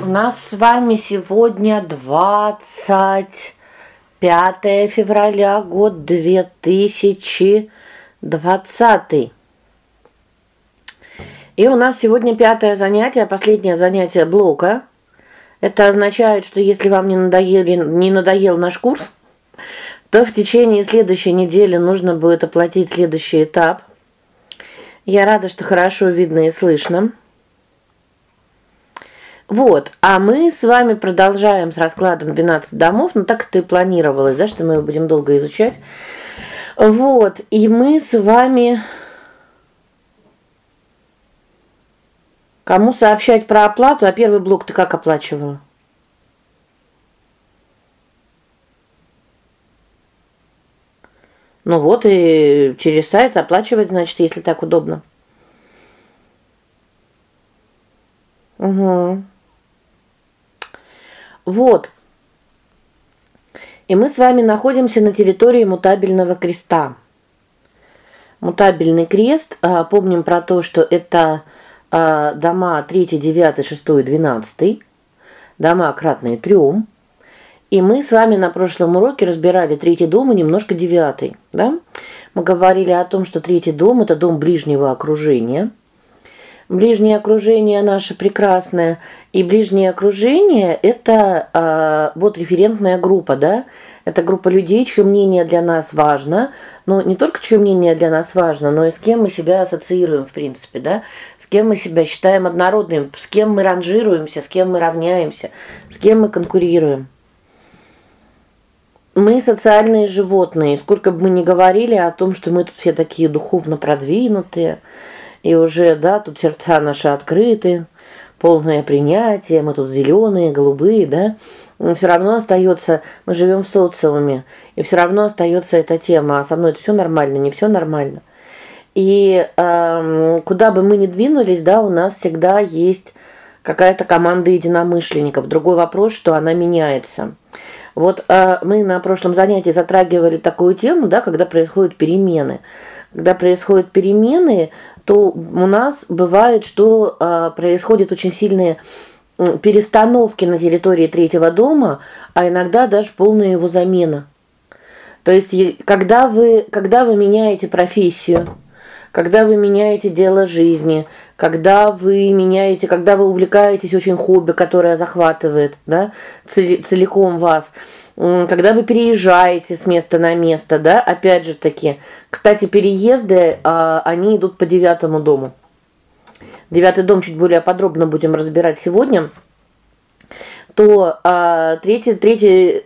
У нас с вами сегодня 25 февраля, год 2020. И у нас сегодня пятое занятие, последнее занятие блока. Это означает, что если вам не надоели не надоел наш курс, то в течение следующей недели нужно будет оплатить следующий этап. Я рада, что хорошо видно и слышно. Вот, а мы с вами продолжаем с раскладом 12 домов, ну так это и планировалось, да, что мы будем долго изучать. Вот, и мы с вами Кому сообщать про оплату, а первый блок ты как оплачивала? Ну вот и через сайт оплачивать, значит, если так удобно. Угу. Вот. И мы с вами находимся на территории мутабельного креста. Мутабельный крест, а, помним про то, что это а, дома 3, 9, 6, 12. Дома кратные 3. И мы с вами на прошлом уроке разбирали третий дом и немножко девятый, да? Мы говорили о том, что третий дом это дом ближнего окружения. Ближнее окружение наше прекрасное, и ближнее окружение это а, вот референтная группа, да? Это группа людей, чье мнение для нас важно, но не только чье мнение для нас важно, но и с кем мы себя ассоциируем, в принципе, да? С кем мы себя считаем однородным, с кем мы ранжируемся, с кем мы равняемся, с кем мы конкурируем. Мы социальные животные. Сколько бы мы ни говорили о том, что мы тут все такие духовно продвинутые, и уже, да, тут сердца наши открыты, полное принятие, мы тут зеленые, голубые, да? Но все равно остается, мы живем в социуме, и все равно остается эта тема, а со мной это все нормально, не все нормально. И э, куда бы мы ни двинулись, да, у нас всегда есть какая-то команда единомышленников. Другой вопрос, что она меняется. Вот э, мы на прошлом занятии затрагивали такую тему, да, когда происходят перемены. Когда происходят перемены, то у нас бывает, что э, происходят очень сильные перестановки на территории третьего дома, а иногда даже полная его замена. То есть когда вы когда вы меняете профессию, когда вы меняете дело жизни, когда вы меняете, когда вы увлекаетесь очень хобби, которое захватывает, да, целиком вас, когда вы переезжаете с места на место, да, опять же таки. Кстати, переезды, а, они идут по девятому дому. Девятый дом чуть более подробно будем разбирать сегодня. То а, третий третий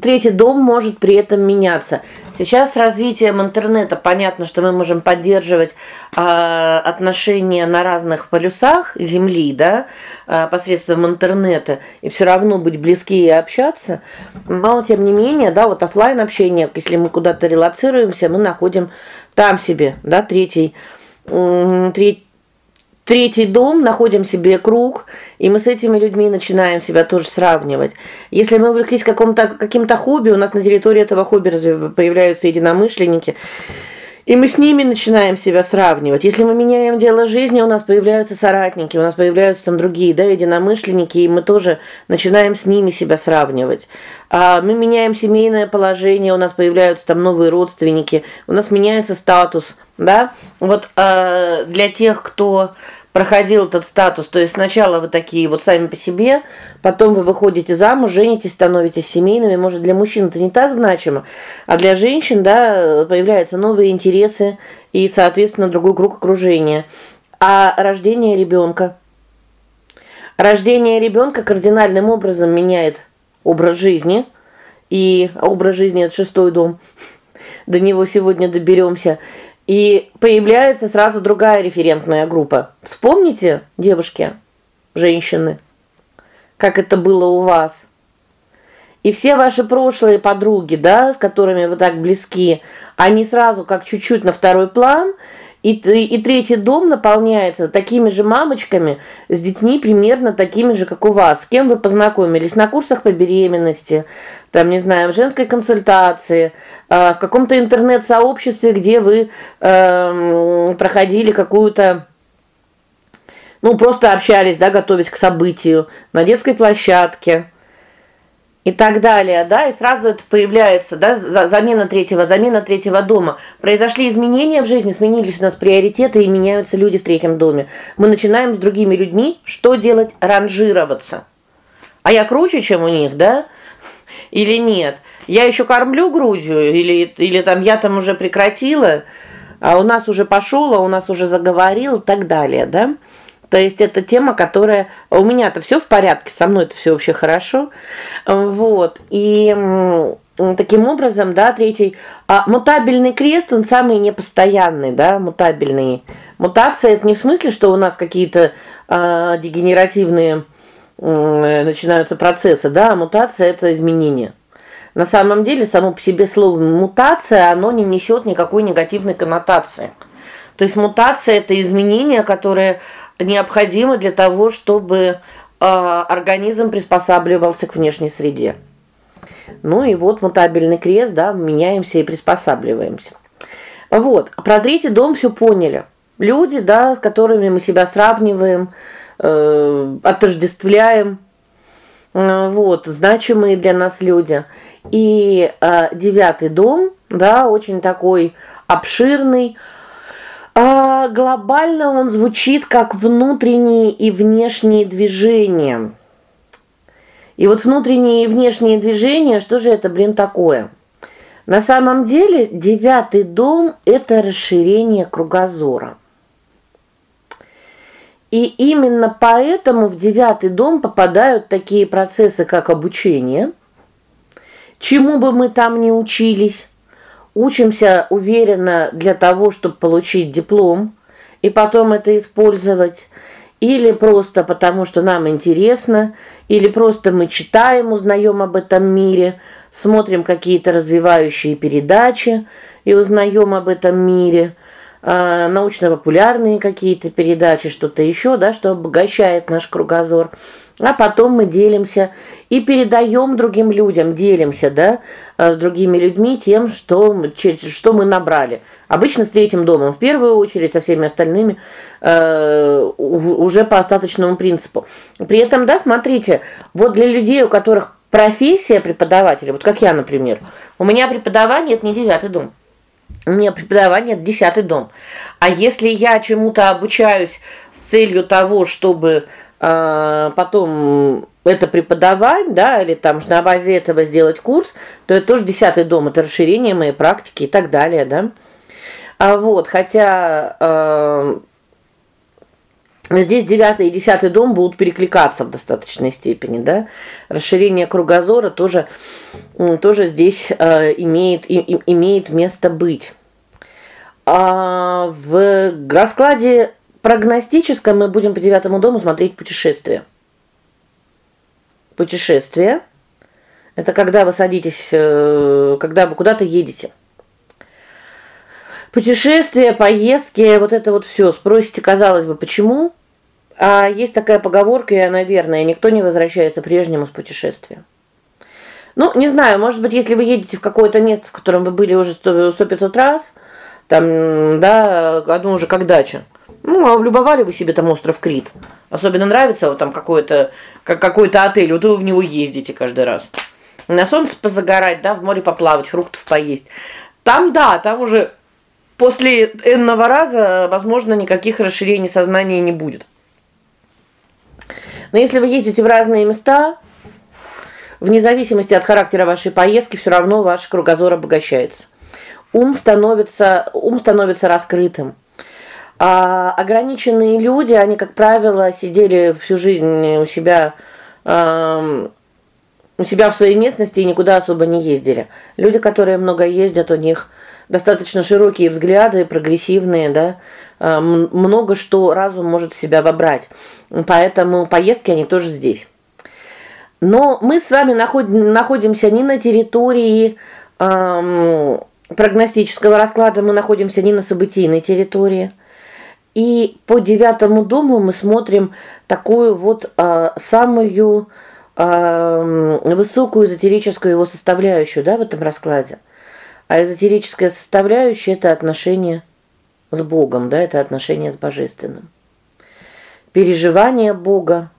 третий дом может при этом меняться. Сейчас с развитием интернета понятно, что мы можем поддерживать э, отношения на разных полюсах Земли, да, э, посредством интернета, и все равно быть близки и общаться. Но тем не менее, да, вот офлайн общение, если мы куда-то релацируемся, мы находим там себе, да, третий третий третий дом, находим себе круг, и мы с этими людьми начинаем себя тоже сравнивать. Если мы увлеклись каким-то каким-то хобби, у нас на территории этого хобби появляются единомышленники, и мы с ними начинаем себя сравнивать. Если мы меняем дело жизни, у нас появляются соратники, у нас появляются там другие, да, единомышленники, и мы тоже начинаем с ними себя сравнивать. А мы меняем семейное положение, у нас появляются там новые родственники, у нас меняется статус, да? Вот а, для тех, кто проходил этот статус, то есть сначала вы такие вот сами по себе, потом вы выходите замуж, женитесь, становитесь семейными, может, для мужчин это не так значимо, а для женщин, да, появляются новые интересы и, соответственно, другой круг окружения. А рождение ребенка Рождение ребенка кардинальным образом меняет образ жизни. И образ жизни это шестой дом. До него сегодня доберемся. И появляется сразу другая референтная группа. Вспомните, девушки, женщины, как это было у вас. И все ваши прошлые подруги, да, с которыми вы так близки, они сразу как чуть-чуть на второй план, и и третий дом наполняется такими же мамочками с детьми примерно такими же, как у вас. С кем вы познакомились на курсах по беременности, там, не знаю, в женской консультации, э, в каком-то интернет-сообществе, где вы э, проходили какую-то ну, просто общались, да, готовясь к событию на детской площадке и так далее, да, и сразу это появляется, да, замена третьего, замена третьего дома. Произошли изменения в жизни, сменились у нас приоритеты и меняются люди в третьем доме. Мы начинаем с другими людьми что делать? Ранжироваться. А я круче, чем у них, да? Или нет? Я еще кормлю грудью или или там я там уже прекратила, а у нас уже пошел, а у нас уже заговорил и так далее, да? То есть это тема, которая у меня-то все в порядке, со мной это все вообще хорошо. Вот. И таким образом, да, третий а мутабельный крест, он самый непостоянный, да, мутабельный. Мутация это не в смысле, что у нас какие-то а, дегенеративные э, начинаются процессы, да, а мутация это изменение. На самом деле, само по себе слово мутация, оно не несет никакой негативной коннотации. То есть мутация это изменение, которое необходимо для того, чтобы э, организм приспосабливался к внешней среде. Ну и вот мутабельный крест, да, меняемся и приспосабливаемся. Вот. Про третий дом все поняли. Люди, да, с которыми мы себя сравниваем, э отождествляем. Э, вот, значимые для нас люди. И э девятый дом, да, очень такой обширный, а глобально он звучит как внутренние и внешние движения. И вот внутренние и внешние движения, что же это, блин, такое? На самом деле, девятый дом это расширение кругозора. И именно поэтому в девятый дом попадают такие процессы, как обучение. Чему бы мы там ни учились, учимся уверенно для того, чтобы получить диплом и потом это использовать, или просто потому, что нам интересно, или просто мы читаем, узнаем об этом мире, смотрим какие-то развивающие передачи и узнаем об этом мире, э, научно-популярные какие-то передачи, что-то еще, да, что обогащает наш кругозор. А потом мы делимся и передаем другим людям, делимся, да, э, с другими людьми тем, что что мы набрали. Обычно с третьим домом, в первую очередь, со всеми остальными э, уже по остаточному принципу. При этом, да, смотрите, вот для людей, у которых профессия преподавателя, вот как я, например, у меня преподавание это не девятый дом. У меня преподавание это десятый дом. А если я чему-то обучаюсь с целью того, чтобы э, потом это преподавать, да, или там на базе этого сделать курс, то это тоже десятый дом, это расширение моей практики и так далее, да? А вот, хотя э, здесь девятый и десятый дом будут перекликаться в достаточной степени, да? Расширение кругозора тоже тоже здесь э, имеет и, и, имеет место быть. А в раскладе прогностическом мы будем по девятому дому смотреть путешествия. Путешествие это когда вы садитесь, э, когда вы куда-то едете. Путешествия, поездки, вот это вот все. Спросите, казалось бы, почему? А есть такая поговорка, и она верная: никто не возвращается прежнему с путешествия. Ну, не знаю, может быть, если вы едете в какое-то место, в котором вы были уже 100-500 раз, там, да, одно уже как дача. Ну, а облюбовали вы себе там остров Крит. Особенно нравится вот там какой-то как какой-то отель, вот вы в него ездите каждый раз. На солнце позагорать, да, в море поплавать, фруктов поесть. Там да, там уже после энного раза, возможно, никаких расширений сознания не будет. Но если вы ездите в разные места, вне зависимости от характера вашей поездки, все равно ваш кругозор обогащается. Ум становится ум становится раскрытым. А ограниченные люди, они, как правило, сидели всю жизнь у себя у себя в своей местности и никуда особо не ездили. Люди, которые много ездят, у них достаточно широкие взгляды, прогрессивные, да? Э, много что разум может в себя вобрать. Поэтому поездки они тоже здесь. Но мы с вами находим, находимся не на территории эм, прогностического расклада, мы находимся не на событийной территории. И по девятому дому мы смотрим такую вот э, самую э, высокую эзотерическую его составляющую, да, в этом раскладе. А эзотерическая составляющая это отношение с Богом, да, это отношение с божественным. переживание Бога,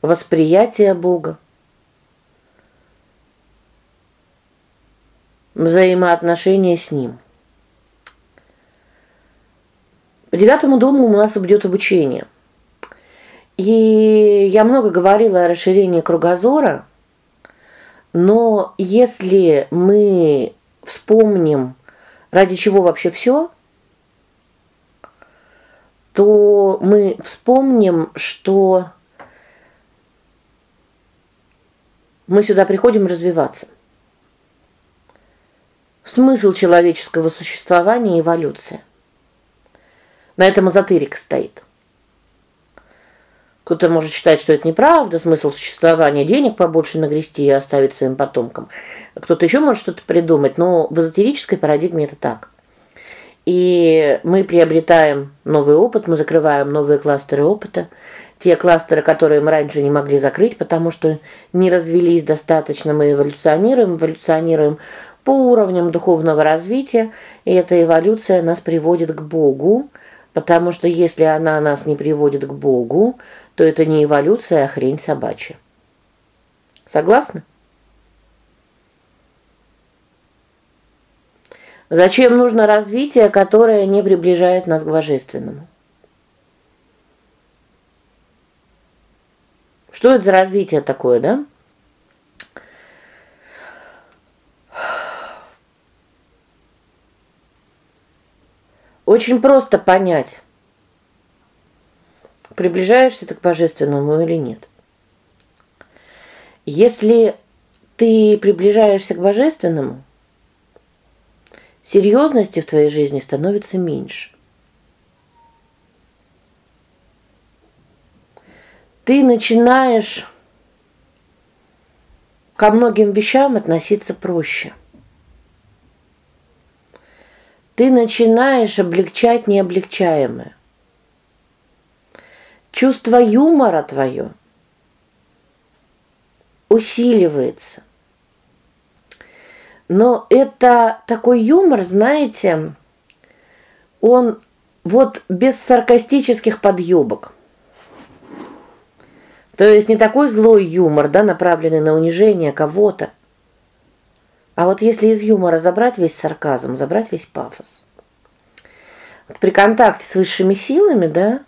восприятие Бога. взаимоотношения с ним. По девятому дому у нас идет обучение. И я много говорила о расширении кругозора, но если мы вспомним, ради чего вообще все, то мы вспомним, что мы сюда приходим развиваться. Смысл человеческого существования эволюция. На этом эзотерика стоит. Кто-то может считать, что это неправда, смысл существования денег побольше нагрести и оставить своим потомкам. Кто-то еще может что-то придумать, но в эзотерической парадигме это так. И мы приобретаем новый опыт, мы закрываем новые кластеры опыта. Те кластеры, которые мы раньше не могли закрыть, потому что не развились достаточно, мы эволюционируем, эволюционируем по уровням духовного развития, и эта эволюция нас приводит к Богу, потому что если она нас не приводит к Богу, то это не эволюция, а хрень собачья. Согласны? Зачем нужно развитие, которое не приближает нас к божественному? Что это за развитие такое, да? Очень просто понять, приближаешься ты к божественному или нет. Если ты приближаешься к божественному, серьезности в твоей жизни становится меньше. Ты начинаешь ко многим вещам относиться проще ты начинаешь облегчать необлегчаемое. Чувство юмора твое усиливается. Но это такой юмор, знаете, он вот без саркастических подъебок. То есть не такой злой юмор, да, направленный на унижение кого-то, а вот если из юмора забрать весь сарказм, забрать весь пафос. Вот при контакте с высшими силами, да,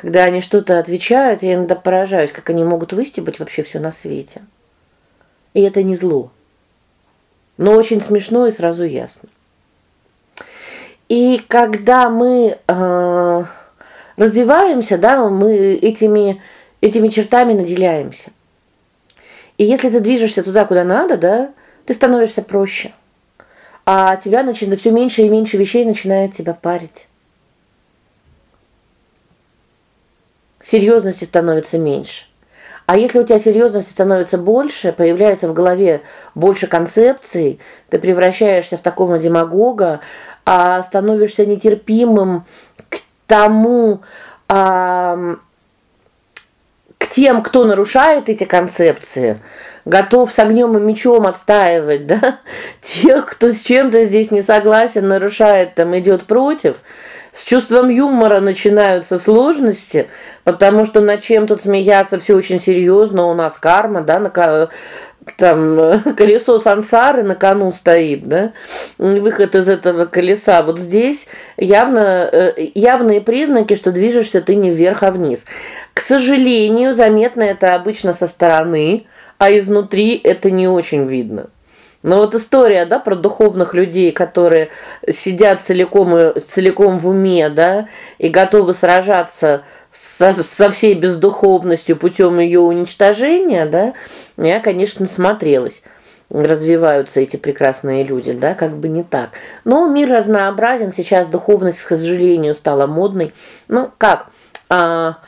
когда они что-то отвечают, я иногда поражаюсь, как они могут выстебать вообще все на свете. И это не зло. Но очень смешно и сразу ясно. И когда мы э, развиваемся, да, мы этими этими чертами наделяемся. И если ты движешься туда, куда надо, да, ты становишься проще. А тебя начинает все меньше и меньше вещей начинает тебя парить. Серьезности становится меньше. А если у тебя серьезности становится больше, появляется в голове больше концепций, ты превращаешься в такого демагога, а становишься нетерпимым к тому, а, к тем, кто нарушает эти концепции, готов с огнем и мечом отстаивать, да? Тех, кто с чем-то здесь не согласен, нарушает, там идет против. С чувством юмора начинаются сложности, потому что над чем тут смеяться все очень серьезно, у нас карма, да, на там колесо сансары на кону стоит, да? Выход из этого колеса. Вот здесь явно э, явные признаки, что движешься ты не вверх, а вниз. К сожалению, заметно это обычно со стороны а изнутри это не очень видно. Но вот история, да, про духовных людей, которые сидят целиком и целиком в уме, да, и готовы сражаться со, со всей бездуховностью путем ее уничтожения, да, я, конечно, смотрелась. Развиваются эти прекрасные люди, да, как бы не так. Но мир разнообразен, сейчас духовность, к сожалению, стала модной. Ну, как? А,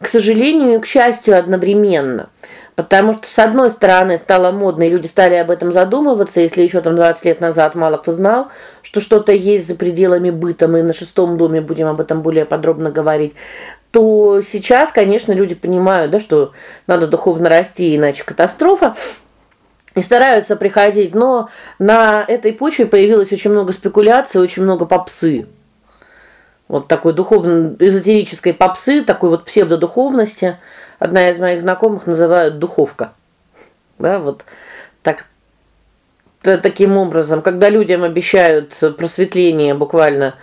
к сожалению и к счастью одновременно. Потому что с одной стороны стало модно, и люди стали об этом задумываться, если еще там 20 лет назад мало кто знал, что что-то есть за пределами быта, мы на шестом доме будем об этом более подробно говорить. То сейчас, конечно, люди понимают, да, что надо духовно расти, иначе катастрофа. И стараются приходить, но на этой почве появилось очень много спекуляций, очень много попсы. вот такой духовной эзотерической попсы, такой вот псевдодуховности. Одна из моих знакомых называют духовка. Да, вот так таким образом, когда людям обещают просветление буквально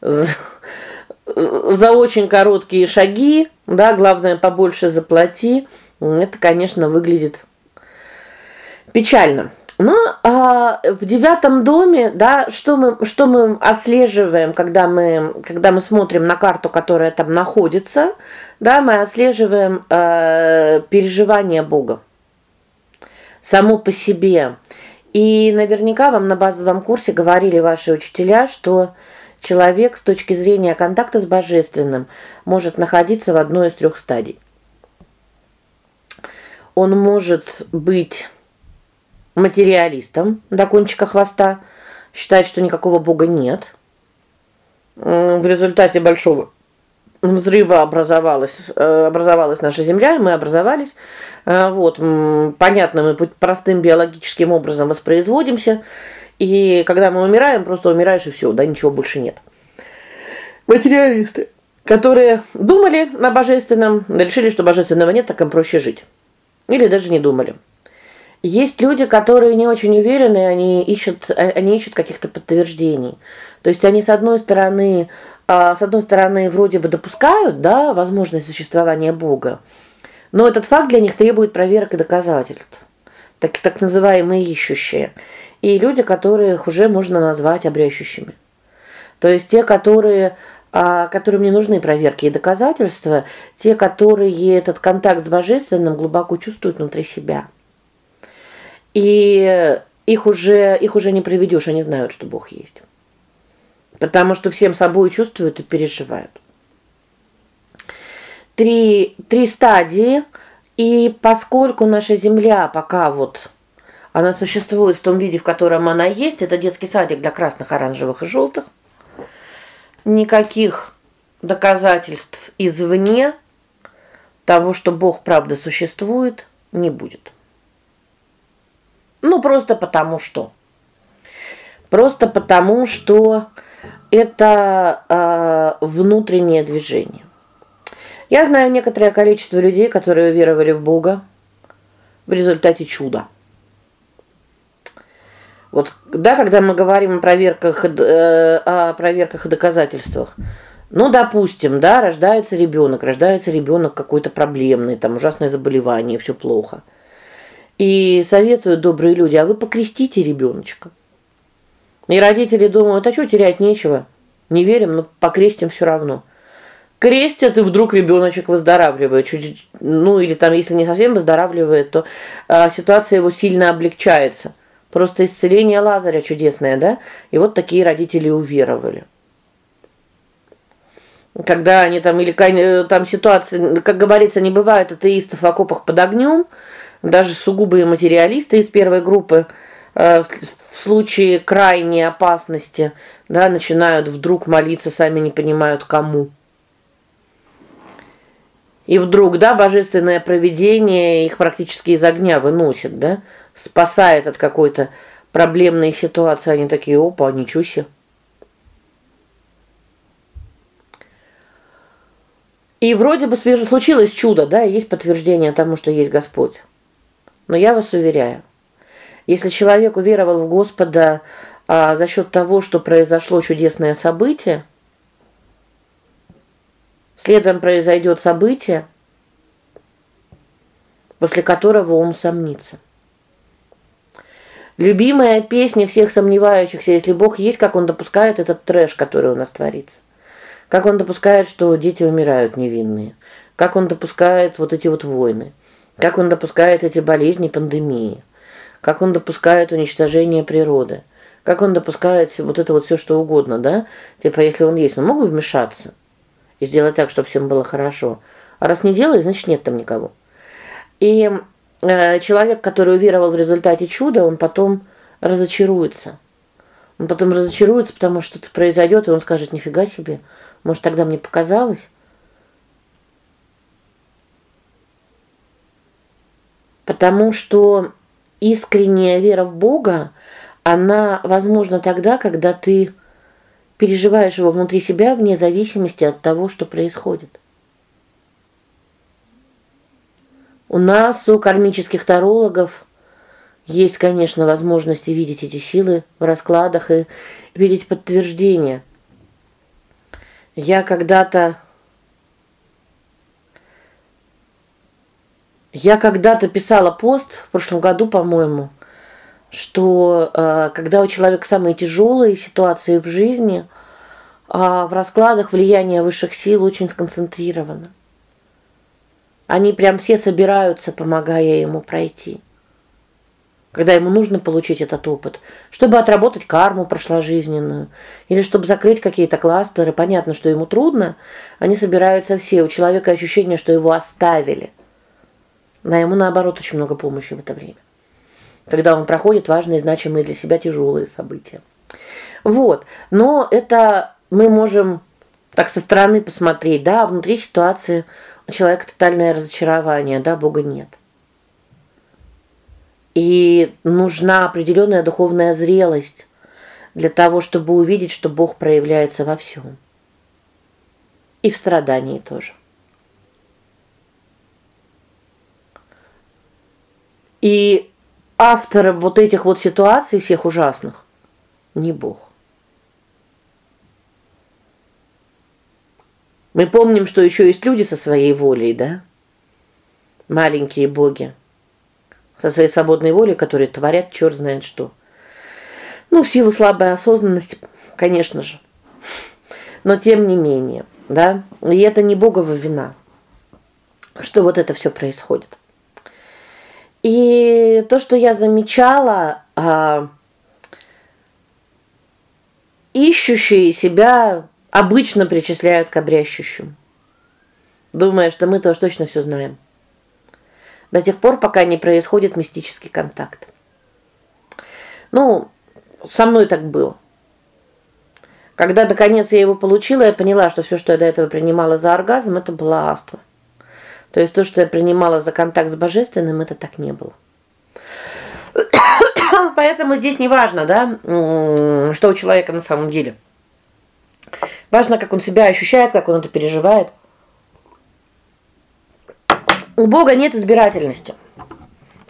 за, за очень короткие шаги, да, главное побольше заплати, это, конечно, выглядит печально. Но а, в девятом доме, да, что мы что мы отслеживаем, когда мы когда мы смотрим на карту, которая там находится, да, мы отслеживаем э, переживание Бога. Само по себе. И наверняка вам на базовом курсе говорили ваши учителя, что человек с точки зрения контакта с божественным может находиться в одной из трех стадий. Он может быть материалистом до кончика хвоста, считает, что никакого бога нет. В результате большого взрыва образовалась э, образовалась наша земля, мы образовались. Э, вот, понятно, мы простым биологическим образом воспроизводимся, и когда мы умираем, просто умираешь и все, да ничего больше нет. Материалисты, которые думали на божественном, решили, что божественного нет, так им проще жить. Или даже не думали. Есть люди, которые не очень уверены, они ищут э, они ищут каких-то подтверждений. То есть они с одной стороны, а, с одной стороны, вроде бы допускают, да, возможность существования Бога. Но этот факт для них требует проверок и доказательств. Так так называемые ищущие. И люди, которых уже можно назвать обрящущими. То есть те, которые а, которым не нужны проверки и доказательства, те, которые этот контакт с божественным глубоко чувствуют внутри себя. И их уже их уже не проведешь, они знают, что Бог есть. Потому что всем собой чувствуют и переживают. Три три стадии, и поскольку наша земля пока вот она существует в том виде, в котором она есть, это детский садик для красных, оранжевых и желтых. Никаких доказательств извне того, что Бог правда существует, не будет. Ну просто потому что. Просто потому что это э, внутреннее движение. Я знаю некоторое количество людей, которые веровали в Бога в результате чуда. Вот, да, когда мы говорим о проверках, э, о проверках и доказательствах. Ну, допустим, да, рождается ребенок, рождается ребенок какой-то проблемный, там ужасное заболевание, все плохо. И советуют добрые люди: "А вы покрестите ребеночка. И родители думают: "А что терять нечего? Не верим, но покрестим все равно". Крестят, и вдруг ребеночек выздоравливает. Чуть, ну или там, если не совсем выздоравливает, то а, ситуация его сильно облегчается. Просто исцеление Лазаря чудесное, да? И вот такие родители уверовали. Когда они там или там ситуация, как говорится, не бывает атеистов в окопах под огнем, даже сугубые материалисты из первой группы э, в случае крайней опасности, да, начинают вдруг молиться, сами не понимают кому. И вдруг, да, божественное провидение их практически из огня выносит, да, спасает от какой-то проблемной ситуации. Они такие: "Опа, ничего себе". И вроде бы случилось чудо, да, есть подтверждение тому, что есть Господь. Но я вас уверяю, если человек уверовал в Господа а, за счет того, что произошло чудесное событие, следом произойдет событие, после которого он сомнится. Любимая песня всех сомневающихся, если Бог есть, как он допускает этот трэш, который у нас творится. Как он допускает, что дети умирают невинные? Как он допускает вот эти вот войны? Как он допускает эти болезни, пандемии? Как он допускает уничтожение природы? Как он допускает вот это вот все что угодно, да? Типа если он есть, он мог бы вмешаться и сделать так, чтобы всем было хорошо. А раз не делает, значит, нет там никого. И э, человек, который уверовал в результате чуда, он потом разочаруется. Он потом разочаруется, потому что что-то произойдет, и он скажет: "Нифига себе, может, тогда мне показалось?" Потому что искренняя вера в Бога, она возможна тогда, когда ты переживаешь его внутри себя вне зависимости от того, что происходит. У нас, у кармических тарологов, есть, конечно, возможность видеть эти силы в раскладах и видеть подтверждение. Я когда-то Я когда-то писала пост в прошлом году, по-моему, что э, когда у человека самые тяжелые ситуации в жизни, э, в раскладах влияние высших сил очень сконцентрировано. Они прям все собираются, помогая ему пройти. Когда ему нужно получить этот опыт, чтобы отработать карму прошложизненную или чтобы закрыть какие-то кластеры, понятно, что ему трудно, они собираются все. У человека ощущение, что его оставили. На ему наоборот очень много помощи в это время когда он проходит важные, значимые для себя тяжелые события. Вот. Но это мы можем так со стороны посмотреть, да, внутри ситуации у человека тотальное разочарование, да, Бога нет. И нужна определенная духовная зрелость для того, чтобы увидеть, что Бог проявляется во всем. И в страдании тоже. И автором вот этих вот ситуаций всех ужасных не Бог. Мы помним, что еще есть люди со своей волей, да? Маленькие боги со своей свободной волей, которые творят черт знает что. Ну, в силу слабой осознанности, конечно же. Но тем не менее, да? И это не Богова вина, что вот это все происходит. И то, что я замечала, а, ищущие себя обычно причисляют к обрящущим. Думая, что мы тоже точно все знаем. До тех пор, пока не происходит мистический контакт. Ну, со мной так было. Когда наконец я его получила, я поняла, что все, что я до этого принимала за оргазм, это было астма. То есть то, что я принимала за контакт с божественным, это так не было. Поэтому здесь не важно, да, что у человека на самом деле. Важно, как он себя ощущает, как он это переживает. У Бога нет избирательности.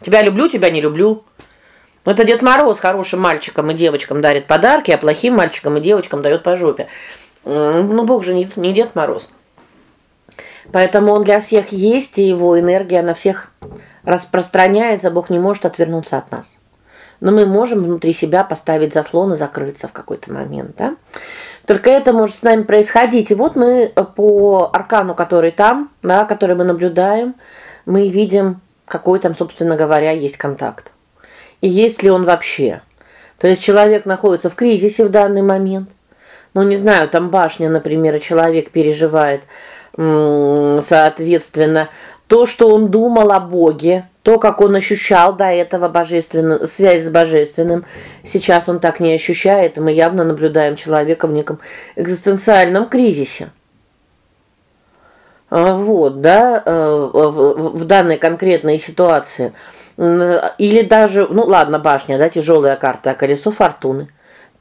Тебя люблю, тебя не люблю. Это Дед Мороз хорошим мальчикам и девочкам дарит подарки, а плохим мальчикам и девочкам дает по жопе. Ну Бог же не Дед Мороз. Поэтому он для всех есть, и его энергия на всех распространяется, Бог не может отвернуться от нас. Но мы можем внутри себя поставить заслон и закрыться в какой-то момент, да? Только это может с нами происходить. И вот мы по аркану, который там, да, который мы наблюдаем, мы видим, какой там, собственно говоря, есть контакт. И есть ли он вообще? То есть человек находится в кризисе в данный момент. Ну, не знаю, там башня, например, и человек переживает соответственно, то, что он думал о Боге, то, как он ощущал до этого божественную связь с божественным, сейчас он так не ощущает, и мы явно наблюдаем человека в неком экзистенциальном кризисе. А, вот, да, э, в, данной конкретной ситуации. Или даже, ну ладно, башня, да, тяжелая карта, а колесо фортуны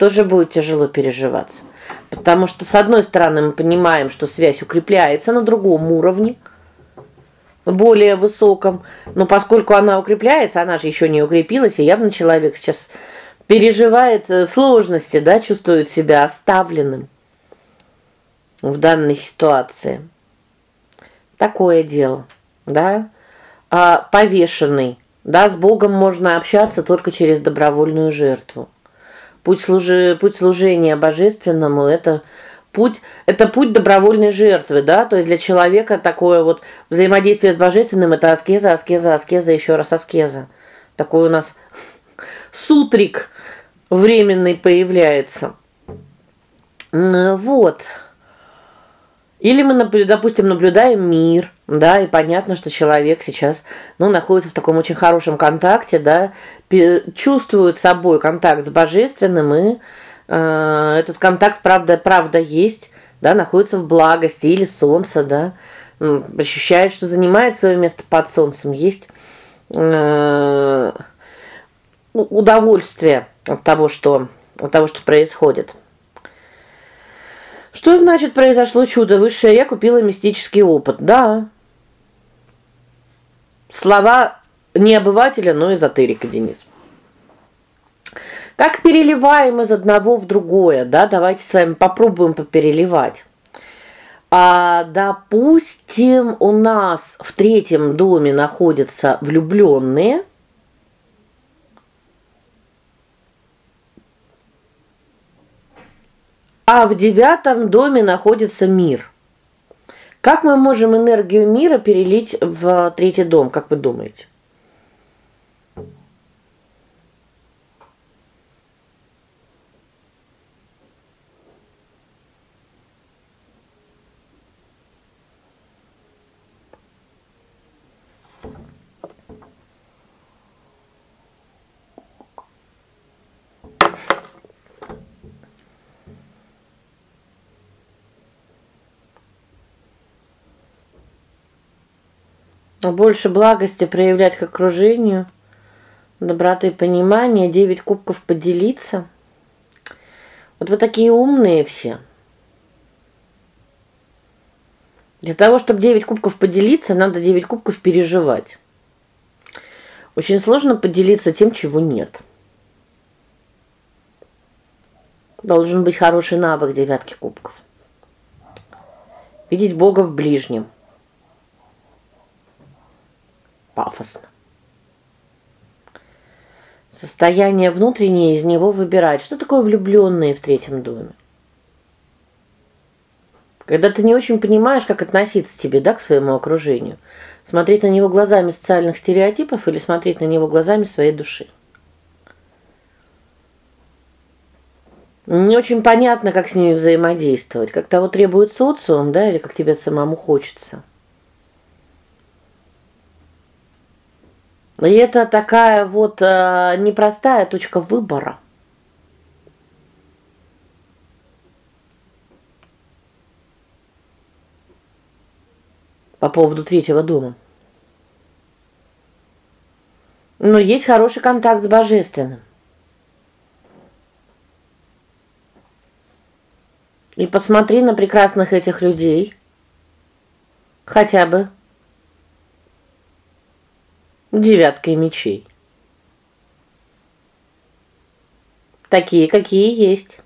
тоже будет тяжело переживаться. Потому что с одной стороны мы понимаем, что связь укрепляется на другом уровне, более высоком, но поскольку она укрепляется, она же еще не укрепилась, и явно человек сейчас переживает э, сложности, да, чувствует себя оставленным в данной ситуации. Такое дело, да? А повешенный, да, с Богом можно общаться только через добровольную жертву. Путь служи путь служения божественному это путь это путь добровольной жертвы, да? То есть для человека такое вот взаимодействие с божественным это аскеза, аскеза, аскеза, еще раз аскеза. Такой у нас сутрик временный появляется. Вот. Или мы, допустим, наблюдаем мир, да, и понятно, что человек сейчас, ну, находится в таком очень хорошем контакте, да, чувствует собой контакт с божественным, и э, этот контакт правда правда есть, да, находится в благости или солнце, да, ощущает, что занимает свое место под солнцем, есть э, удовольствие от того, что от того, что происходит. Что значит произошло чудо высшее? Я купила мистический опыт. Да. Слова не обывателя, но эзотерика, Денис. Как переливаем из одного в другое, да? Давайте с вами попробуем попереливать. А, допустим, у нас в третьем доме находятся влюбленные. А в девятом доме находится мир. Как мы можем энергию мира перелить в третий дом, как вы думаете? Больше благости проявлять к окружению, доброты, понимания, девять кубков поделиться. Вот вы такие умные все. Для того, чтобы девять кубков поделиться, надо девять кубков переживать. Очень сложно поделиться тем, чего нет. Должен быть хороший навык девятки кубков. Видеть Бога в ближнем пафосно. Состояние внутреннее из него выбирать. Что такое влюбленные в третьем доме? Когда ты не очень понимаешь, как относиться тебе, да, к своему окружению. Смотреть на него глазами социальных стереотипов или смотреть на него глазами своей души. Не очень понятно, как с ними взаимодействовать, как того требует социум, да, или как тебе самому хочется. И это такая вот э, непростая точка выбора. По поводу третьего дома. Но есть хороший контакт с божественным. И посмотри на прекрасных этих людей. Хотя бы девяткой мечей. Такие, какие есть.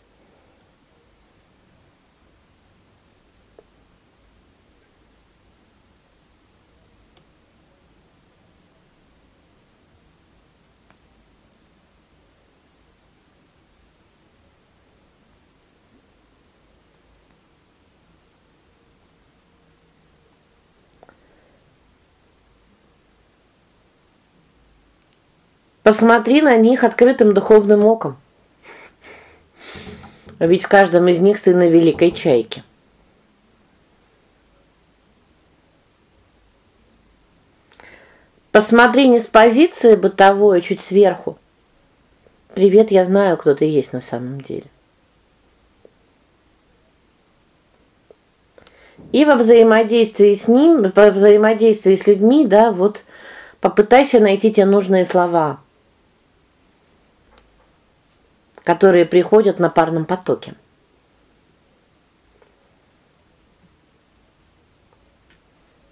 Посмотри на них открытым духовным оком. Ведь в каждом из них сына великой чайки. Посмотри не с позиции бытовой, а чуть сверху. Привет, я знаю, кто ты есть на самом деле. И во взаимодействии с ним, во взаимодействии с людьми, да, вот попытайся найти те нужные слова которые приходят на парном потоке.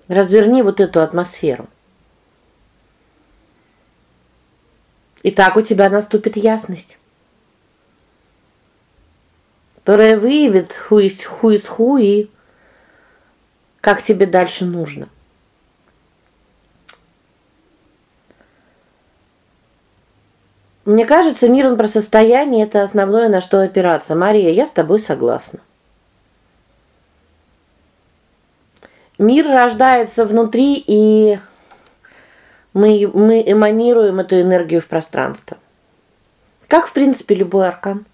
Разверни вот эту атмосферу. И так у тебя наступит ясность, которая выявит who is who is who и как тебе дальше нужно. Мне кажется, мир он про состояние это основное, на что опираться. Мария, я с тобой согласна. Мир рождается внутри, и мы мы эманируем эту энергию в пространство. Как, в принципе, любой аркан.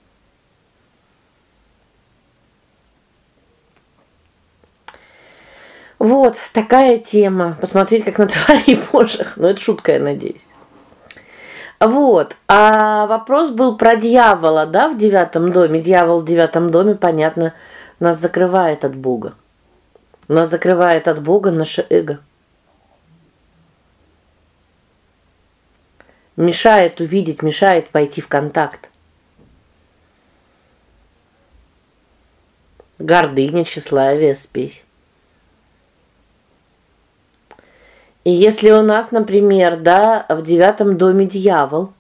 Вот такая тема. Посмотреть, как на тварей божьих. Но ну, это шутка, я надеюсь. Вот. А вопрос был про дьявола, да, в девятом доме. Дьявол в девятом доме, понятно, нас закрывает от Бога. Нас закрывает от Бога наше эго. Мешает увидеть, мешает пойти в контакт. гордыня, тщеславие, спесь. И если у нас, например, да, в девятом доме дьявол,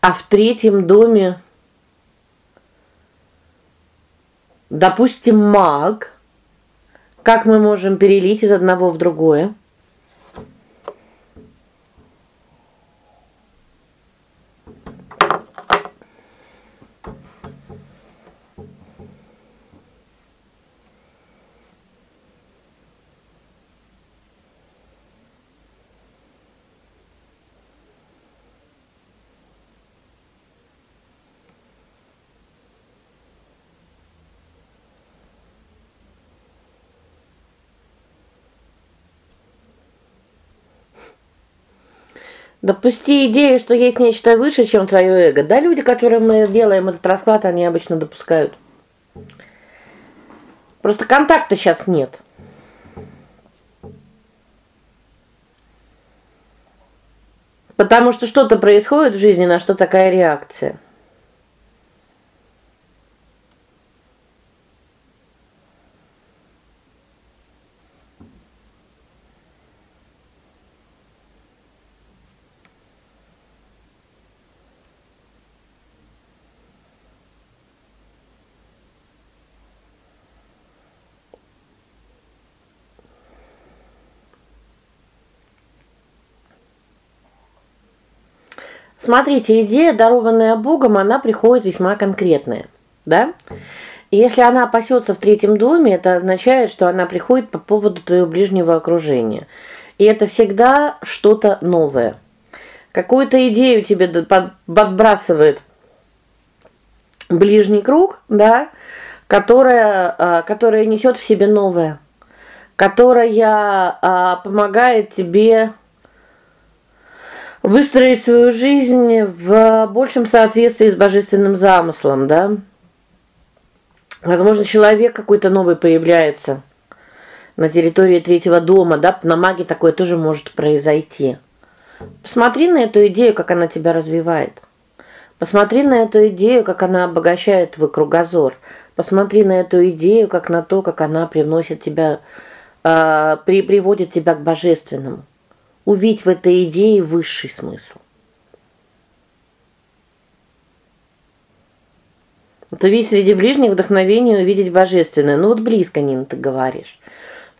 а в третьем доме допустим, маг, как мы можем перелить из одного в другое? Допусти идею, что есть нечто выше, чем твое эго. Да, люди, которым мы делаем этот расклад, они обычно допускают. Просто контакта сейчас нет. Потому что что-то происходит в жизни, на что такая реакция. Смотрите, идея, дарованная Богом, она приходит весьма конкретная, да? Если она пасется в третьем доме, это означает, что она приходит по поводу твоего ближнего окружения. И это всегда что-то новое. Какую-то идею тебе подбрасывает ближний круг, да, которая, а, которая несет в себе новое, которая а, помогает тебе выстроить свою жизнь в большем соответствии с божественным замыслом, да? Возможно, человек какой-то новый появляется на территории третьего дома, да? На маге такое тоже может произойти. Посмотри на эту идею, как она тебя развивает. Посмотри на эту идею, как она обогащает твой кругозор. Посмотри на эту идею, как на то, как она приносит тебя э, при приводит тебя к божественному увидеть в этой идее высший смысл. Это видеть среди ближних вдохновение увидеть божественное. Ну вот близко, Нина, ты говоришь.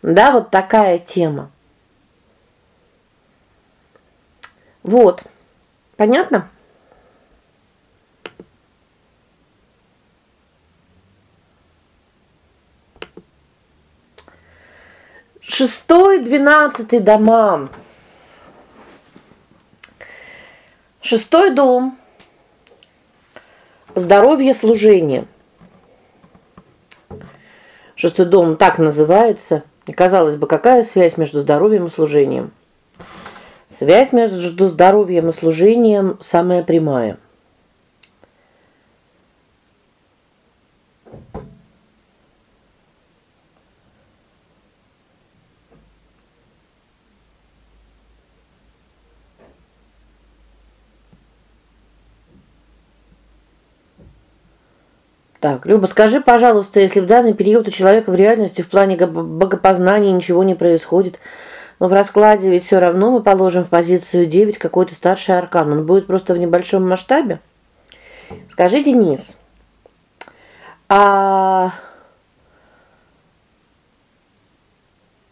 Да, вот такая тема. Вот. Понятно? Шестой, двенадцатый дома. Шестой дом. Здоровье, служение. Шестой дом так называется. И казалось бы, какая связь между здоровьем и служением? Связь между здоровьем и служением самая прямая. Так, Люба, скажи, пожалуйста, если в данный период у человека в реальности в плане богопознания ничего не происходит, но в раскладе ведь все равно мы положим в позицию 9 какой-то старший аркан. Он будет просто в небольшом масштабе? Скажи, Денис, а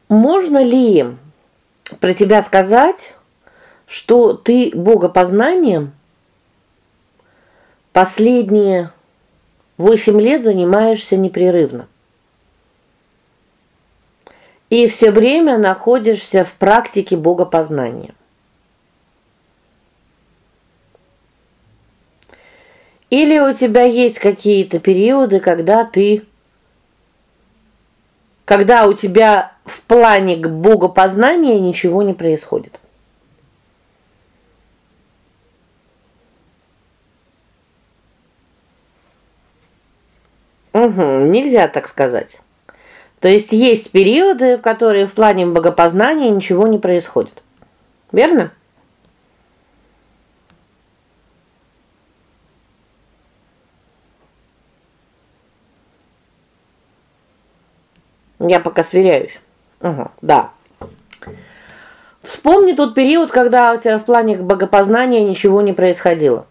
можно ли про тебя сказать, что ты богопознанием последние Восемь лет занимаешься непрерывно. И все время находишься в практике богопознания. Или у тебя есть какие-то периоды, когда ты когда у тебя в плане богопознания ничего не происходит. Угу, нельзя так сказать. То есть есть периоды, в которые в плане богопознания ничего не происходит. Верно? Я пока сверяюсь. Угу, да. Вспомни тот период, когда у тебя в плане богопознания ничего не происходило.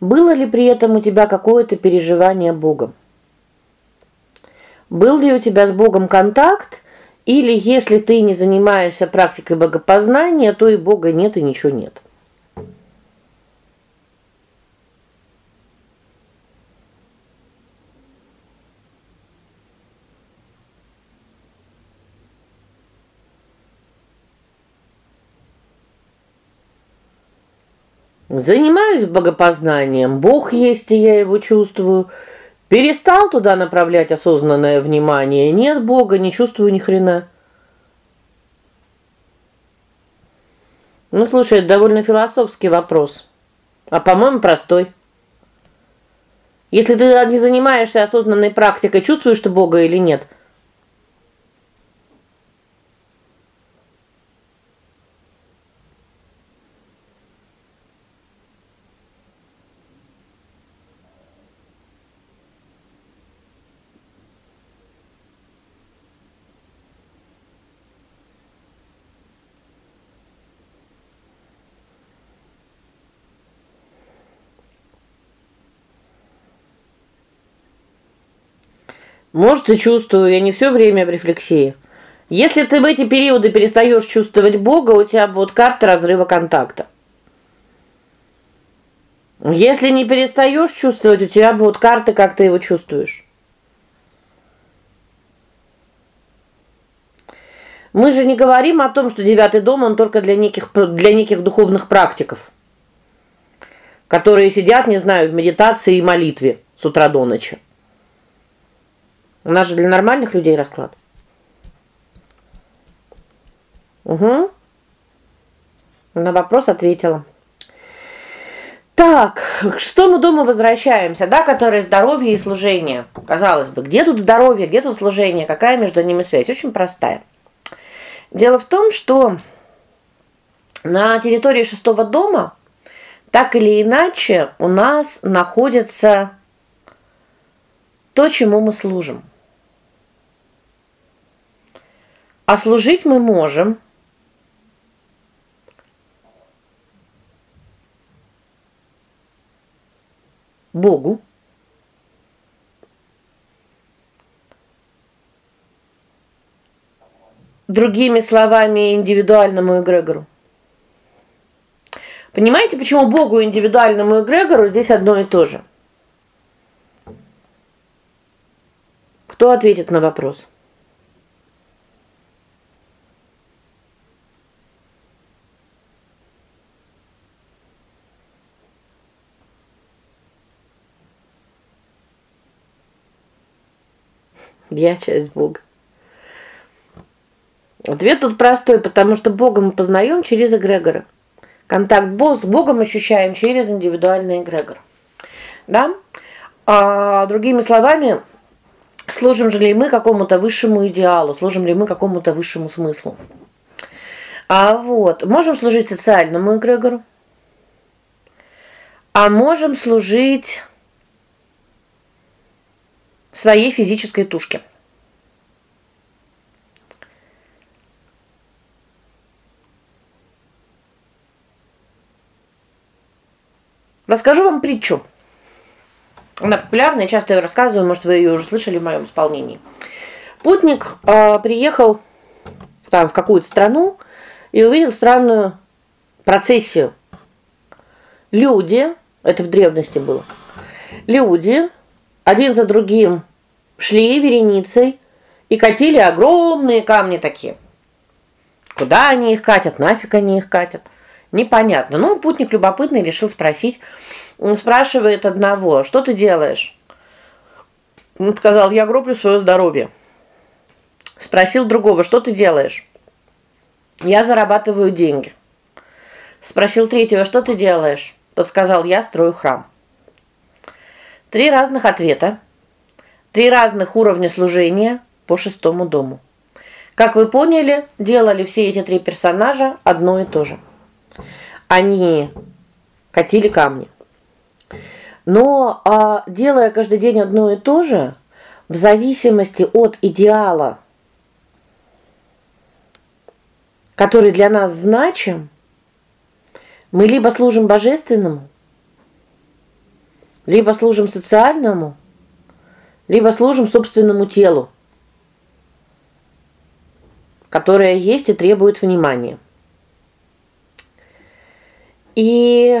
Было ли при этом у тебя какое-то переживание Богом? Был ли у тебя с Богом контакт, или если ты не занимаешься практикой богопознания, то и Бога нет и ничего нет? Занимаюсь богопознанием. Бог есть, и я его чувствую. Перестал туда направлять осознанное внимание. Нет Бога, не чувствую ни хрена. Ну, слушай, это довольно философский вопрос. А по-моему, простой. Если ты не занимаешься осознанной практикой, чувствуешь ты Бога или нет? Может, и чувствую, я не все время в рефлексии. Если ты в эти периоды перестаешь чувствовать Бога, у тебя будет карта разрыва контакта. Если не перестаешь чувствовать, у тебя будут карты, как ты его чувствуешь. Мы же не говорим о том, что девятый дом он только для неких для неких духовных практиков, которые сидят, не знаю, в медитации и молитве с утра до ночи. У нас же для нормальных людей расклад. Угу. На вопрос ответила. Так, к шестому дому возвращаемся, да, который здоровье и служение. Казалось бы, где тут здоровье, где тут служение, какая между ними связь? Очень простая. Дело в том, что на территории шестого дома так или иначе у нас находится то, чему мы служим. А служить мы можем Богу. Другими словами, индивидуальному эгрегору. Понимаете, почему Богу индивидуальному эгрегору здесь одно и то же? Кто ответит на вопрос? Я часть Бога. Ответ тут простой, потому что Бога мы познаем через эгрегоры. Контакт с Богом ощущаем через индивидуальный эгрегор. Да? А другими словами, служим же ли мы какому-то высшему идеалу, служим ли мы какому-то высшему смыслу? А вот, можем служить социальному эгрегору. А можем служить своей физической тушке. Расскажу вам притчу. Она популярная, часто ее рассказываю, может, вы ее уже слышали в моем исполнении. Путник э, приехал там в какую-то страну и увидел странную процессию. Люди, это в древности было. Люди один за другим шли вереницей и катили огромные камни такие. Куда они их катят, нафиг они их катят? Непонятно. Ну, путник любопытный решил спросить. Он спрашивает одного: "Что ты делаешь?" Он сказал: "Я гроблю свое здоровье". Спросил другого: "Что ты делаешь?" "Я зарабатываю деньги". Спросил третьего: "Что ты делаешь?" Тот сказал: "Я строю храм". Три разных ответа. Три разных уровня служения по шестому дому. Как вы поняли, делали все эти три персонажа одно и то же. Они катили камни. Но а делая каждый день одно и то же, в зависимости от идеала, который для нас значим, мы либо служим божественному, либо служим социальному, либо служим собственному телу, которое есть и требует внимания. И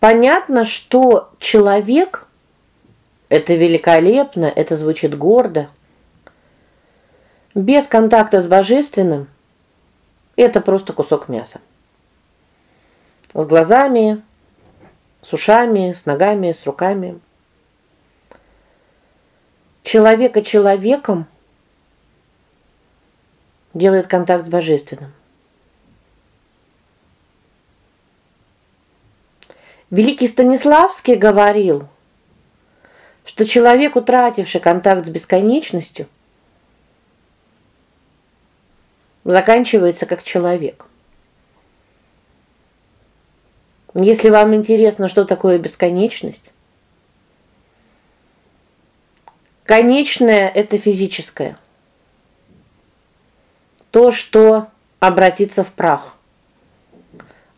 понятно, что человек это великолепно, это звучит гордо. Без контакта с божественным это просто кусок мяса. С глазами, с ушами, с ногами, с руками. Человека человеком делает контакт с божественным. Великий Станиславский говорил, что человек, утративший контакт с бесконечностью, заканчивается как человек. Если вам интересно, что такое бесконечность, конечное это физическое. То, что обратится в прах.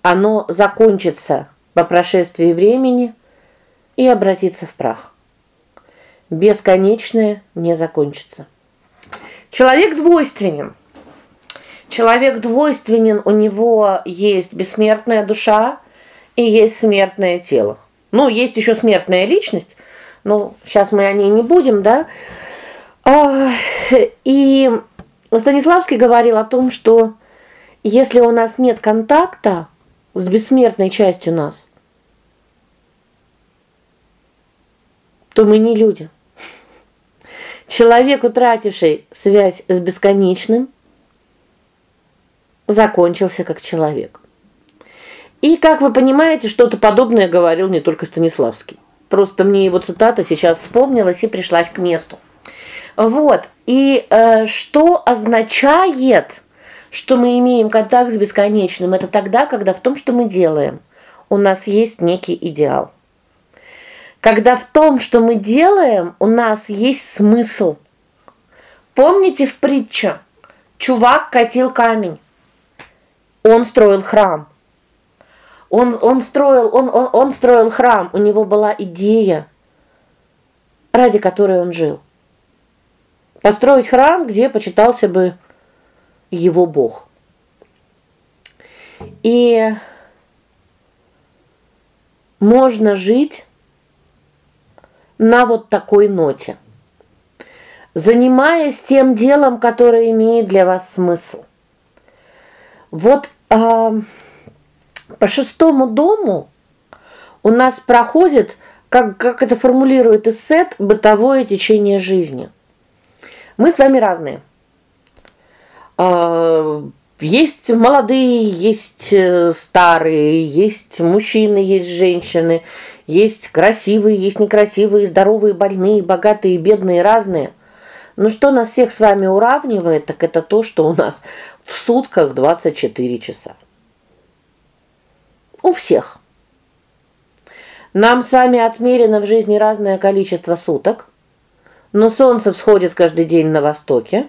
Оно закончится по прошествии времени и обратится в прах. Бесконечное не закончится. Человек двойственен. Человек двойственен, у него есть бессмертная душа и есть смертное тело. Ну, есть еще смертная личность. Ну, сейчас мы о ней не будем, да? А, и Станиславский говорил о том, что если у нас нет контакта с бессмертной частью нас, то мы не люди. Человек, утративший связь с бесконечным, закончился как человек. И, как вы понимаете, что-то подобное говорил не только Станиславский. Просто мне его цитата сейчас вспомнилась и пришлась к месту. Вот. И э, что означает, что мы имеем контакт с бесконечным? Это тогда, когда в том, что мы делаем, у нас есть некий идеал. Когда в том, что мы делаем, у нас есть смысл. Помните в притче? Чувак катил камень. Он строил храм. Он он строил, он он он строил храм, у него была идея, ради которой он жил. Построить храм, где почитался бы его бог. И можно жить на вот такой ноте. Занимаясь тем делом, которое имеет для вас смысл. Вот а, по шестому дому у нас проходит, как как это формулирует Иссет, бытовое течение жизни. Мы с вами разные. А, есть молодые, есть э, старые, есть мужчины, есть женщины, есть красивые, есть некрасивые, здоровые, больные, богатые, бедные, разные. Но что нас всех с вами уравнивает, так это то, что у нас в сутках 24 часа. У всех. Нам с вами отмерено в жизни разное количество суток, но солнце всходит каждый день на востоке,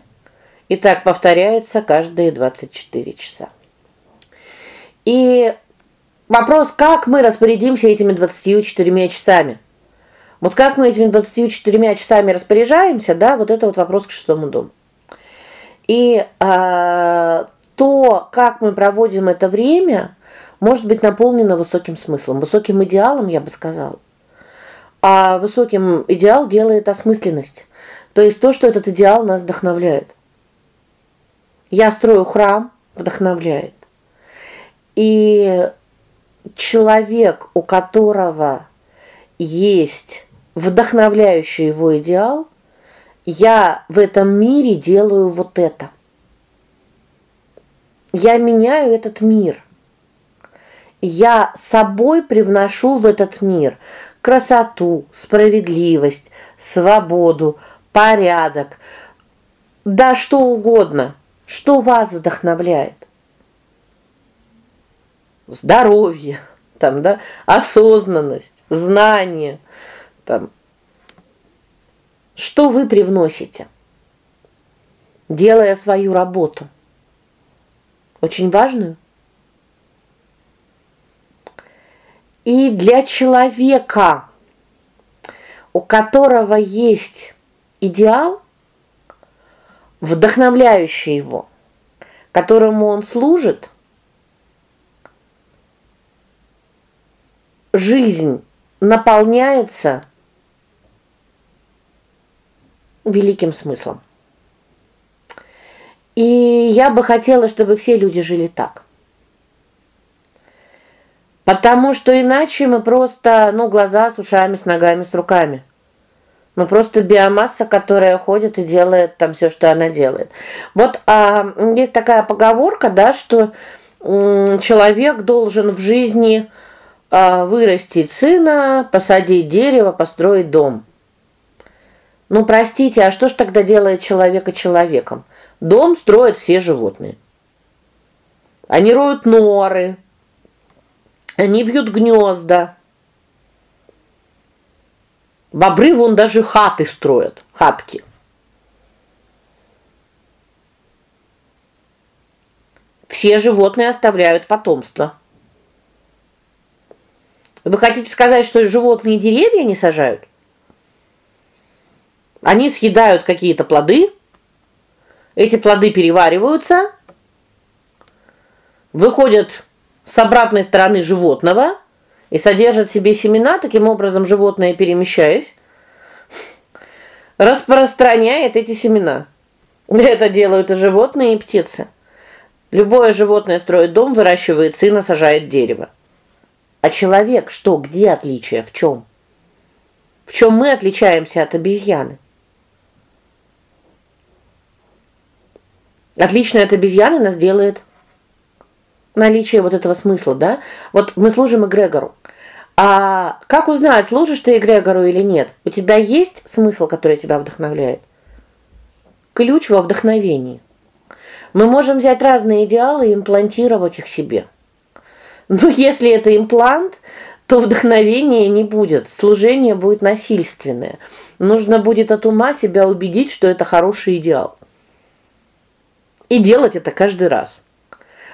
и так повторяется каждые 24 часа. И Вопрос, как мы распорядимся этими 24 часами? Вот как мы этими 24 часами распоряжаемся, да, вот это вот вопрос к шестому дому. И э, то, как мы проводим это время, может быть наполнено высоким смыслом, высоким идеалом, я бы сказала. А высоким идеал делает осмысленность. То есть то, что этот идеал нас вдохновляет. Я строю храм, вдохновляет. И человек, у которого есть вдохновляющий его идеал, я в этом мире делаю вот это. Я меняю этот мир. Я собой привношу в этот мир красоту, справедливость, свободу, порядок, да что угодно, что вас вдохновляет здоровье, там, да, осознанность, знание, там Что вы привносите? Делая свою работу. Очень важную. И для человека, у которого есть идеал, вдохновляющий его, которому он служит, жизнь наполняется великим смыслом. И я бы хотела, чтобы все люди жили так. Потому что иначе мы просто, ну, глаза с ушами, с ногами, с руками. Мы просто биомасса, которая ходит и делает там все, что она делает. Вот а есть такая поговорка, да, что человек должен в жизни а, вырастить сына, посадить дерево, построить дом. Ну, простите, а что ж тогда делает человека человеком? Дом строят все животные. Они роют норы. Они вьют гнезда. Бобры вон даже хаты строят, хатки. Все животные оставляют потомство. Вы хотите сказать, что животные деревья не сажают? Они съедают какие-то плоды. Эти плоды перевариваются, выходят с обратной стороны животного и содержат в себе семена, таким образом животное, перемещаясь, распространяет эти семена. Это делают и животные, и птицы. Любое животное строит дом, выращивает сына, сажает дерево. А человек что, где отличие, в чем? В чем мы отличаемся от обезьяны? Отличное от обезьяны нас делает наличие вот этого смысла, да? Вот мы служим эгрегору. А как узнать, служишь ты эгрегору или нет? У тебя есть смысл, который тебя вдохновляет? Ключ во вдохновении. Мы можем взять разные идеалы и имплантировать их себе. Но если это имплант, то вдохновения не будет, служение будет насильственное. Нужно будет от ума себя убедить, что это хороший идеал. И делать это каждый раз.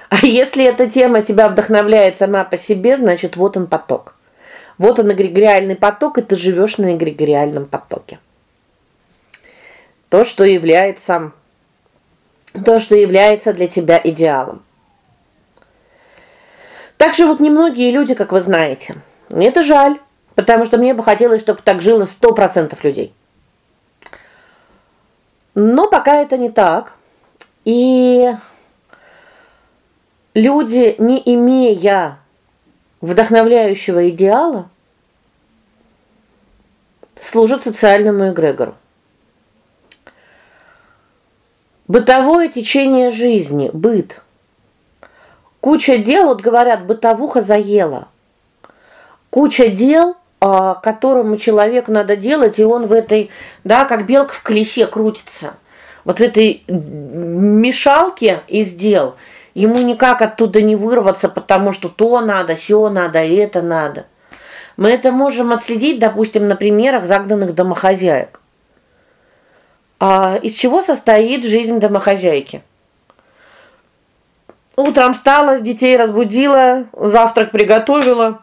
А если эта тема тебя вдохновляет сама по себе, значит, вот он поток. Вот он эгрегориальный поток, и ты живешь на эгрегориальном потоке. То, что является то, что является для тебя идеалом. Так живут немногие люди, как вы знаете. Это жаль, потому что мне бы хотелось, чтобы так жило 100% людей. Но пока это не так. И люди, не имея вдохновляющего идеала, служат социальному эгрегору. Бытовое течение жизни, быт Куча дел, вот говорят, бытовуха заела. Куча дел, а, которому человеку надо делать, и он в этой, да, как белка в колесе крутится. Вот в этой мешалке из дел. Ему никак оттуда не вырваться, потому что то надо, сё надо, это надо. Мы это можем отследить, допустим, на примерах загнанных домохозяек. А из чего состоит жизнь домохозяйки? Утром встала, детей разбудила, завтрак приготовила.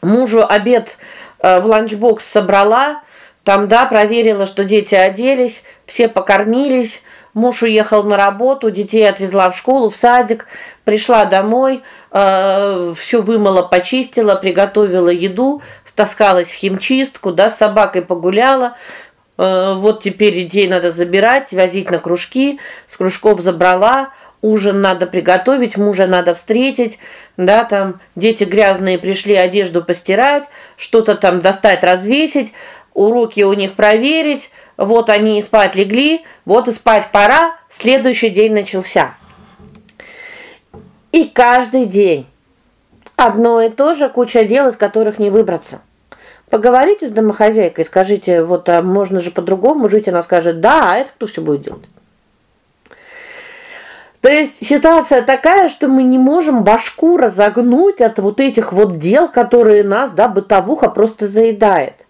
Мужу обед э, в ланчбокс собрала, там, да, проверила, что дети оделись, все покормились. Муж уехал на работу, детей отвезла в школу, в садик, пришла домой, э все вымыла, почистила, приготовила еду, стаскалась в химчистку, да, с собакой погуляла. Э вот теперь детей надо забирать, возить на кружки, с кружков забрала ужин надо приготовить, мужа надо встретить, да, там дети грязные пришли одежду постирать, что-то там достать, развесить, уроки у них проверить. Вот они и спать легли, вот и спать пора, следующий день начался. И каждый день одно и то же, куча дел, из которых не выбраться. Поговорите с домохозяйкой, скажите: "Вот а можно же по-другому жить?" Она скажет: "Да, а это кто все будет делать?" То есть ситуация такая, что мы не можем башку разогнуть от вот этих вот дел, которые нас, да, бытовуха просто заедает.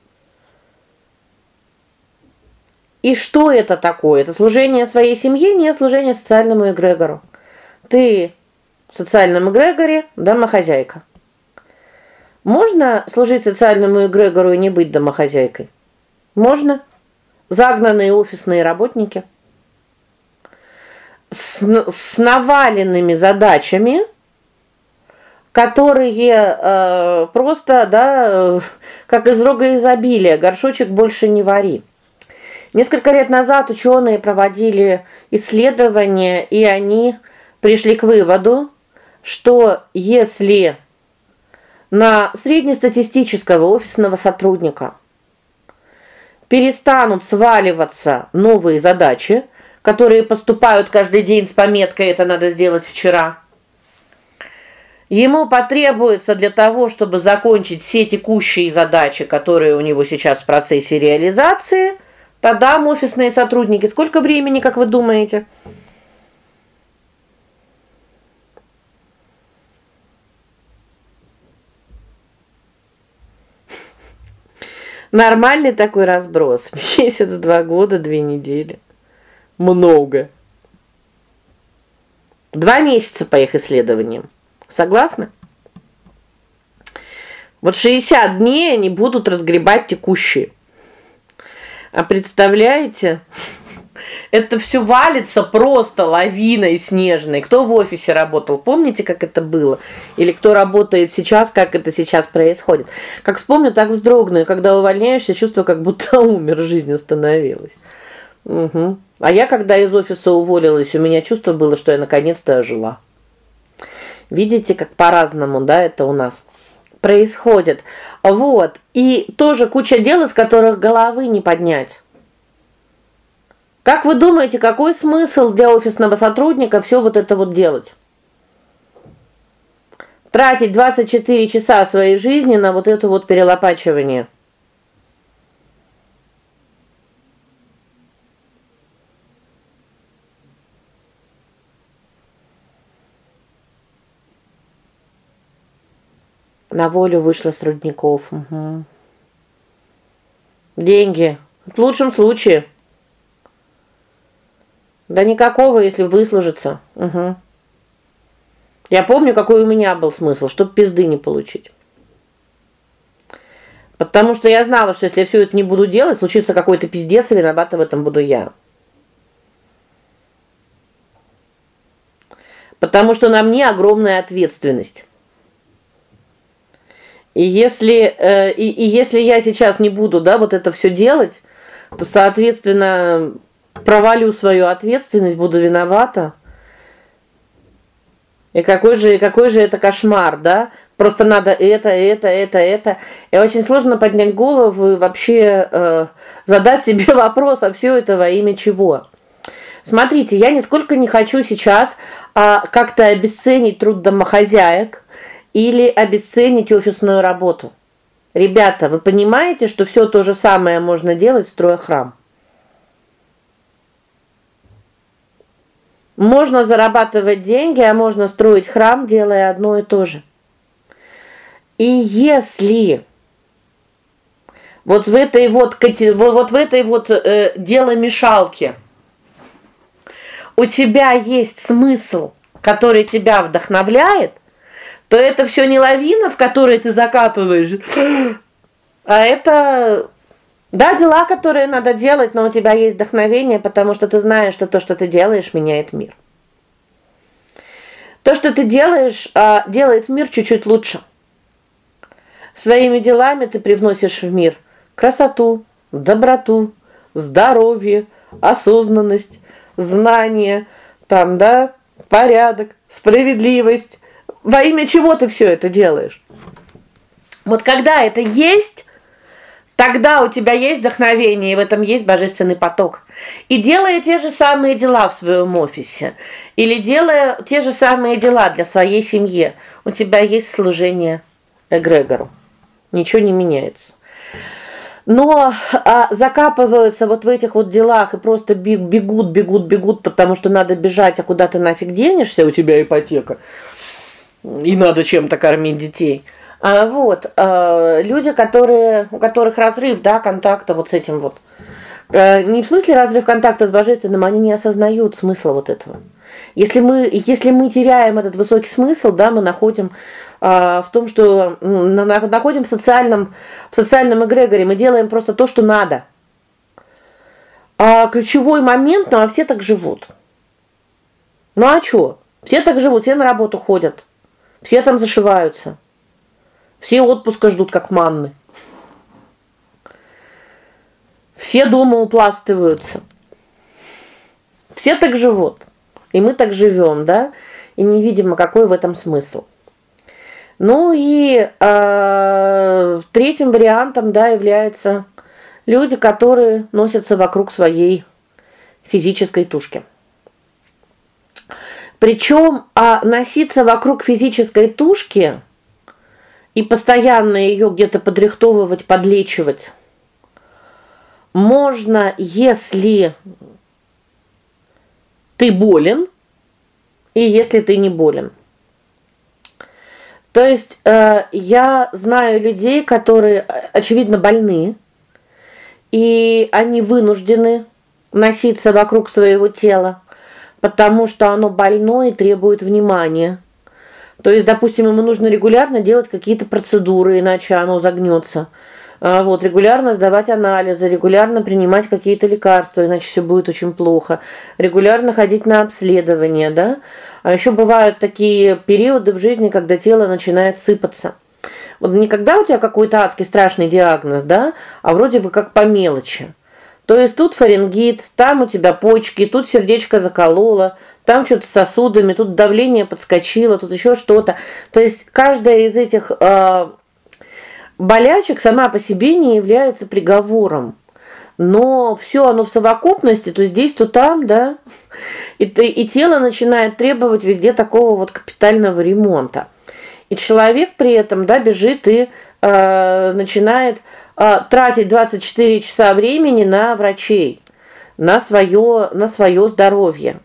И что это такое? Это служение своей семье, не служение социальному эгрегору. Ты в социальном эгрегоре домохозяйка. Можно служить социальному эгрегору и не быть домохозяйкой? Можно. Загнанные офисные работники с, с наваленными задачами, которые э, просто, да, как из рога изобилия, горшочек больше не вари. Несколько лет назад ученые проводили исследования, и они пришли к выводу, что если на среднестатистического офисного сотрудника перестанут сваливаться новые задачи, которые поступают каждый день с пометкой это надо сделать вчера. Ему потребуется для того, чтобы закончить все текущие задачи, которые у него сейчас в процессе реализации, тогда офисные сотрудники сколько времени, как вы думаете? Нормальный такой разброс. Месяц, два года, две недели. Много. Два месяца по их исследованиям. Согласны? Вот 60 дней они будут разгребать текущие. А представляете? Это все валится просто лавиной снежной. Кто в офисе работал, помните, как это было? Или кто работает сейчас, как это сейчас происходит? Как вспомню, так вздрогну, когда увольняешься, чувство, как будто умер, жизнь остановилась. Угу. А я когда из офиса уволилась, у меня чувство было, что я наконец-то ожила. Видите, как по-разному, да, это у нас происходит. Вот. И тоже куча дел, из которых головы не поднять. Как вы думаете, какой смысл для офисного сотрудника все вот это вот делать? Тратить 24 часа своей жизни на вот это вот перелопачивание. На волю вышла с рудников. Угу. Деньги. В лучшем случае да никакого, если выслужиться. Угу. Я помню, какой у меня был смысл, чтобы пизды не получить. Потому что я знала, что если я все это не буду делать, случится какой-то пиздец, и виновата в этом буду я. Потому что на мне огромная ответственность. И если э, и, и если я сейчас не буду, да, вот это все делать, то, соответственно, провалю свою ответственность, буду виновата. И какой же какой же это кошмар, да? Просто надо это, это, это, это. И очень сложно поднять голову и вообще э, задать себе вопрос, а все это во имя чего? Смотрите, я нисколько не хочу сейчас а, как-то обесценить труд домохозяек или обесценить офисную работу. Ребята, вы понимаете, что все то же самое можно делать, строя храм? Можно зарабатывать деньги, а можно строить храм, делая одно и то же. И если вот в этой вот вот в этой вот э, дело мешалки у тебя есть смысл, который тебя вдохновляет, то это все не лавина, в которой ты закапываешь, а это да, дела, которые надо делать, но у тебя есть вдохновение, потому что ты знаешь, что то, что ты делаешь, меняет мир. То, что ты делаешь, а, делает мир чуть-чуть лучше. Своими делами ты привносишь в мир красоту, доброту, здоровье, осознанность, знание, там, да, порядок, справедливость. Во имя чего ты все это делаешь? Вот когда это есть, Тогда у тебя есть вдохновение, и в этом есть божественный поток. И делая те же самые дела в своем офисе, или делая те же самые дела для своей семьи, у тебя есть служение эгрегору. Ничего не меняется. Но а, закапываются вот в этих вот делах и просто бегут, бегут, бегут, потому что надо бежать, а куда ты нафиг денешься, у тебя ипотека. И надо чем-то кормить детей. А вот, э, люди, которые у которых разрыв, да, контакта вот с этим вот Э, не в смысле разрыв контакта с божественным, они не осознают смысла вот этого. Если мы если мы теряем этот высокий смысл, да, мы находим а, в том, что находим в социальном в социальном эгрегоре, мы делаем просто то, что надо. А ключевой момент, ну а все так живут. Ну а что? Все так живут, все на работу ходят. Все там зашиваются. Все отпуска ждут как манны. Все дома упластываются. Все так живут. И мы так живем, да? И не видим, а какой в этом смысл. Ну и э, третьим вариантом, да, является люди, которые носятся вокруг своей физической тушки. Причем а носиться вокруг физической тушки и постоянно ее где-то подрихтовывать, подлечивать можно, если ты болен и если ты не болен. То есть э, я знаю людей, которые очевидно больны, и они вынуждены носиться вокруг своего тела, потому что оно больное и требует внимания. То есть, допустим, ему нужно регулярно делать какие-то процедуры, иначе оно загнется. А, вот регулярно сдавать анализы, регулярно принимать какие-то лекарства, иначе все будет очень плохо. Регулярно ходить на обследование, да? А еще бывают такие периоды в жизни, когда тело начинает сыпаться. Вот никогда у тебя какой-то адский страшный диагноз, да, а вроде бы как по мелочи. То есть тут фарингит, там у тебя почки, тут сердечко закололо, там что-то с сосудами, тут давление подскочило, тут еще что-то. То есть каждая из этих э, болячек сама по себе не является приговором. Но все оно в совокупности, то здесь, то там, да. И и тело начинает требовать везде такого вот капитального ремонта. И человек при этом, да, бежит и э, начинает тратить 24 часа времени на врачей, на свое на свое здоровье.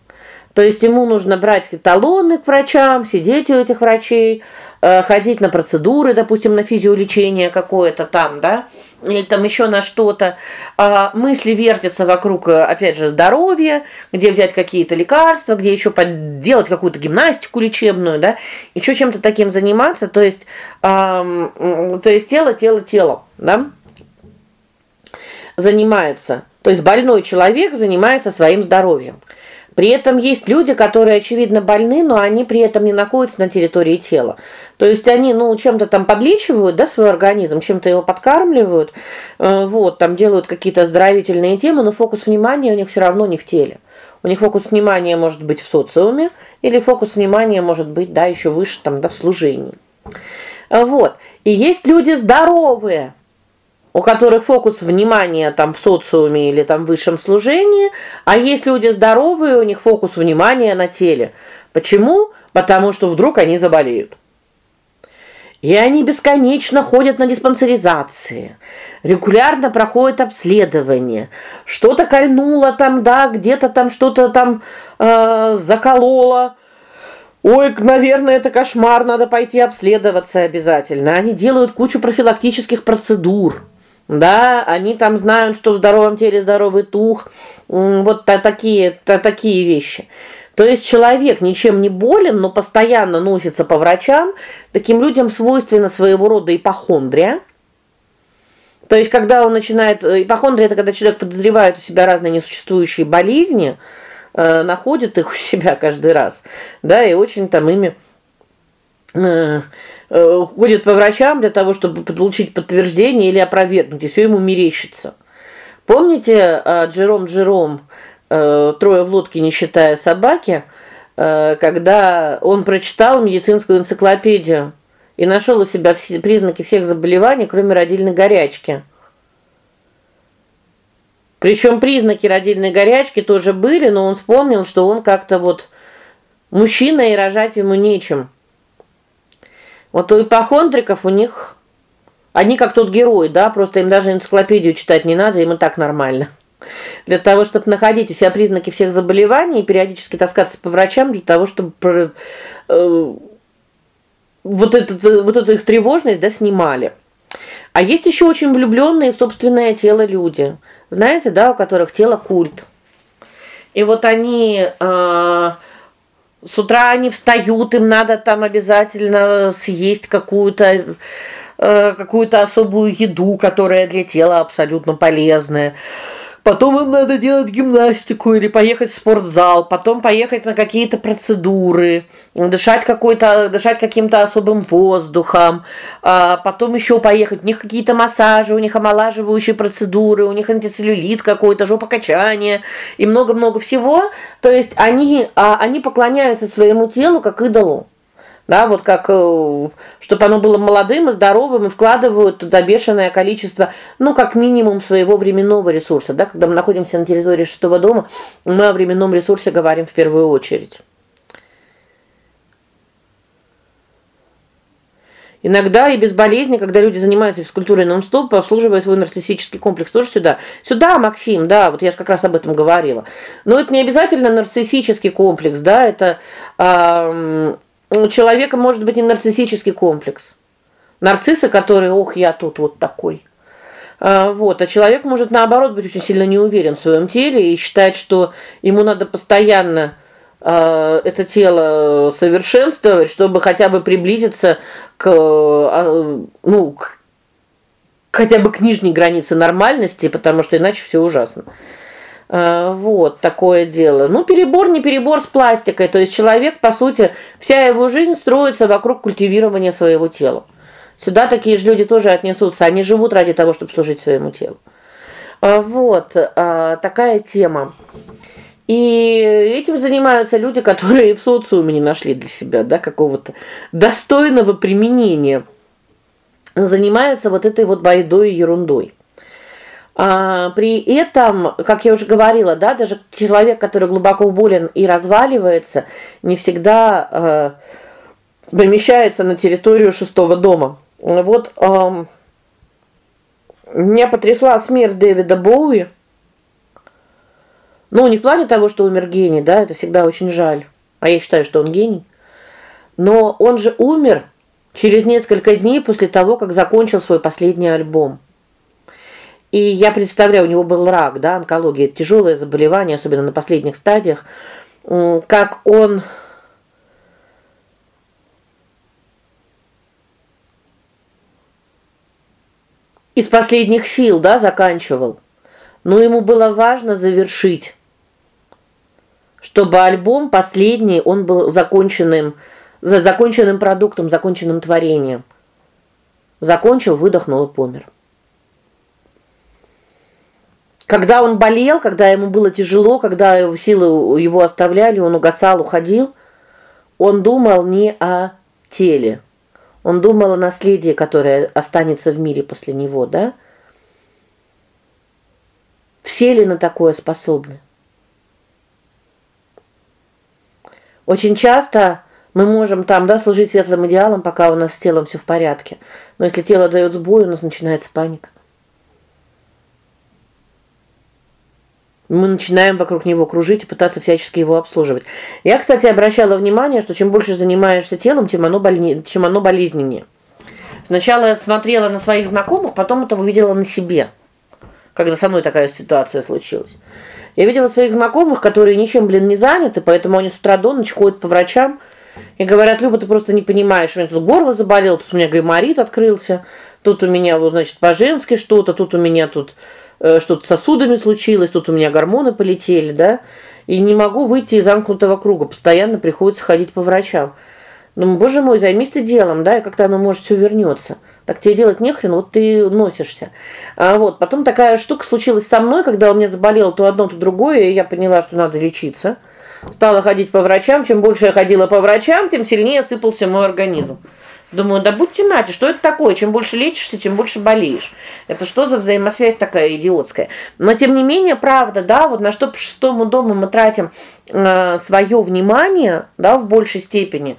То есть ему нужно брать талоны к врачам, сидеть у этих врачей, Э, ходить на процедуры, допустим, на физиолечение какое-то там, да, или там еще на что-то. А мысли вертятся вокруг опять же здоровья, где взять какие-то лекарства, где еще делать какую-то гимнастику лечебную, да, еще чем-то таким заниматься, то есть то есть тело, тело, тело, да? Занимается. То есть больной человек занимается своим здоровьем. При этом есть люди, которые очевидно больны, но они при этом не находятся на территории тела. То есть они, ну, чем-то там подлечивают, да, свой организм, чем-то его подкармливают. Э, вот, там делают какие-то оздоровительные темы, но фокус внимания у них все равно не в теле. У них фокус внимания может быть в социуме, или фокус внимания может быть, да, еще выше там, да, в служении. Э, вот. И есть люди здоровые, у которых фокус внимания там в социуме или там в высшем служении, а есть люди здоровые, у них фокус внимания на теле. Почему? Потому что вдруг они заболеют. И они бесконечно ходят на диспансеризации. Регулярно проходят обследования. Что-то кольнуло там, да, где-то там что-то там э, закололо. Ой, наверное, это кошмар, надо пойти обследоваться обязательно. Они делают кучу профилактических процедур. Да, они там знают, что в здоровом теле здоровый дух. Вот такие такие вещи. То есть человек ничем не болен, но постоянно носится по врачам. Таким людям свойственна своего рода ипохондрия. То есть когда он начинает э, ипохондрия это когда человек подозревает у себя разные несуществующие болезни, э, находит их у себя каждый раз. Да, и очень там ими Э, ходит по врачам для того, чтобы получить подтверждение или опровергнуть, и все ему мерещится. Помните, э, Джером Джером э, трое в лодке, не считая собаки, когда он прочитал медицинскую энциклопедию и нашел у себя все признаки всех заболеваний, кроме родильной горячки. Причем признаки родильной горячки тоже были, но он вспомнил, что он как-то вот мужчина и рожать ему нечем. Вот у ипохондриков у них они как тот герой, да, просто им даже энциклопедию читать не надо, им и так нормально. Для того, чтобы находить у себя признаки всех заболеваний и периодически таскаться по врачам для того, чтобы э, вот этот вот эту их тревожность, да, снимали. А есть еще очень влюбленные в собственное тело люди. знаете, да, у которых тело культ. И вот они э, с утра они встают, им надо там обязательно съесть какую-то э, какую-то особую еду, которая для тела абсолютно полезная. Потом им надо делать гимнастику или поехать в спортзал, потом поехать на какие-то процедуры, дышать какой-то дышать каким-то особым воздухом, а потом еще поехать. У них какие-то массажи, у них омолаживающие процедуры, у них антицеллюлит какой-то, жопокачание и много-много всего. То есть они а, они поклоняются своему телу как идолу. Да, вот как э, чтобы оно было молодым и здоровым, и вкладывают туда бешеное количество, ну, как минимум своего временного ресурса, да, когда мы находимся на территории шестого дома, мы о временном ресурсе говорим в первую очередь. Иногда и без болезни, когда люди занимаются физкультурой нон-стоп, обслуживая свой нарциссический комплекс, тоже сюда. Сюда, Максим, да, вот я же как раз об этом говорила. Но это не обязательно нарциссический комплекс, да, это э, у человека может быть и нарциссический комплекс. Нарциссы, которые, ох, я тут вот такой. А, вот, а человек может наоборот быть очень сильно неуверен в своем теле и считать, что ему надо постоянно э, это тело совершенствовать, чтобы хотя бы приблизиться к э, ну, к, хотя бы к нижней границе нормальности, потому что иначе все ужасно. А, вот такое дело. Ну, перебор не перебор с пластикой, то есть человек, по сути, вся его жизнь строится вокруг культивирования своего тела. Сюда такие же люди тоже отнесутся, они живут ради того, чтобы служить своему телу. А, вот, а, такая тема. И этим занимаются люди, которые в социуме не нашли для себя, да, какого-то достойного применения. Занимаются вот этой вот байдой и ерундой. А, при этом, как я уже говорила, да, даже человек, который глубоко болен и разваливается, не всегда э, помещается на территорию шестого дома. Вот э, меня потрясла смерть Дэвида Боуи. Ну, не в плане того, что умер гений, да, это всегда очень жаль. А я считаю, что он гений. Но он же умер через несколько дней после того, как закончил свой последний альбом. И я представляю, у него был рак, да, онкология тяжелое заболевание, особенно на последних стадиях. Как он из последних сил, да, заканчивал. Но ему было важно завершить, чтобы альбом последний, он был законченным, законченным продуктом, законченным творением. Закончил, выдохнул и помер. Когда он болел, когда ему было тяжело, когда силы его оставляли, он угасал, уходил, он думал не о теле. Он думал о наследии, которое останется в мире после него, да? Все ли на такое способны? Очень часто мы можем там, да, служить светлым идеалом, пока у нас с телом все в порядке. Но если тело дает сбой, у нас начинается паника. Мы начинаем вокруг него кружить и пытаться всячески его обслуживать. Я, кстати, обращала внимание, что чем больше занимаешься телом, тем оно больнее, чем оно болезненнее. Сначала я смотрела на своих знакомых, потом это увидела на себе. Когда со мной такая ситуация случилась. Я видела своих знакомых, которые ничем, блин, не заняты, поэтому они с утра до ночи ходят по врачам и говорят: "Люба, ты просто не понимаешь, у меня тут горло заболело, тут у меня гайморит открылся, тут у меня вот, значит, по-женски что-то, тут у меня тут что-то с сосудами случилось, тут у меня гормоны полетели, да? И не могу выйти из замкнутого круга, постоянно приходится ходить по врачам. Ну, боже мой, займись ты делом, да, и как-то оно может все вернется. Так тебе делать нехрен, вот ты носишься. А вот, потом такая штука случилась со мной, когда у меня заболело то одно, то другое, и я поняла, что надо лечиться. Стала ходить по врачам, чем больше я ходила по врачам, тем сильнее сыпался мой организм. Думаю, да будьте нати, что это такое? Чем больше лечишься, тем больше болеешь. Это что за взаимосвязь такая идиотская? Но тем не менее, правда, да, вот на что по шестому дому мы тратим э, свое внимание, да, в большей степени,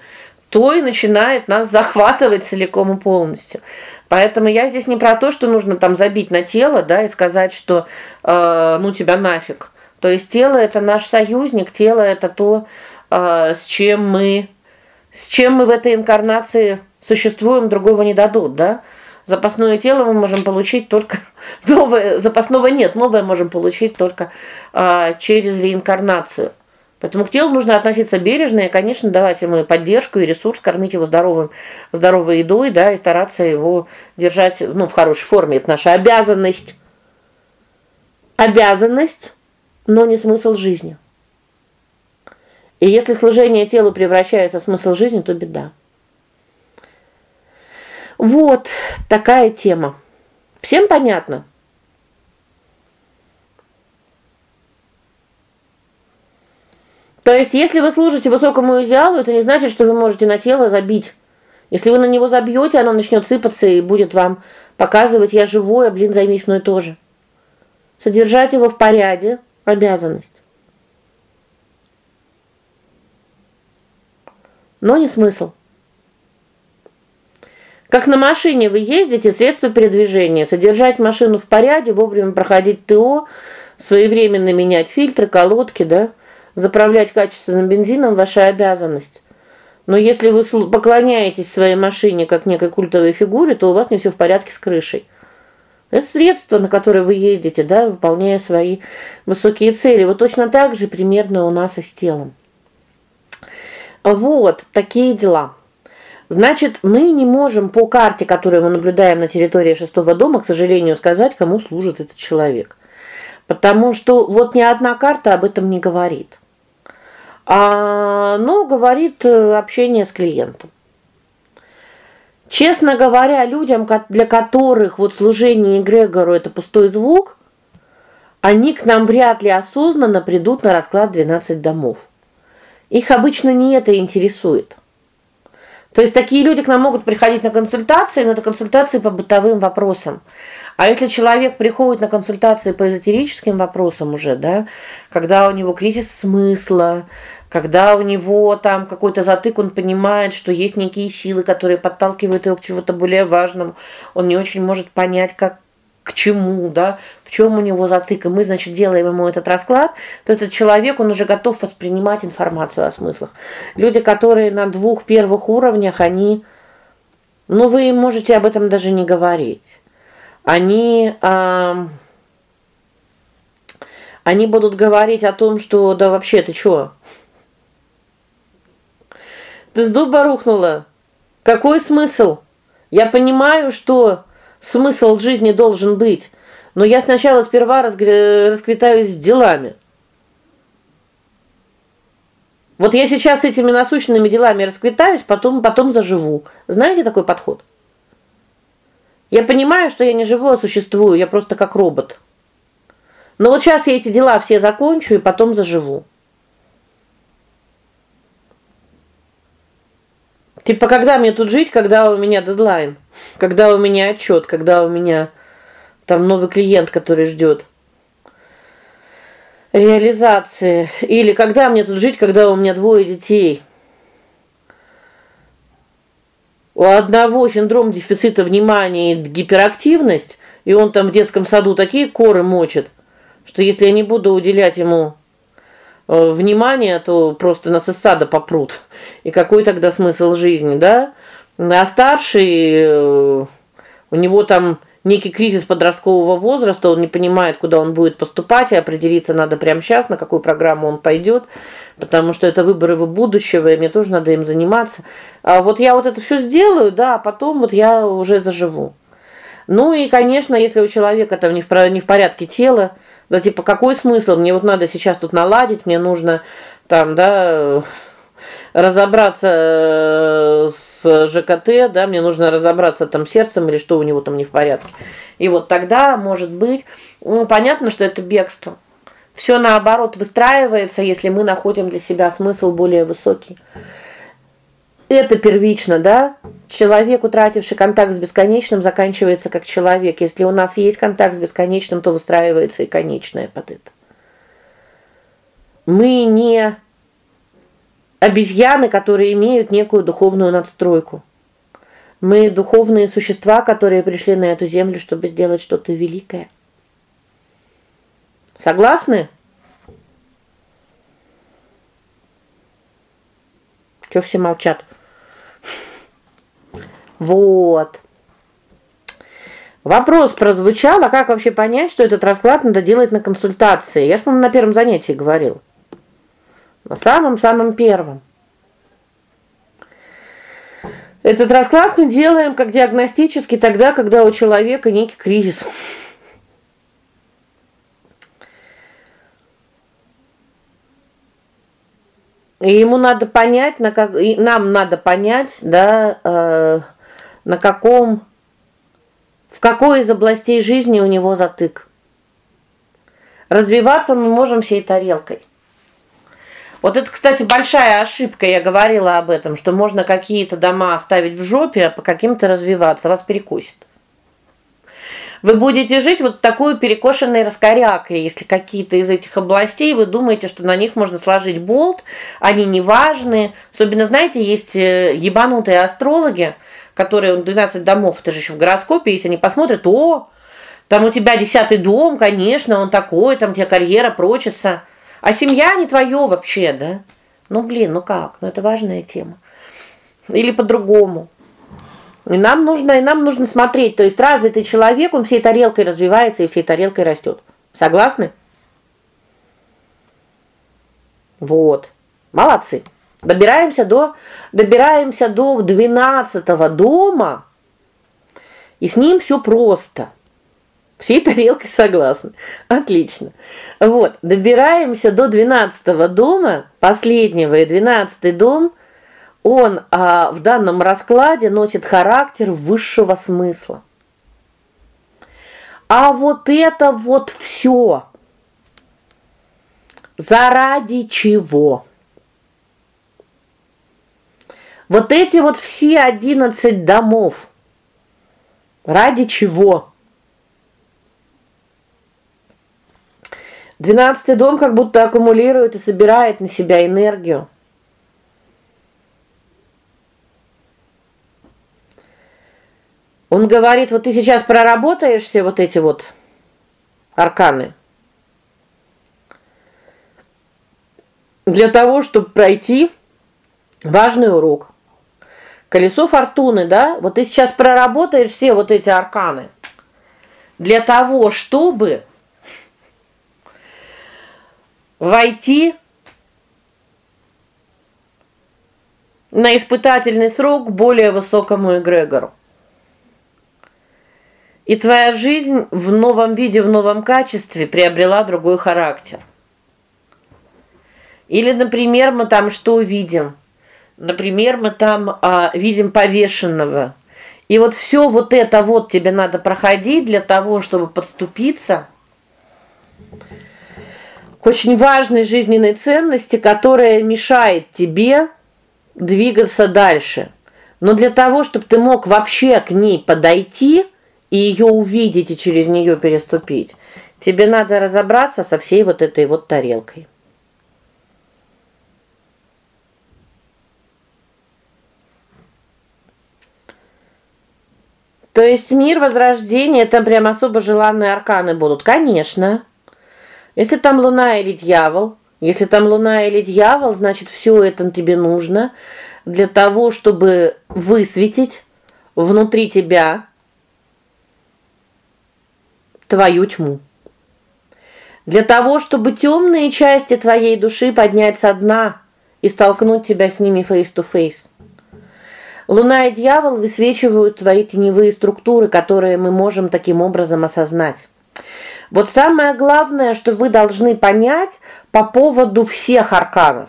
то и начинает нас захватывать целиком и полностью. Поэтому я здесь не про то, что нужно там забить на тело, да, и сказать, что э, ну тебя нафиг. То есть тело это наш союзник, тело это то, э, с чем мы с чем мы в этой инкарнации существуем, другого не дадут, да? Запасное тело мы можем получить только новое, запасного нет, новое можем получить только а, через реинкарнацию. Поэтому к телу нужно относиться бережно и, конечно, давать ему поддержку и ресурс, кормить его здоровым, здоровой едой, да, и стараться его держать, ну, в хорошей форме. Это наша обязанность. Обязанность, но не смысл жизни. И если служение телу превращается в смысл жизни, то беда. Вот такая тема. Всем понятно? То есть, если вы служите высокому идеалу, это не значит, что вы можете на тело забить. Если вы на него забьете, оно начнет сыпаться и будет вам показывать: "Я живой, а блин, займись мной тоже". Содержать его в порядке обязанность. Но не смысл. Как на машине вы ездите, средство передвижения, содержать машину в порядке, вовремя проходить ТО, своевременно менять фильтры, колодки, да? Заправлять качественным бензином ваша обязанность. Но если вы поклоняетесь своей машине как некой культовой фигуре, то у вас не все в порядке с крышей. Это средство, на которое вы ездите, да, выполняя свои высокие цели. Вот точно так же примерно у нас и с телом. Вот такие дела. Значит, мы не можем по карте, которую мы наблюдаем на территории шестого дома, к сожалению, сказать, кому служит этот человек. Потому что вот ни одна карта об этом не говорит. А, но говорит э, общение с клиентом. Честно говоря, людям, для которых вот служение эгрегору это пустой звук, они к нам вряд ли осознанно придут на расклад 12 домов. Их обычно не это интересует. То есть такие люди к нам могут приходить на консультации, это консультации по бытовым вопросам. А если человек приходит на консультации по эзотерическим вопросам уже, да, когда у него кризис смысла, когда у него там какой-то затык, он понимает, что есть некие силы, которые подталкивают его к чему-то более важному, он не очень может понять, как к чему, да, в чем у него затык, и мы, значит, делаем ему этот расклад, то этот человек, он уже готов воспринимать информацию о смыслах. Люди, которые на двух первых уровнях, они ну вы можете об этом даже не говорить. Они а, они будут говорить о том, что да вообще ты что? Ты с дуба рухнула. Какой смысл? Я понимаю, что смысл жизни должен быть. Но я сначала сперва расквитаюсь с делами. Вот я сейчас этими насущными делами расквитаюсь, потом потом заживу. Знаете такой подход? Я понимаю, что я не живу, а существую, я просто как робот. Но вот сейчас я эти дела все закончу и потом заживу. Типа когда мне тут жить, когда у меня дедлайн, когда у меня отчет, когда у меня там новый клиент, который ждет реализации, или когда мне тут жить, когда у меня двое детей. У одного синдром дефицита внимания и гиперактивность, и он там в детском саду такие коры мочит, что если я не буду уделять ему Э, внимание, то просто нас из сада попрут. И какой тогда смысл жизни, да? А старший э, у него там некий кризис подросткового возраста, он не понимает, куда он будет поступать, и определиться надо прямо сейчас, на какую программу он пойдет, потому что это выбор его будущего, и мне тоже надо им заниматься. А вот я вот это все сделаю, да, а потом вот я уже заживу. Ну и, конечно, если у человека там не в не в порядке тела, да типа какой смысл? Мне вот надо сейчас тут наладить, мне нужно там, да, разобраться э, с ЖКТ, да, мне нужно разобраться там сердцем или что у него там не в порядке. И вот тогда, может быть, ну, понятно, что это бегство. Все наоборот выстраивается, если мы находим для себя смысл более высокий это первично, да? Человек, утративший контакт с бесконечным, заканчивается как человек. Если у нас есть контакт с бесконечным, то выстраивается и конечное под это. Мы не обезьяны, которые имеют некую духовную надстройку. Мы духовные существа, которые пришли на эту землю, чтобы сделать что-то великое. Согласны? Что все молчат? Вот. Вопрос прозвучал, а как вообще понять, что этот расклад надо делать на консультации? Я же, по на первом занятии говорил. На самом-самом первом. Этот расклад мы делаем как диагностический тогда, когда у человека некий кризис. И ему надо понять, на как и нам надо понять, да, э, на каком в какой из областей жизни у него затык. Развиваться мы можем всей тарелкой. Вот это, кстати, большая ошибка, я говорила об этом, что можно какие-то дома оставить в жопе, а по каким-то развиваться, вас перекусит. Вы будете жить вот такой перекошенной раскорякой, если какие-то из этих областей вы думаете, что на них можно сложить болт, они не важны. Особенно, знаете, есть э, ебанутые астрологи, которые 12 домов, это же еще в гороскопе, если они посмотрят, о, там у тебя десятый дом, конечно, он такой, там у тебя карьера прочится. А семья не твое вообще, да? Ну, блин, ну как? Ну это важная тема. Или по-другому. И нам нужно, и нам нужно смотреть, то есть развитый человек, он всей тарелкой развивается и всей тарелкой растет. Согласны? Вот. Молодцы. Добираемся до добираемся до 12 дома. И с ним все просто. Всей тарелкой согласны. Отлично. Вот, добираемся до 12 дома, последнего и 12 дом, он а, в данном раскладе носит характер высшего смысла. А вот это вот все заради чего? Вот эти вот все 11 домов ради чего? Двенадцатый дом как будто аккумулирует и собирает на себя энергию. Он говорит: "Вот ты сейчас проработаешь все вот эти вот арканы для того, чтобы пройти важный урок. Колесо фортуны, да? Вот ты сейчас проработаешь все вот эти арканы для того, чтобы войти на испытательный срок более высокому эгрегору. И твоя жизнь в новом виде, в новом качестве приобрела другой характер. Или, например, мы там что увидим? Например, мы там а, видим повешенного. И вот все вот это вот тебе надо проходить для того, чтобы подступиться к очень важной жизненной ценности, которая мешает тебе двигаться дальше. Но для того, чтобы ты мог вообще к ней подойти и ее увидеть и через нее переступить, тебе надо разобраться со всей вот этой вот тарелкой. То есть мир возрождения это прям особо желанные арканы будут, конечно. Если там луна или дьявол, если там луна или дьявол, значит, все это тебе нужно для того, чтобы высветить внутри тебя твою тьму. Для того, чтобы темные части твоей души поднять со дна и столкнуть тебя с ними face to face. Луна и дьявол высвечивают твои теневые структуры, которые мы можем таким образом осознать. Вот самое главное, что вы должны понять по поводу всех арканов.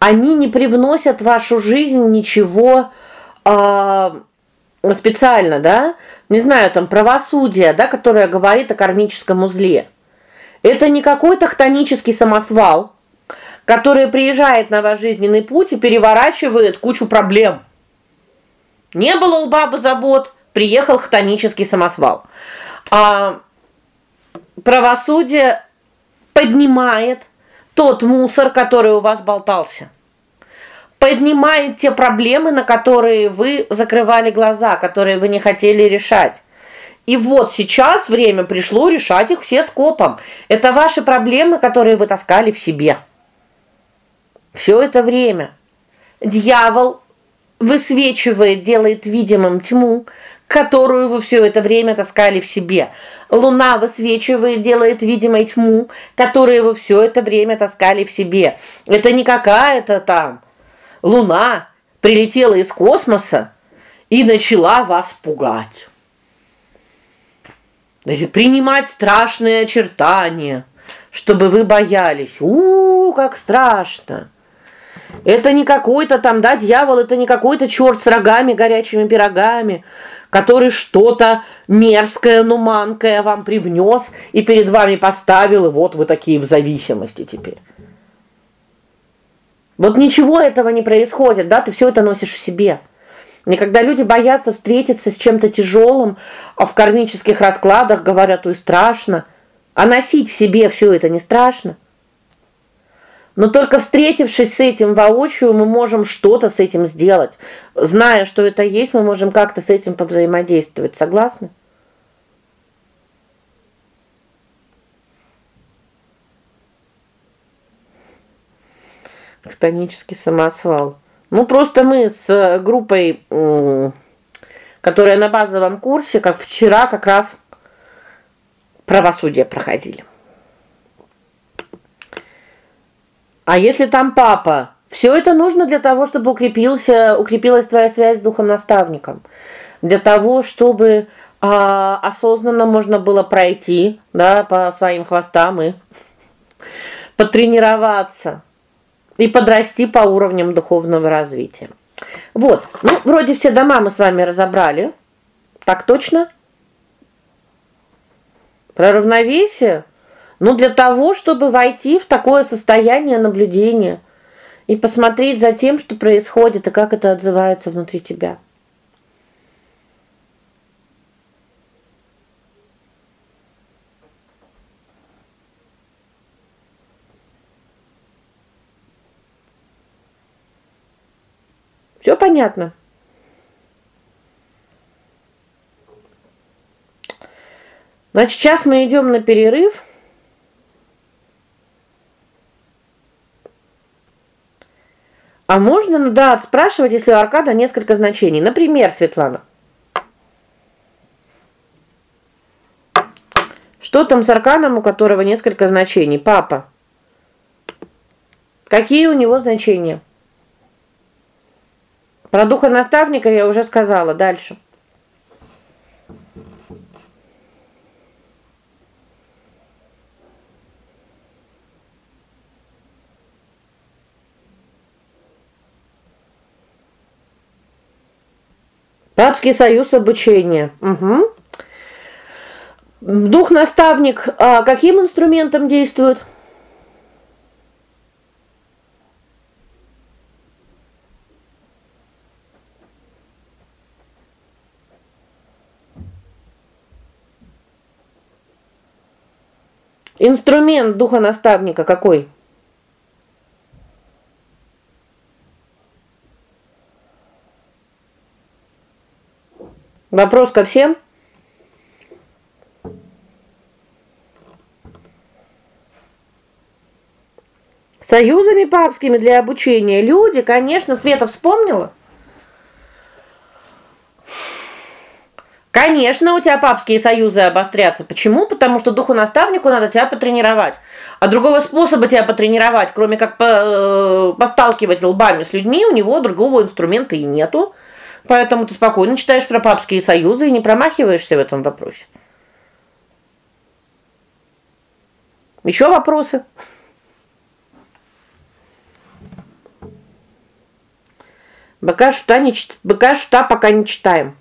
Они не привносят в вашу жизнь ничего э, специально, да? Не знаю, там правосудие, да, которое говорит о кармическом узле. Это не какой-то хтонический самосвал, который приезжает на ваш жизненный путь и переворачивает кучу проблем. Не было у бабы забот, приехал хтонический самосвал. А правосудие поднимает тот мусор, который у вас болтался. Поднимает те проблемы, на которые вы закрывали глаза, которые вы не хотели решать. И вот сейчас время пришло решать их все скопом. Это ваши проблемы, которые вы таскали в себе. Все это время дьявол высвечивает, делает видимым тьму, которую вы все это время таскали в себе. Луна высвечивает, делает видимой тьму, которую вы все это время таскали в себе. Это не какая-то там луна прилетела из космоса и начала вас пугать. Принимать страшные очертания, чтобы вы боялись. У, -у как страшно. Это не какой-то там, да, дьявол, это не какой-то черт с рогами, горячими пирогами, который что-то мерзкое, но манкое вам привнес и перед вами поставил, и вот вы такие в зависимости теперь. Вот ничего этого не происходит, да, ты все это носишь в себе. И когда люди боятся встретиться с чем-то тяжелым, а в кармических раскладах говорят: "Ой, страшно". А носить в себе все это не страшно. Но только встретившись с этим воочию, мы можем что-то с этим сделать. Зная, что это есть, мы можем как-то с этим повзаимодействовать. Согласны? Хтонический самосвал. Ну просто мы с группой, которая на базовом курсе, как вчера как раз правосудие проходили. А если там папа? Все это нужно для того, чтобы укрепился, укрепилась твоя связь с духом наставником. Для того, чтобы а, осознанно можно было пройти, да, по своим хвостам и потренироваться и подрасти по уровням духовного развития. Вот. Ну, вроде все дома мы с вами разобрали. Так точно? Про равновесие но для того, чтобы войти в такое состояние наблюдения и посмотреть за тем, что происходит и как это отзывается внутри тебя. Все понятно? Значит, сейчас мы идем на перерыв. А можно, ну да, спрашивать, если у аркада несколько значений. Например, Светлана. Что там с арканом, у которого несколько значений? Папа. Какие у него значения? Про духа наставника я уже сказала, дальше. Папский союз обучения. Угу. Дух-наставник а каким инструментом действует? Инструмент духа наставника какой? Вопрос ко всем? Союзами папскими для обучения люди, конечно, Света вспомнила. Конечно, у тебя папские союзы обострятся. Почему? Потому что духу наставнику надо тебя потренировать. А другого способа тебя потренировать, кроме как по, э, посталкивать лбами с людьми, у него другого инструмента и нету. Поэтому ты спокойно читаешь про папские союзы и не промахиваешься в этом вопросе. Еще вопросы? Быка шута не быка шута пока не читаем.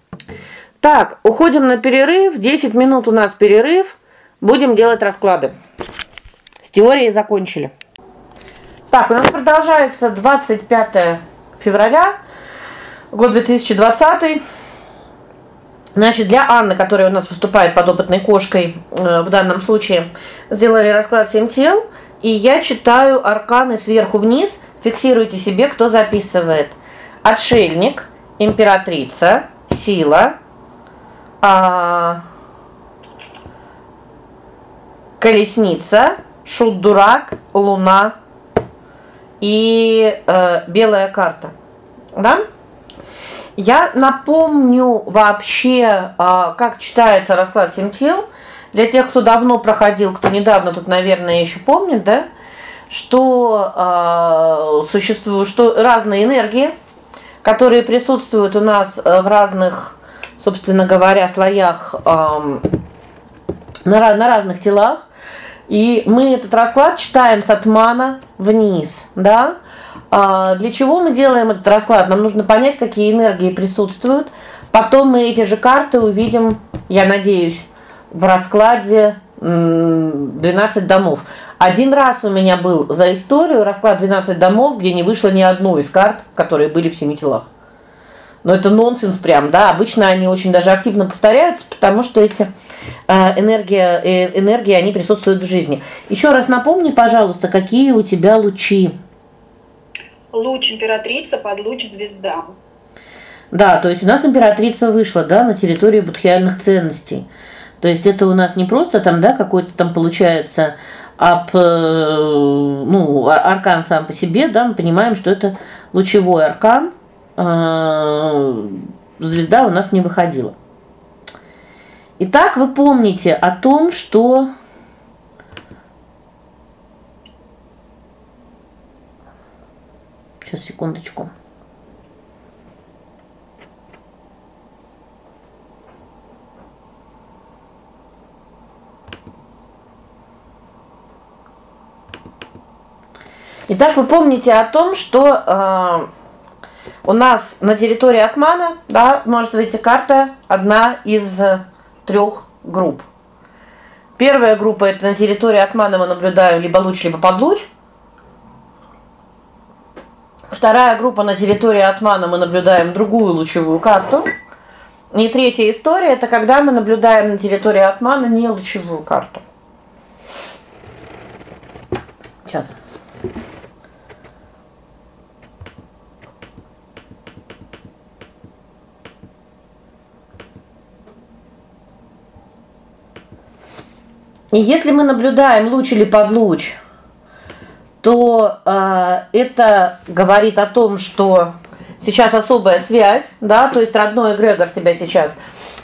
Так, уходим на перерыв. 10 минут у нас перерыв. Будем делать расклады. С теорией закончили. Так, у нас продолжается 25 февраля Год 2020. Значит, для Анны, которая у нас выступает под опытной кошкой, э, в данном случае сделали расклад 7 тел, и я читаю арканы сверху вниз. Фиксируйте себе, кто записывает. Отшельник, императрица, сила, а колесница, шут-дурак, луна и э, белая карта. Да? Я напомню вообще, а, как читается расклад семь тел. Для тех, кто давно проходил, кто недавно тут, наверное, еще помнит, да, что э, существуют что разные энергии, которые присутствуют у нас э, в разных, собственно говоря, слоях на на разных телах. И мы этот расклад читаем с атмана вниз, да? А для чего мы делаем этот расклад? Нам нужно понять, какие энергии присутствуют. Потом мы эти же карты увидим, я надеюсь, в раскладе 12 домов. Один раз у меня был за историю расклад 12 домов, где не вышло ни одной из карт, которые были в семи телах. Но это нонсенс прям, да? Обычно они очень даже активно повторяются, потому что эти э, энергия э, энергии они присутствуют в жизни. Еще раз напомни, пожалуйста, какие у тебя лучи? Луч императрица под луч звезда. Да, то есть у нас императрица вышла, да, на территории будхиальных ценностей. То есть это у нас не просто там, да, какой-то там получается об э, ну, а, аркан сам по себе, да, мы понимаем, что это лучевой аркан. Э, звезда у нас не выходила. Итак, вы помните о том, что Сейчас секундочку. Итак, вы помните о том, что э, у нас на территории Атмана, да, может выйти карта одна из трех групп. Первая группа это на территории Атмана мы наблюдаем либо луч, либо подлуч. Вторая группа на территории Атмана мы наблюдаем другую лучевую карту. И третья история это когда мы наблюдаем на территории Атмана не лучевую карту. Сейчас. И если мы наблюдаем луч или подлуч, то э, это говорит о том, что сейчас особая связь, да, то есть родной эгрегор тебя сейчас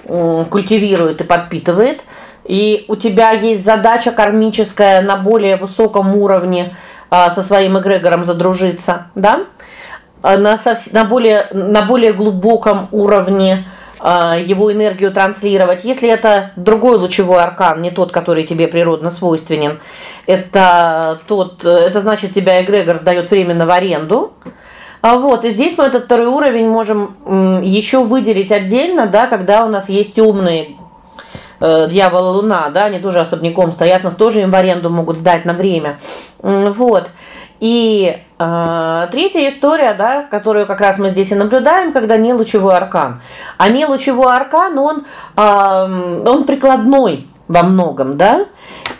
э, культивирует и подпитывает, и у тебя есть задача кармическая на более высоком уровне э, со своим эгрегором задружиться, да? На на более на более глубоком уровне а, его энергию транслировать. Если это другой лучевой аркан, не тот, который тебе природно свойственен, это тот, это значит тебя эгрегор сдает временно в аренду. А вот, и здесь мы этот второй уровень можем еще выделить отдельно, да, когда у нас есть умные э, дьявол и луна, да, они тоже особняком стоят, нас тоже им в аренду могут сдать на время. Вот. И э, третья история, да, которую как раз мы здесь и наблюдаем, когда не лучевой аркан. А не лучевой аркан, он э, он прикладной во многом, да?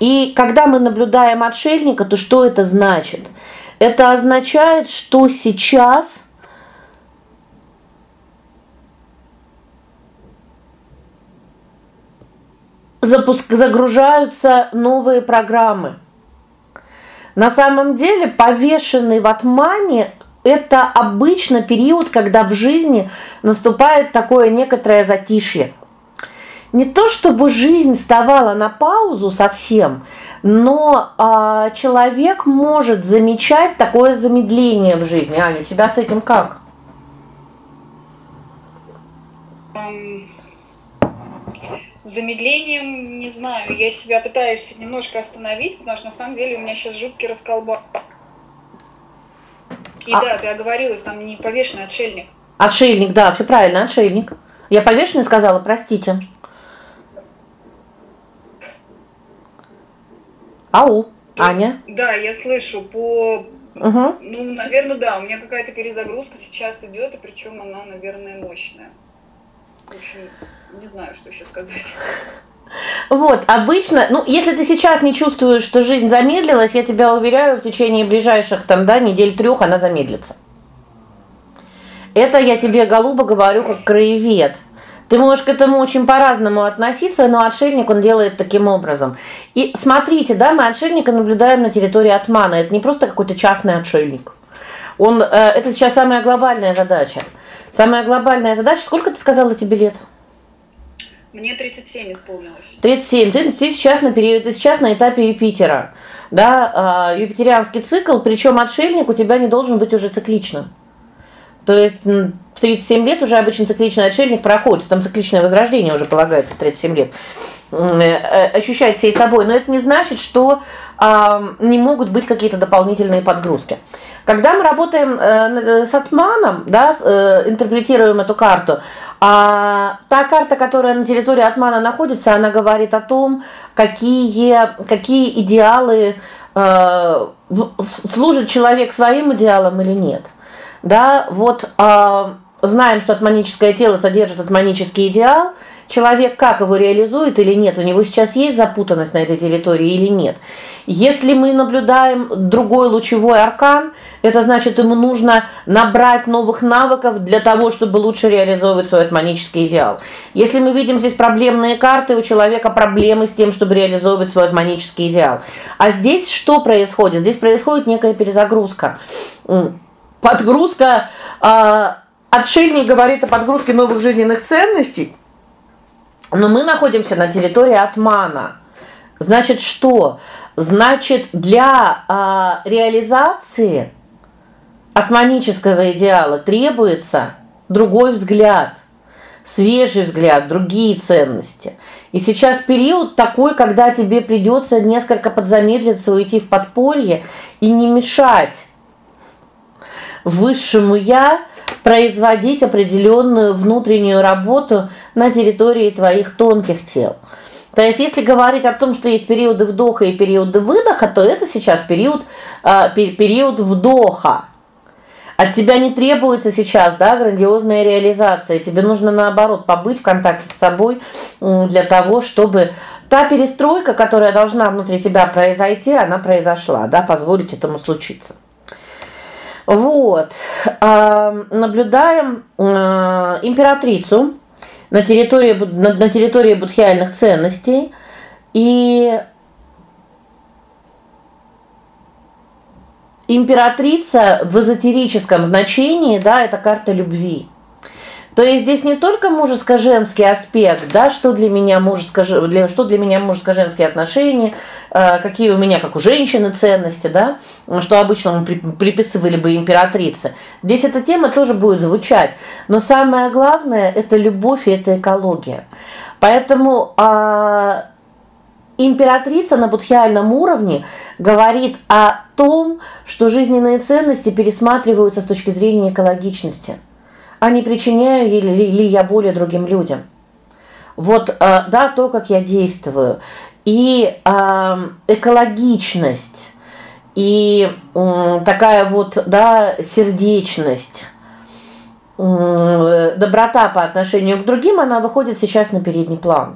И когда мы наблюдаем отшельника, то что это значит? Это означает, что сейчас запуск загружаются новые программы. На самом деле, повешенный в атмане это обычно период, когда в жизни наступает такое некоторое затишье. Не то чтобы жизнь вставала на паузу совсем, но а, человек может замечать такое замедление в жизни. Аня, у тебя с этим как? замедлением, не знаю, я себя пытаюсь немножко остановить, потому что на самом деле у меня сейчас жуткий расколбас. И а... да, ты оговорилась, там не повешенный отшельник. Отшельник, да, все правильно, отшельник. Я повешенный сказала, простите. Ау, Аня. да, я слышу по Угу. Ну, наверное, да, у меня какая-то перезагрузка сейчас идет, и причем она, наверное, мощная. В общем, не знаю, что еще сказать. Вот, обычно, ну, если ты сейчас не чувствуешь, что жизнь замедлилась, я тебя уверяю, в течение ближайших там, да, недель трех она замедлится. Это я тебе голубо говорю как краевед. Ты можешь к этому очень по-разному относиться, но отшельник он делает таким образом. И смотрите, да, мы отшельника наблюдаем на территории Атмана. Это не просто какой-то частный отшельник. Он э, это сейчас самая глобальная задача. Самая глобальная задача, сколько ты сказала тебе лет? Мне 37 исполнилось. 37. Ты, ты сейчас на период, ты сейчас на этапе Юпитера. Да, э, юпитерианский цикл, причем отшельник у тебя не должен быть уже цикличным. То есть в 37 лет уже обычно цикличный отшельник проходит, там цикличное возрождение уже полагается в 37 лет. Э, ощущать всей собой, но это не значит, что э, не могут быть какие-то дополнительные подгрузки. Когда мы работаем э, с атманом, да, э, интерпретируем эту карту, а та карта, которая на территории атмана находится, она говорит о том, какие какие идеалы э, служит человек своим идеалам или нет. Да, вот э, знаем, что атманическое тело содержит атманический идеал. Человек как его реализует или нет? У него сейчас есть запутанность на этой территории или нет? Если мы наблюдаем другой лучевой аркан, это значит, ему нужно набрать новых навыков для того, чтобы лучше реализовывать свой атманический идеал. Если мы видим здесь проблемные карты, у человека проблемы с тем, чтобы реализовывать свой атманический идеал. А здесь что происходит? Здесь происходит некая перезагрузка. Подгрузка а отшельник говорит о подгрузке новых жизненных ценностей. Но мы находимся на территории атмана. Значит, что? Значит, для а, реализации атманического идеала требуется другой взгляд, свежий взгляд, другие ценности. И сейчас период такой, когда тебе придется несколько подзамедлиться, уйти в подполье и не мешать высшему я производить определенную внутреннюю работу на территории твоих тонких тел. То есть если говорить о том, что есть периоды вдоха и периоды выдоха, то это сейчас период э, период вдоха. От тебя не требуется сейчас, да, грандиозная реализация. Тебе нужно наоборот побыть в контакте с собой для того, чтобы та перестройка, которая должна внутри тебя произойти, она произошла, да, позволить этому случиться. Вот. Наблюдаем а, императрицу на территории на территории будхиальных ценностей и императрица в эзотерическом значении, да, это карта любви. То есть здесь не только мужеско-женский аспект, да, что для меня мужеско для что для меня мужеско-женские отношения, э, какие у меня как у женщины ценности, да, что обычно мы приписывали бы императрице. Здесь эта тема тоже будет звучать, но самое главное это любовь и это экология. Поэтому а императрица на будхиальном уровне говорит о том, что жизненные ценности пересматриваются с точки зрения экологичности а не причиняю ли, я боли другим людям. Вот, э, да, то, как я действую. И э, экологичность, и э, такая вот, да, сердечность, э, доброта по отношению к другим, она выходит сейчас на передний план.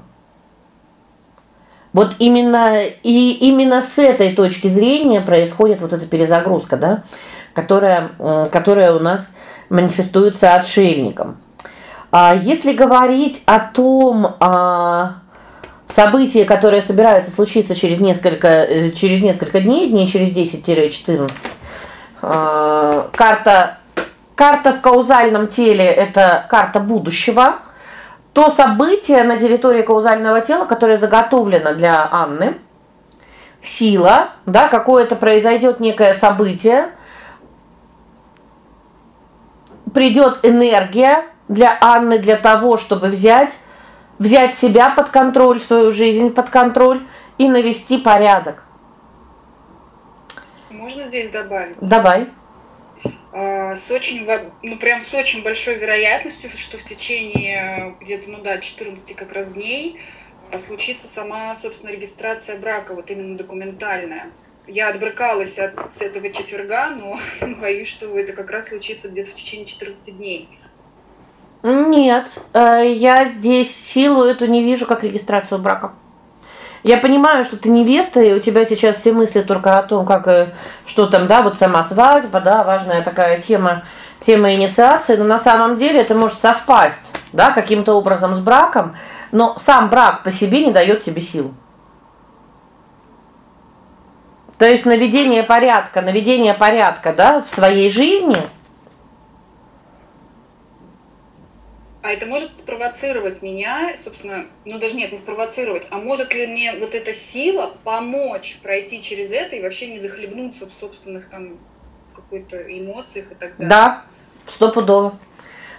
Вот именно и именно с этой точки зрения происходит вот эта перезагрузка, да, которая которая у нас манифестуется отшельником. А если говорить о том, а, событии, которое собирается случиться через несколько э, через несколько дней, дней через 10-14. А, карта карта в каузальном теле это карта будущего. То событие на территории каузального тела, которое заготовлено для Анны, сила, да, какое-то произойдет некое событие, придет энергия для Анны для того, чтобы взять взять себя под контроль, свою жизнь под контроль и навести порядок. Можно здесь добавить? Давай. А, с очень ну прям с очень большой вероятностью, что в течение где-то ну да, 14 как раз дней а, случится сама, собственно, регистрация брака, вот именно документальная я отбрыкалась от с этого четверга, но боюсь, что это как раз случится где-то в течение 14 дней. Нет, э, я здесь силу эту не вижу как регистрацию брака. Я понимаю, что ты невеста, и у тебя сейчас все мысли только о том, как э, что там, да, вот сама свадьба, да, важная такая тема, тема инициации, но на самом деле это может совпасть, да, каким-то образом с браком, но сам брак по себе не дает тебе сил. То есть наведение порядка, наведение порядка, да, в своей жизни А это может спровоцировать меня, собственно, ну даже нет, не спровоцировать, а может ли мне вот эта сила помочь пройти через это и вообще не захлебнуться в собственных там какой-то эмоциях и так далее? Да, стопудово.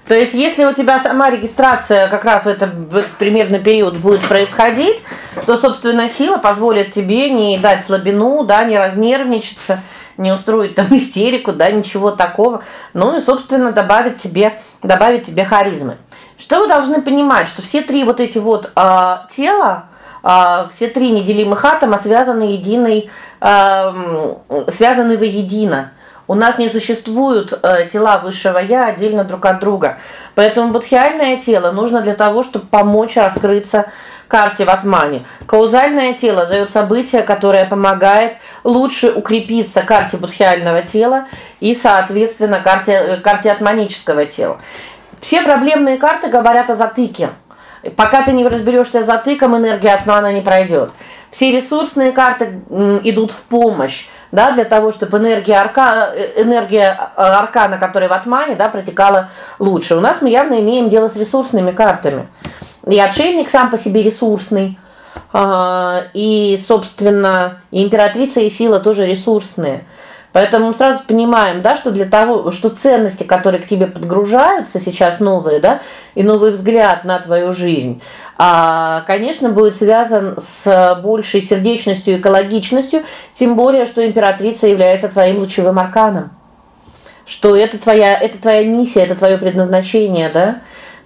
То есть, если у тебя сама регистрация как раз в этот, примерно период будет происходить, то, собственно, сила позволит тебе не дать слабину, да, не разнервничаться, не устроить там истерику, да, ничего такого. Ну и, собственно, добавит тебе добавит тебе харизмы. Что вы должны понимать, что все три вот эти вот а, тела, а, все три неделимых атома связаны единой а, связаны воедино. У нас не существуют э, тела высшего я отдельно друг от друга. Поэтому будхиальное тело нужно для того, чтобы помочь раскрыться карте в атмане. Каузальное тело дает событие, которое помогает лучше укрепиться карте будхиального тела и, соответственно, карте э, карте атманического тела. Все проблемные карты говорят о затыке. Пока ты не разберешься с затыком, энергия атмана не пройдет. Все ресурсные карты идут в помощь да, для того, чтобы энергия арка э, энергия э, аркана, которая в атмане, да, протекала лучше. У нас мы явно имеем дело с ресурсными картами. И отшельник сам по себе ресурсный. А, и, собственно, и императрица и сила тоже ресурсные. Поэтому мы сразу понимаем, да, что для того, что ценности, которые к тебе подгружаются сейчас новые, да, и новый взгляд на твою жизнь, конечно, будет связан с большей сердечностью экологичностью, тем более, что императрица является твоим лучевым арканом. Что это твоя это твоя миссия, это твое предназначение, да?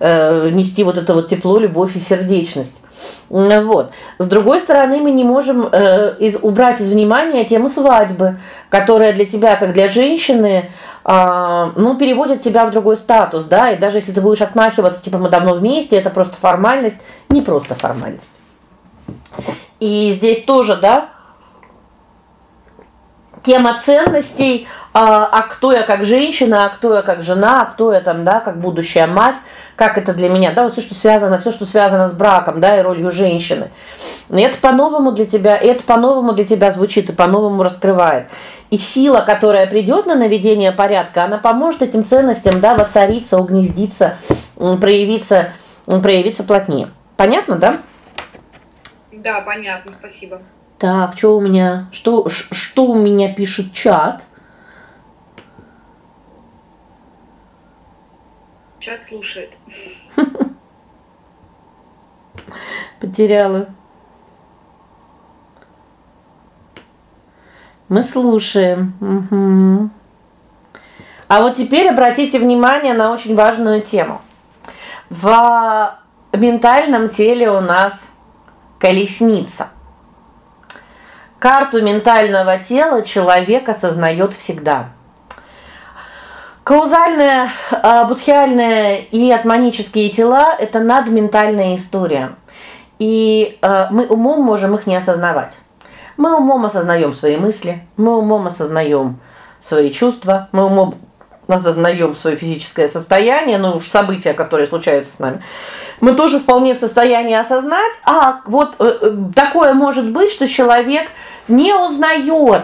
Э, нести вот это вот тепло, любовь и сердечность. Вот. С другой стороны, мы не можем э, из убрать из внимания тему свадьбы, которая для тебя, как для женщины, э, ну, переводит тебя в другой статус, да? И даже если ты будешь отмахиваться, типа мы давно вместе, это просто формальность, не просто формальность. И здесь тоже, да, тема ценностей, а, а кто я как женщина, а кто я как жена, а кто я там, да, как будущая мать, как это для меня, да, вот все, что связано, все, что связано с браком, да, и ролью женщины. Это по-новому для тебя, это по-новому для тебя звучит и по-новому раскрывает. И сила, которая придет на наведение порядка, она поможет этим ценностям, да, воцариться, угнездиться, проявиться, проявиться плотнее. Понятно, да? Да, понятно, спасибо. Так, что у меня? Что что у меня пишет чат? Чат слушает. Потеряла. Мы слушаем. А вот теперь обратите внимание на очень важную тему. В ментальном теле у нас колесница. Карту ментального тела человек осознает всегда. Каузальная, э, будхиальная и атманические тела это надментальная история. И э, мы умом можем их не осознавать. Мы умом осознаем свои мысли, мы умом осознаем свои чувства, мы умом осознаем свое физическое состояние, ну уж события, которые случаются с нами. Мы тоже вполне в состоянии осознать, а вот э, э такое может быть, что человек не узнает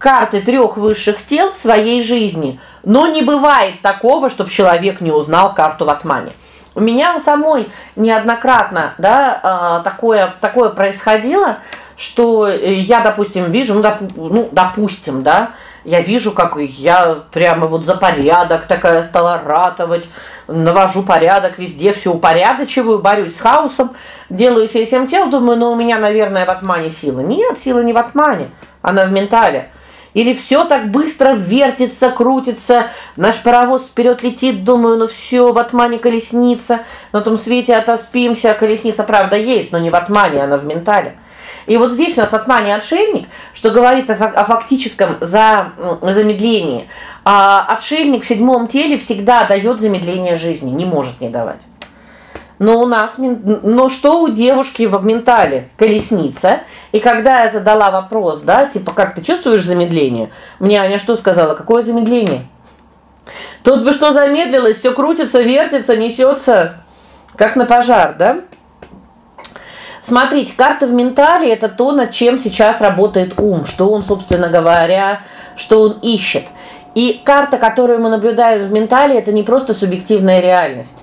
карты трех высших тел в своей жизни. Но не бывает такого, чтобы человек не узнал карту в Атмане. У меня у самой неоднократно, да, а, такое такое происходило, что я, допустим, вижу, ну, доп, ну, допустим, да, я вижу, как я прямо вот за порядок такая стала ратовать, навожу порядок везде, все упорядочиваю, борюсь с хаосом, делаю все всем телом, думаю, ну у меня, наверное, в атмане сила. Нет, сила не в атмане, она в ментале. Или все так быстро вертится, крутится, наш паровоз вперед летит, думаю, ну все, в атмане колесница, на том свете отоспимся, колесница, правда, есть, но не в атмане, она в ментале. И вот здесь у нас атмане отшельник, что говорит о, о фактическом за замедлении. А отшельник в седьмом теле всегда дает замедление жизни, не может не давать. Но у нас но что у девушки в ментале? Колесница. И когда я задала вопрос, да, типа как ты чувствуешь замедление? Мне Аня что сказала? Какое замедление? Тут бы что замедлилось, все крутится, вертится, несется, как на пожар, да? Смотрите, карта в ментале это то, над чем сейчас работает ум, что он, собственно говоря, что он ищет. И карта, которую мы наблюдаем в ментале, это не просто субъективная реальность.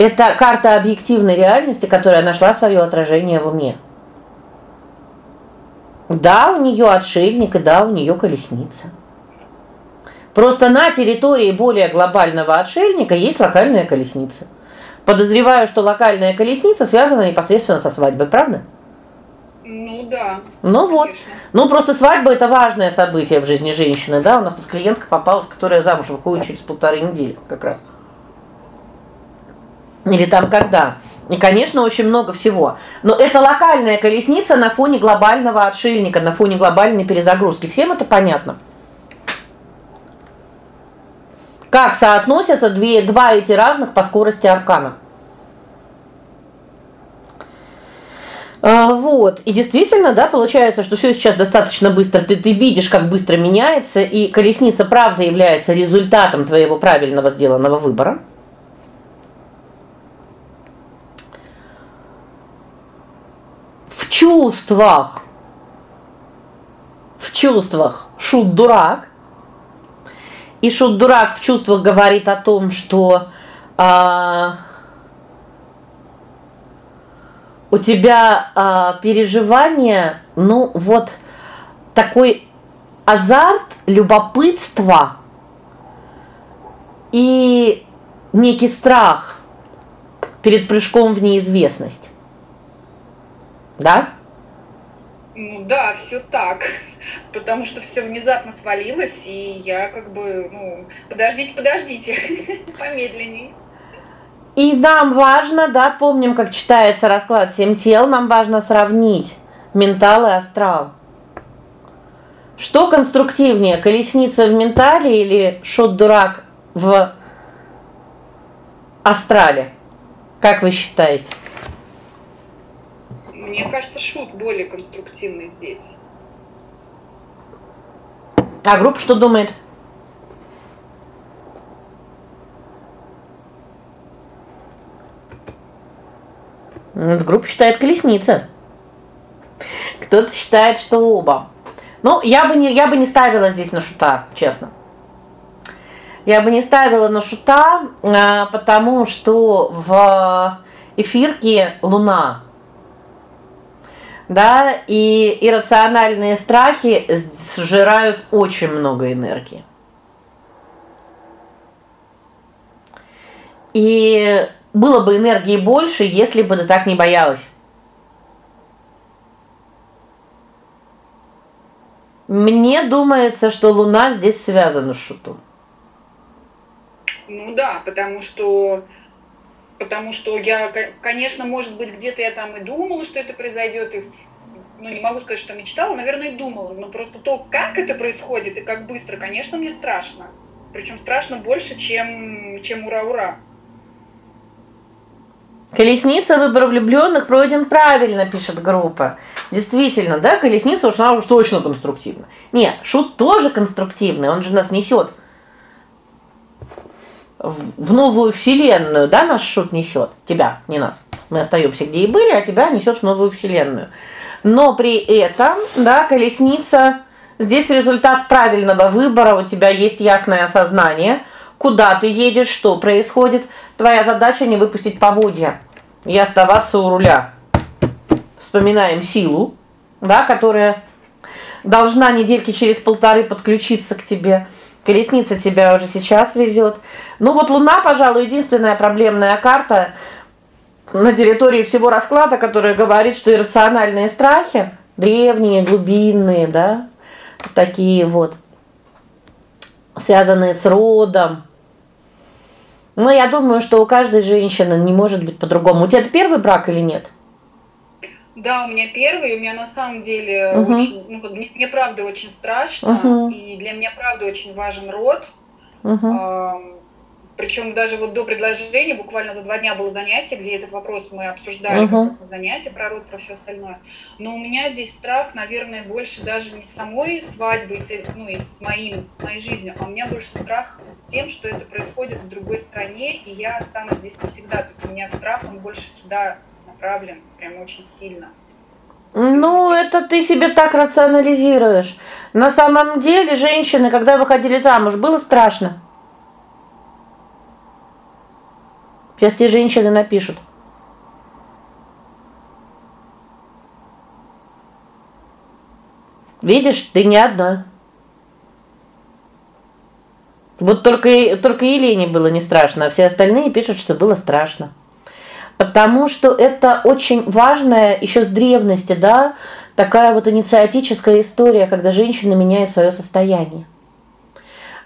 Это карта объективной реальности, которая нашла свое отражение в уме. Да, у нее отшельник, и да, у нее колесница. Просто на территории более глобального отшельника есть локальная колесница. Подозреваю, что локальная колесница связана непосредственно со свадьбой, правда? Ну да. Ну конечно. вот. Ну просто свадьба это важное событие в жизни женщины, да? У нас тут клиентка попалась, которая замуж выходит через полторы недели как раз. Или там когда. И, конечно, очень много всего. Но это локальная колесница на фоне глобального отшельника, на фоне глобальной перезагрузки. Всем это понятно? Как соотносятся две два эти разных по скорости аркана? А, вот. И действительно, да, получается, что все сейчас достаточно быстро. Ты ты видишь, как быстро меняется, и колесница правда является результатом твоего правильного сделанного выбора. В чувствах. В чувствах. Шут дурак, и шут дурак в чувствах говорит о том, что а, у тебя а, переживание, ну вот такой азарт, любопытство и некий страх перед прыжком в неизвестность. Да? Ну да, все так. Потому что все внезапно свалилось, и я как бы, ну, подождите, подождите, помедленнее. И нам важно, да, помним, как читается расклад семь тел, нам важно сравнить ментал и астрал. Что конструктивнее, колесница в ментале или шут-дурак в астрале? Как вы считаете? Мне кажется, шут более конструктивный здесь. А группа что думает? Группа считает колесница. Кто-то считает, что оба. Ну, я бы не я бы не ставила здесь на шута, честно. Я бы не ставила на шута, а, потому что в эфирке Луна да, и иррациональные страхи сжирают очень много энергии. И было бы энергии больше, если бы ты так не боялась. Мне думается, что Луна здесь связана с шутом. Ну да, потому что потому что я, конечно, может быть, где-то я там и думала, что это произойдет, и ну, не могу сказать, что мечтала, наверное, и думала, но просто то, как это происходит и как быстро, конечно, мне страшно. Причем страшно больше, чем чем ура-ура. Колесница выбор влюбленных пройден правильно, пишет группа. Действительно, да, колесница она уж точно конструктивна. Нет, шут тоже конструктивный, он же нас несет в новую вселенную, да, наш шут несет тебя, не нас. Мы остаемся где и были, а тебя несет в новую вселенную. Но при этом, да, колесница здесь результат правильного выбора, у тебя есть ясное осознание, куда ты едешь, что происходит. Твоя задача не выпустить поводья и оставаться у руля. Вспоминаем силу, да, которая должна недельки через полторы подключиться к тебе. Колесница тебя уже сейчас везет. Ну вот Луна, пожалуй, единственная проблемная карта на территории всего расклада, которая говорит, что иррациональные страхи, древние, глубинные, да, такие вот связанные с родом. Но я думаю, что у каждой женщины не может быть по-другому. У тебя это первый брак или нет? Да, у меня первый, у меня на самом деле угу. очень, ну, мне, мне правда очень страшно, угу. и для меня правда очень важен род. Угу. А, причем даже вот до предложения, буквально за два дня было занятие, где этот вопрос мы обсуждали угу. как раз на занятии про род, про все остальное. Но у меня здесь страх, наверное, больше даже не с самой свадьбой, ну и с моим, с моей жизнью, а у меня больше страх с тем, что это происходит в другой стране, и я останусь здесь навсегда. То есть у меня страх, он больше сюда направлен прям очень сильно. Ну, это ты себе так рационализируешь. На самом деле, женщины, когда выходили замуж, было страшно. Сейчас те женщины напишут. Видишь, ты не одна. Вот только только Елене было не страшно, а все остальные пишут, что было страшно. Потому что это очень важная еще с древности, да, такая вот инициатическая история, когда женщина меняет свое состояние.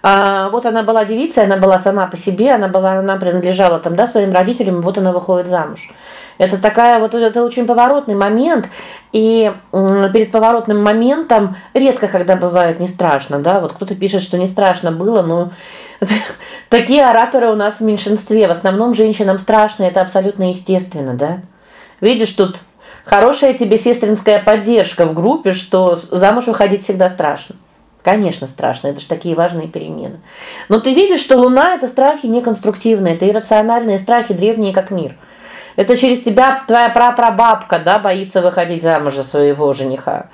А вот она была девицей, она была сама по себе, она была она принадлежала там, да, своим родителям, и вот она выходит замуж. Это такая вот это очень поворотный момент, и перед поворотным моментом редко когда бывает не страшно, да? Вот кто-то пишет, что не страшно было, но такие ораторы у нас в меньшинстве. В основном женщинам страшно, это абсолютно естественно, да? Видишь, тут хорошая тебе сестринская поддержка в группе, что замуж выходить всегда страшно. Конечно, страшно, это же такие важные перемены. Но ты видишь, что луна это страхи неконструктивные, это иррациональные страхи, древние как мир. Это через тебя твоя прапрабабка, да, боится выходить замуж за своего жениха.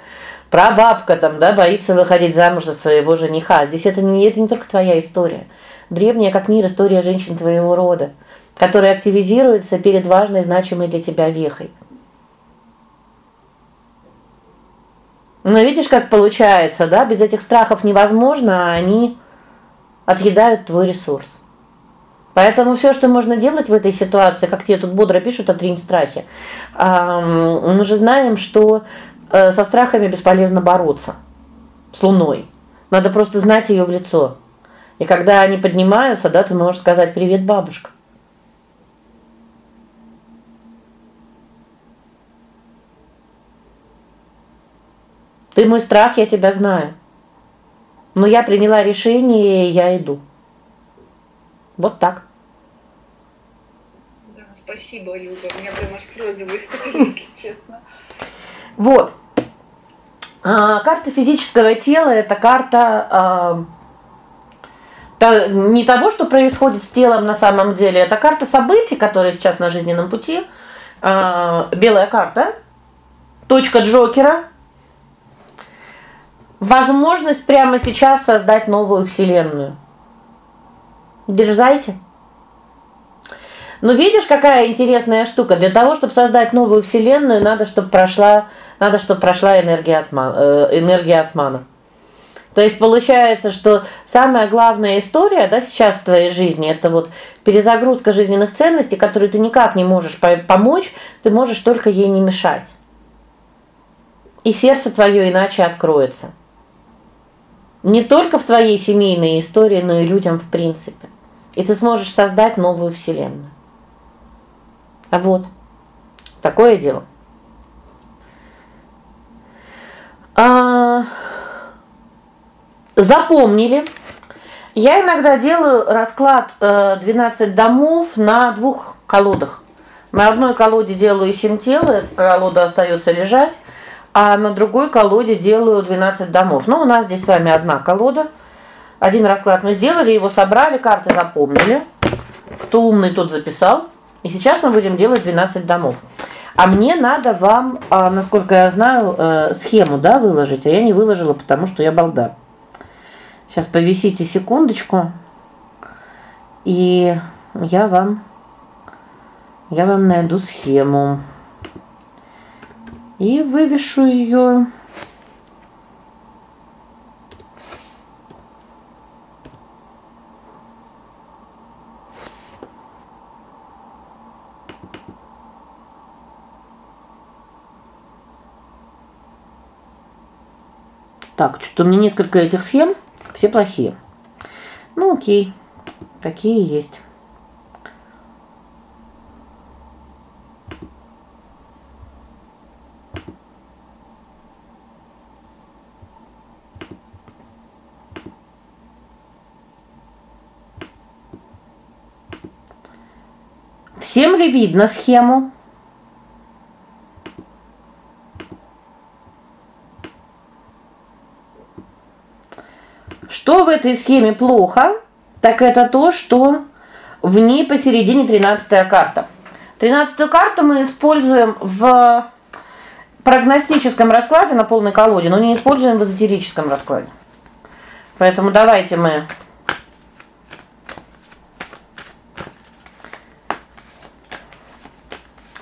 Прабабка там, да, боится выходить замуж за своего жениха. Здесь это не это не только твоя история. Древняя как мир история женщин твоего рода, которая активизируется перед важной, значимой для тебя вехой. Но видишь, как получается, да? Без этих страхов невозможно, а они отъедают твой ресурс. Поэтому все, что можно делать в этой ситуации, как тебе тут бодро пишут, отринь страхи. Мы же знаем, что э, со страхами бесполезно бороться. С луной. Надо просто знать ее в лицо. И когда они поднимаются, да, ты можешь сказать: "Привет, бабушка". Ты мой страх, я тебя знаю. Но я приняла решение, и я иду. Вот так. Да, спасибо, Юга. У меня прямо слезы выступили, если честно. Вот. А, карта физического тела это карта а, не того, что происходит с телом на самом деле, это карта событий, которые сейчас на жизненном пути. А, белая карта. Точка Джокера. Возможность прямо сейчас создать новую вселенную. Дерзайте. Но видишь, какая интересная штука. Для того, чтобы создать новую вселенную, надо, чтобы прошла, надо, чтобы прошла энергия атмана, э, энергия атмана. То есть получается, что самая главная история, да, сейчас в твоей жизни это вот перезагрузка жизненных ценностей, которые ты никак не можешь помочь, ты можешь только ей не мешать. И сердце твое иначе откроется. Не только в твоей семейной истории, но и людям в принципе. И ты сможешь создать новую вселенную. А вот такое дело. А запомнили? Я иногда делаю расклад 12 э, домов на двух колодах. На одной колоде делаю 7 тел, колода остается лежать, а на другой колоде делаю 12 домов. Ну, у нас здесь с вами одна колода. Один расклад мы сделали, его собрали, карты запомнили. Кто умный, тот записал. И сейчас мы будем делать 12 домов. А мне надо вам, а, насколько я знаю, э, схему, да, выложить, а я не выложила, потому что я балда. Сейчас повисите секундочку. И я вам я вам найду схему. И вывешу ее Так, что-то у меня несколько этих схем, все плохие. Ну, о'кей. Какие есть. Всем ли видно схему? Что в этой схеме плохо? Так это то, что в ней посередине 13 карта. 13 карту мы используем в прогностическом раскладе на полной колоде, но не используем в эзотерическом раскладе. Поэтому давайте мы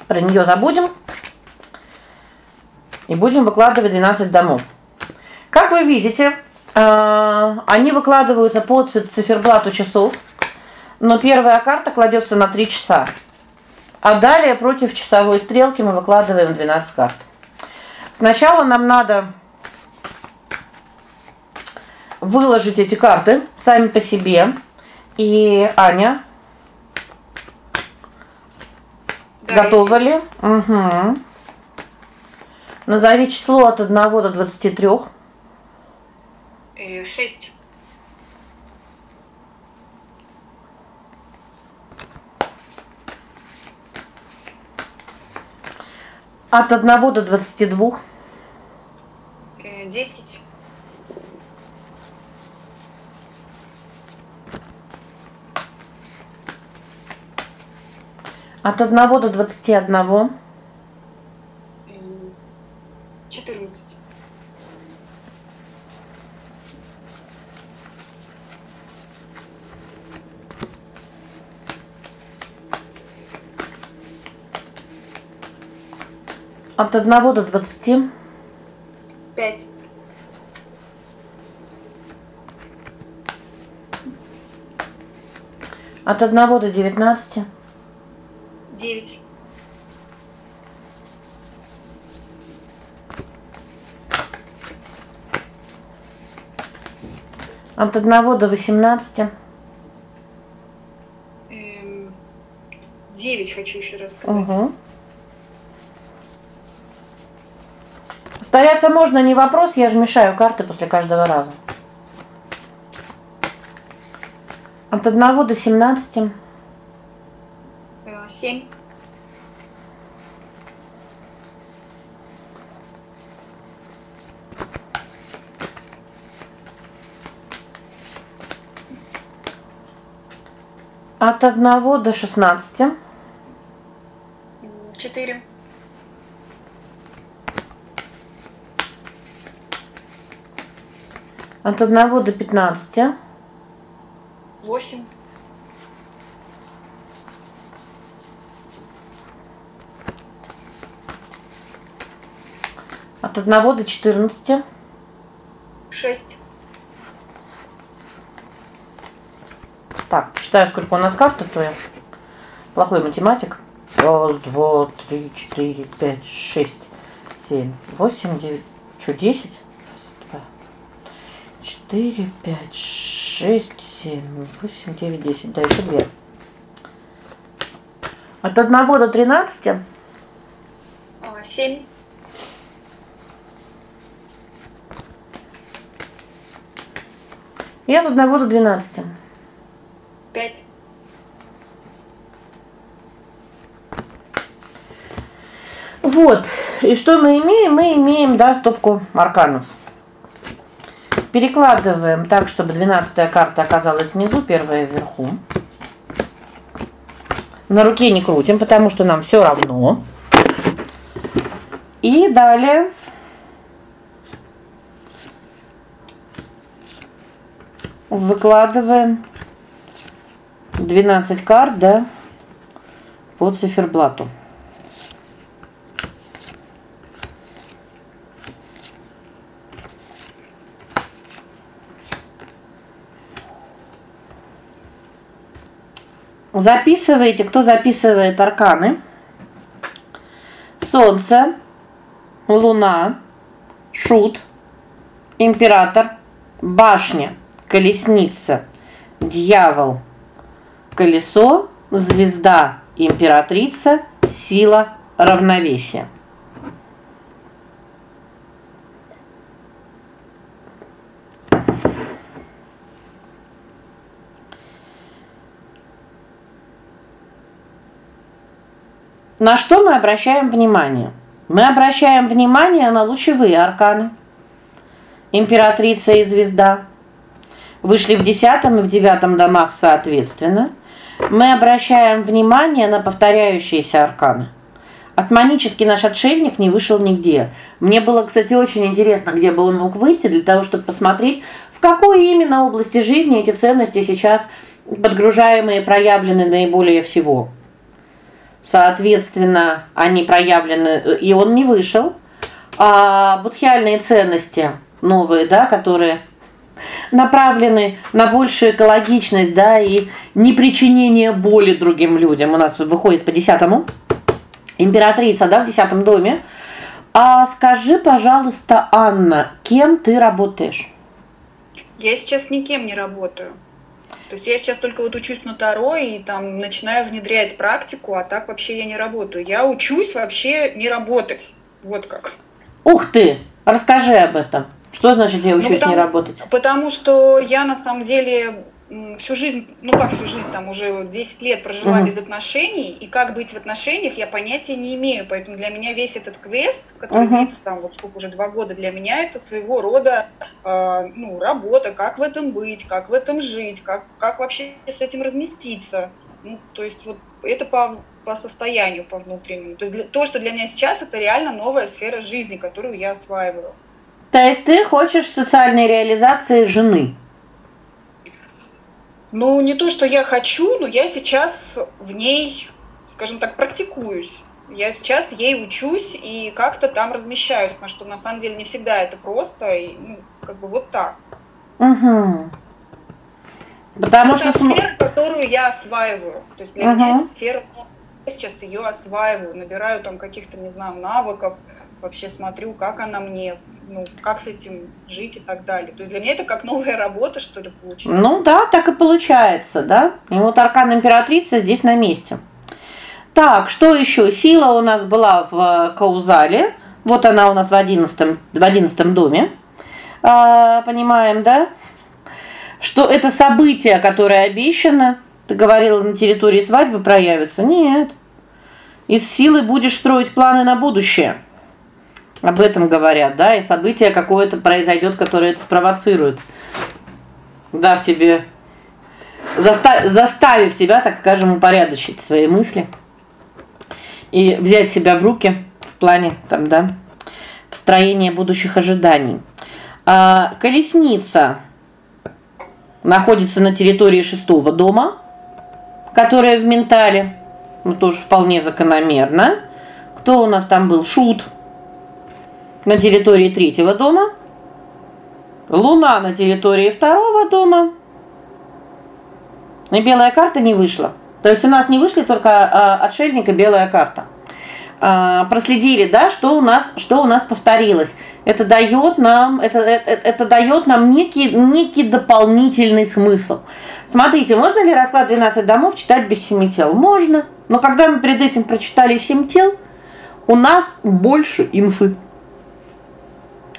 про нее забудем и будем выкладывать 12 домов. Как вы видите, они выкладываются по циферблату часов, но первая карта кладется на 3 часа. А далее против часовой стрелки мы выкладываем 12 карт. Сначала нам надо выложить эти карты сами по себе. И Аня да, готова ли? Угу. Назови число от 1 до 23. Э, 6. От 1 до 22. 10. От 1 до 21. 14. От 1 до 20. 5. От 1 до 19. 9. От 1 до 18. Эм, 9 хочу еще раз сказать. Угу. Повторяться можно, не вопрос, я же мешаю карты после каждого раза. От 1 до 17. 7. От 1 до 16. 4. От 1 до 15. 8. От 1 до 14. 6. Так, читаю, сколько у нас карт, а то я плохой математик. Раз, два, три, четыре, пять, шесть, семь, восемь, девять. Что, десять? Четыре, пять, шесть, семь, восемь, девять, десять. Да, еще две. От одного до тринадцати? Семь. И от одного до двенадцати. 5. Вот. И что мы имеем? Мы имеем, да, стопку арканов. Перекладываем так, чтобы двенадцатая карта оказалась внизу, первая вверху. На руке не крутим, потому что нам все равно. И далее выкладываем 12 карт, да, по циферблату. Записывайте, кто записывает арканы. Солнце, Луна, Шут, Император, Башня, Колесница, Дьявол, Колесо, звезда, императрица, сила, равновесие. На что мы обращаем внимание? Мы обращаем внимание на лучевые арканы. Императрица и звезда вышли в десятом и в девятом домах соответственно мы обращаем внимание на повторяющиеся арканы. Атманический наш отшельник не вышел нигде. Мне было, кстати, очень интересно, где бы он мог выйти для того, чтобы посмотреть, в какой именно области жизни эти ценности сейчас подгружаемые проявлены наиболее всего. Соответственно, они проявлены, и он не вышел. А будхиальные ценности новые, да, которые направлены на большую экологичность, да, и непричинение боли другим людям. У нас выходит по десятому. Императрица, да, в десятом доме. А скажи, пожалуйста, Анна, кем ты работаешь? Я сейчас никем не работаю. То есть я сейчас только вот учусь на Таро и там начинаю внедрять практику, а так вообще я не работаю. Я учусь вообще не работать. Вот как. Ух ты, расскажи об этом. Что значит я ну, учусь ну, потому, не работать? Потому что я на самом деле всю жизнь, ну как всю жизнь, там уже 10 лет прожила угу. без отношений, и как быть в отношениях я понятия не имею, поэтому для меня весь этот квест, который угу. длится там вот сколько уже два года, для меня это своего рода э, ну работа, как в этом быть, как в этом жить, как как вообще с этим разместиться, ну то есть вот это по по состоянию, по внутреннему. То есть для, то, что для меня сейчас, это реально новая сфера жизни, которую я осваиваю. То есть ты хочешь социальной реализации жены? Ну, не то, что я хочу, но я сейчас в ней, скажем так, практикуюсь. Я сейчас ей учусь и как-то там размещаюсь, потому что на самом деле не всегда это просто, и, ну, как бы вот так. Угу. Потому это что сфера, которую я осваиваю. То есть для угу. меня это сфера, я сейчас ее осваиваю, набираю там каких-то, не знаю, навыков, вообще смотрю, как она мне, ну, как с этим жить и так далее. То есть для меня это как новая работа, что ли, получается. Ну да, так и получается, да? И вот аркан императрицы здесь на месте. Так, что еще? Сила у нас была в Каузале. Вот она у нас в 11 в 11 доме. А, понимаем, да? Что это событие, которое обещано. Ты говорила, на территории свадьбы проявится. Нет. Из силы будешь строить планы на будущее. Об этом говорят, да, и событие какое-то произойдет, которое это спровоцирует. Дав тебе заставив, заставив тебя, так скажем, упорядочить свои мысли и взять себя в руки в плане там, да, построения будущих ожиданий. А колесница находится на территории шестого дома, которая в ментале. Ну тоже вполне закономерно. Кто у нас там был? Шут на территории третьего дома, Луна на территории второго дома. И белая карта не вышла. То есть у нас не вышли только а, отшельник и белая карта. А, проследили, да, что у нас что у нас повторилось. Это дает нам это это, это дает нам некий некий дополнительный смысл. Смотрите, можно ли расклад 12 домов читать без семи тел? Можно. Но когда мы перед этим прочитали семь тел, у нас больше инфы.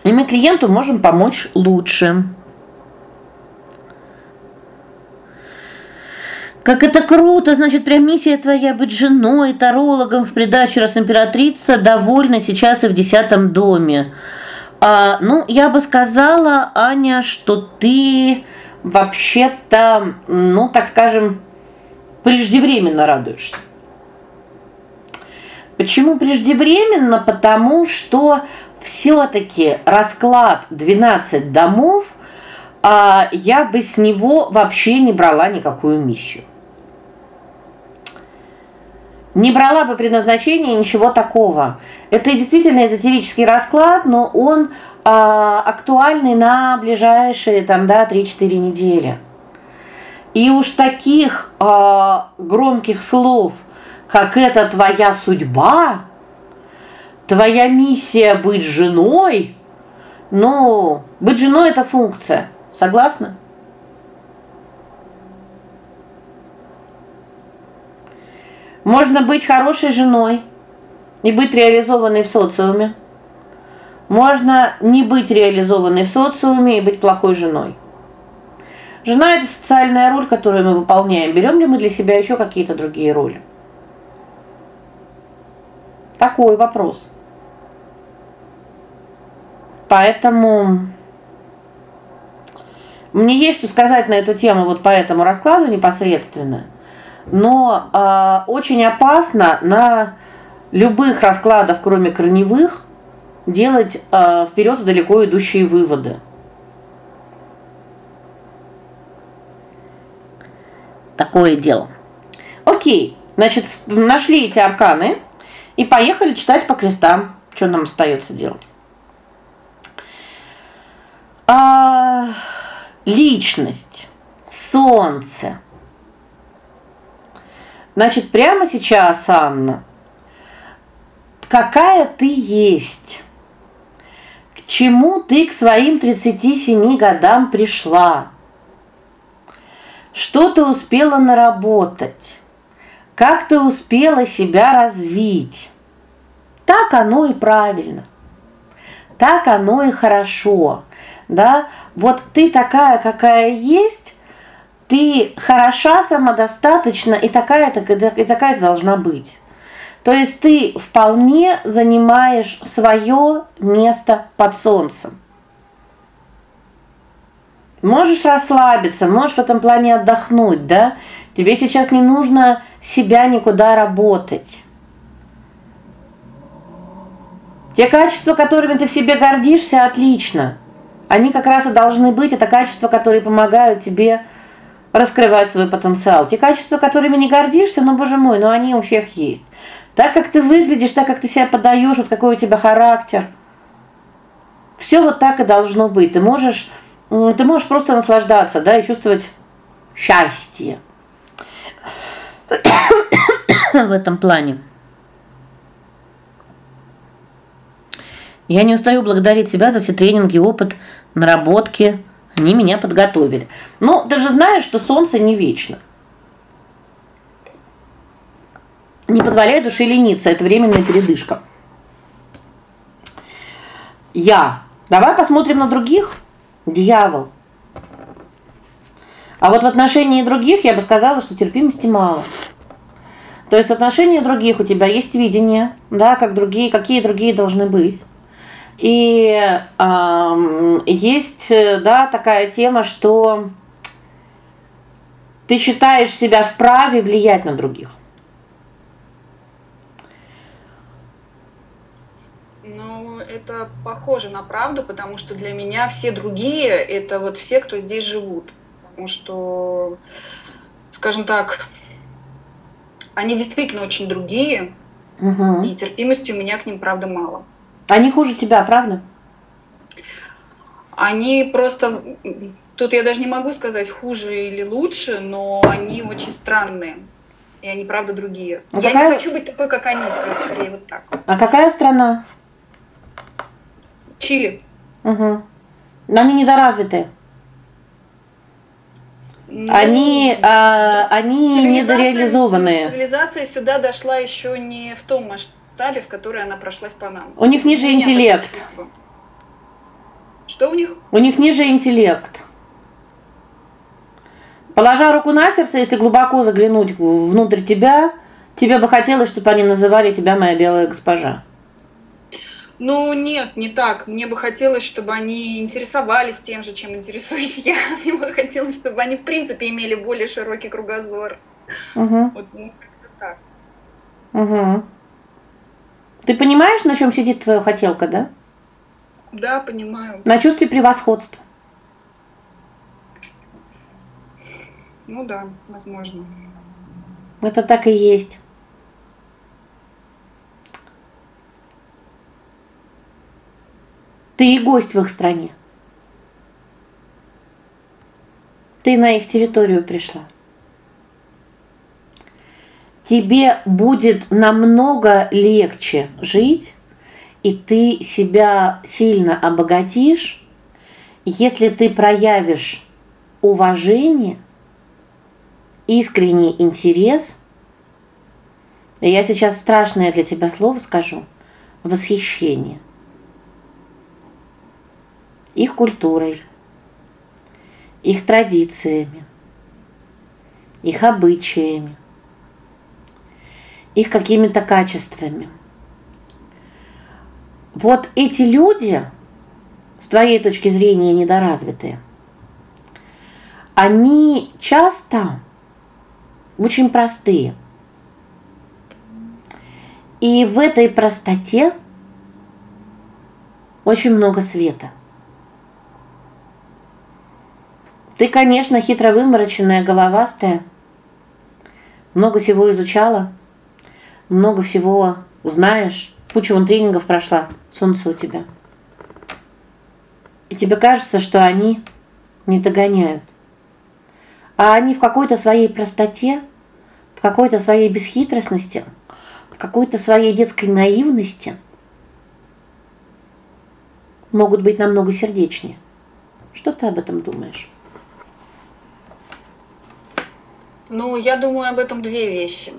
И мы клиенту можем помочь лучше. Как это круто, значит, прям миссия твоя быть женой, тарологом в придачу, раз императрица довольна сейчас и в десятом доме. А, ну, я бы сказала, Аня, что ты вообще-то, ну, так скажем, преждевременно радуешься. Почему преждевременно? Потому что все таки расклад 12 домов, а я бы с него вообще не брала никакую миссию. Не брала бы предназначение ничего такого. Это действительно эзотерический расклад, но он а, актуальный на ближайшие там, да, 3-4 недели. И уж таких а, громких слов, как это твоя судьба, Твоя миссия быть женой. Ну, быть женой это функция. Согласна? Можно быть хорошей женой и быть реализованной в социуме. Можно не быть реализованной в социуме и быть плохой женой. Жена это социальная роль, которую мы выполняем. Берем ли мы для себя еще какие-то другие роли? Такой вопрос. Поэтому мне есть что сказать на эту тему вот по этому раскладу непосредственно. Но э, очень опасно на любых раскладов, кроме корневых, делать э, вперед далеко идущие выводы. Такое дело. О'кей. Значит, нашли эти арканы и поехали читать по крестам. Что нам остается делать? А личность, солнце. Значит, прямо сейчас, Анна, какая ты есть? К чему ты к своим 37 годам пришла? Что ты успела наработать? Как ты успела себя развить? Так оно и правильно. Так оно и хорошо. Да? Вот ты такая, какая есть, ты хороша, самодостаточна и такая-то и такая должна быть. То есть ты вполне занимаешь свое место под солнцем. Можешь расслабиться, можешь в этом плане отдохнуть, да? Тебе сейчас не нужно себя никуда работать. Те качества, которыми ты в себе гордишься, отлично. Они как раз и должны быть, это качества, которые помогают тебе раскрывать свой потенциал. Те качества, которыми не гордишься, ну, боже мой, ну они у всех есть. Так как ты выглядишь, так как ты себя подаешь, вот какой у тебя характер. все вот так и должно быть. Ты можешь ты можешь просто наслаждаться, да, и чувствовать счастье. в этом плане. Я не устаю благодарить себя за все тренинги, опыт, наработки. Они меня подготовили. Но ты же знаешь, что солнце не вечно. Не позволяет душе лениться, это временная передышка. Я. Давай посмотрим на других. Дьявол. А вот в отношении других я бы сказала, что терпимости мало. То есть в отношении других у тебя есть видение, да, как другие, какие другие должны быть. И э, есть, да, такая тема, что ты считаешь себя вправе влиять на других. Ну, это похоже на правду, потому что для меня все другие это вот все, кто здесь живут. Потому что скажем так, они действительно очень другие. Угу. И терпимости у меня к ним правда мало. Они хуже тебя, правда? Они просто тут я даже не могу сказать хуже или лучше, но они очень странные. И они правда другие. А я какая... не хочу быть такой, как они, скорее вот так. А какая страна? Чили. Угу. Но они недоразвитые. Ну, они а, они недореализованные. Цивилизация сюда дошла еще не в том масштабе, в который она прошлась по нам. У них ниже интеллект. Что у них? У них ниже интеллект. Положа руку на сердце, если глубоко заглянуть внутрь тебя, тебе бы хотелось, чтобы они называли тебя моя белая госпожа. Ну, нет, не так. Мне бы хотелось, чтобы они интересовались тем же, чем интересуюсь я. Мне бы хотелось, чтобы они, в принципе, имели более широкий кругозор. Угу. Вот, ну, как-то так. Угу. Ты понимаешь, на чем сидит твоя хотелка, да? Да, понимаю. На чувстве превосходства. Ну да, возможно. Это так и есть. Ты и гость в их стране. Ты на их территорию пришла. Тебе будет намного легче жить, и ты себя сильно обогатишь, если ты проявишь уважение, искренний интерес. я сейчас страшное для тебя слово скажу восхищение их культурой, их традициями, их обычаями, их какими-то качествами. Вот эти люди, с твоей точки зрения недоразвитые, они часто очень простые. И в этой простоте очень много света. Ты, конечно, хитро вымороченная, головастая. Много всего изучала, много всего знаешь. Кучу он тренингов прошла. Солнце у тебя. И тебе кажется, что они не догоняют. А они в какой-то своей простоте, в какой-то своей бесхитростности, в какой-то своей детской наивности могут быть намного сердечнее. Что ты об этом думаешь? Ну, я думаю об этом две вещи.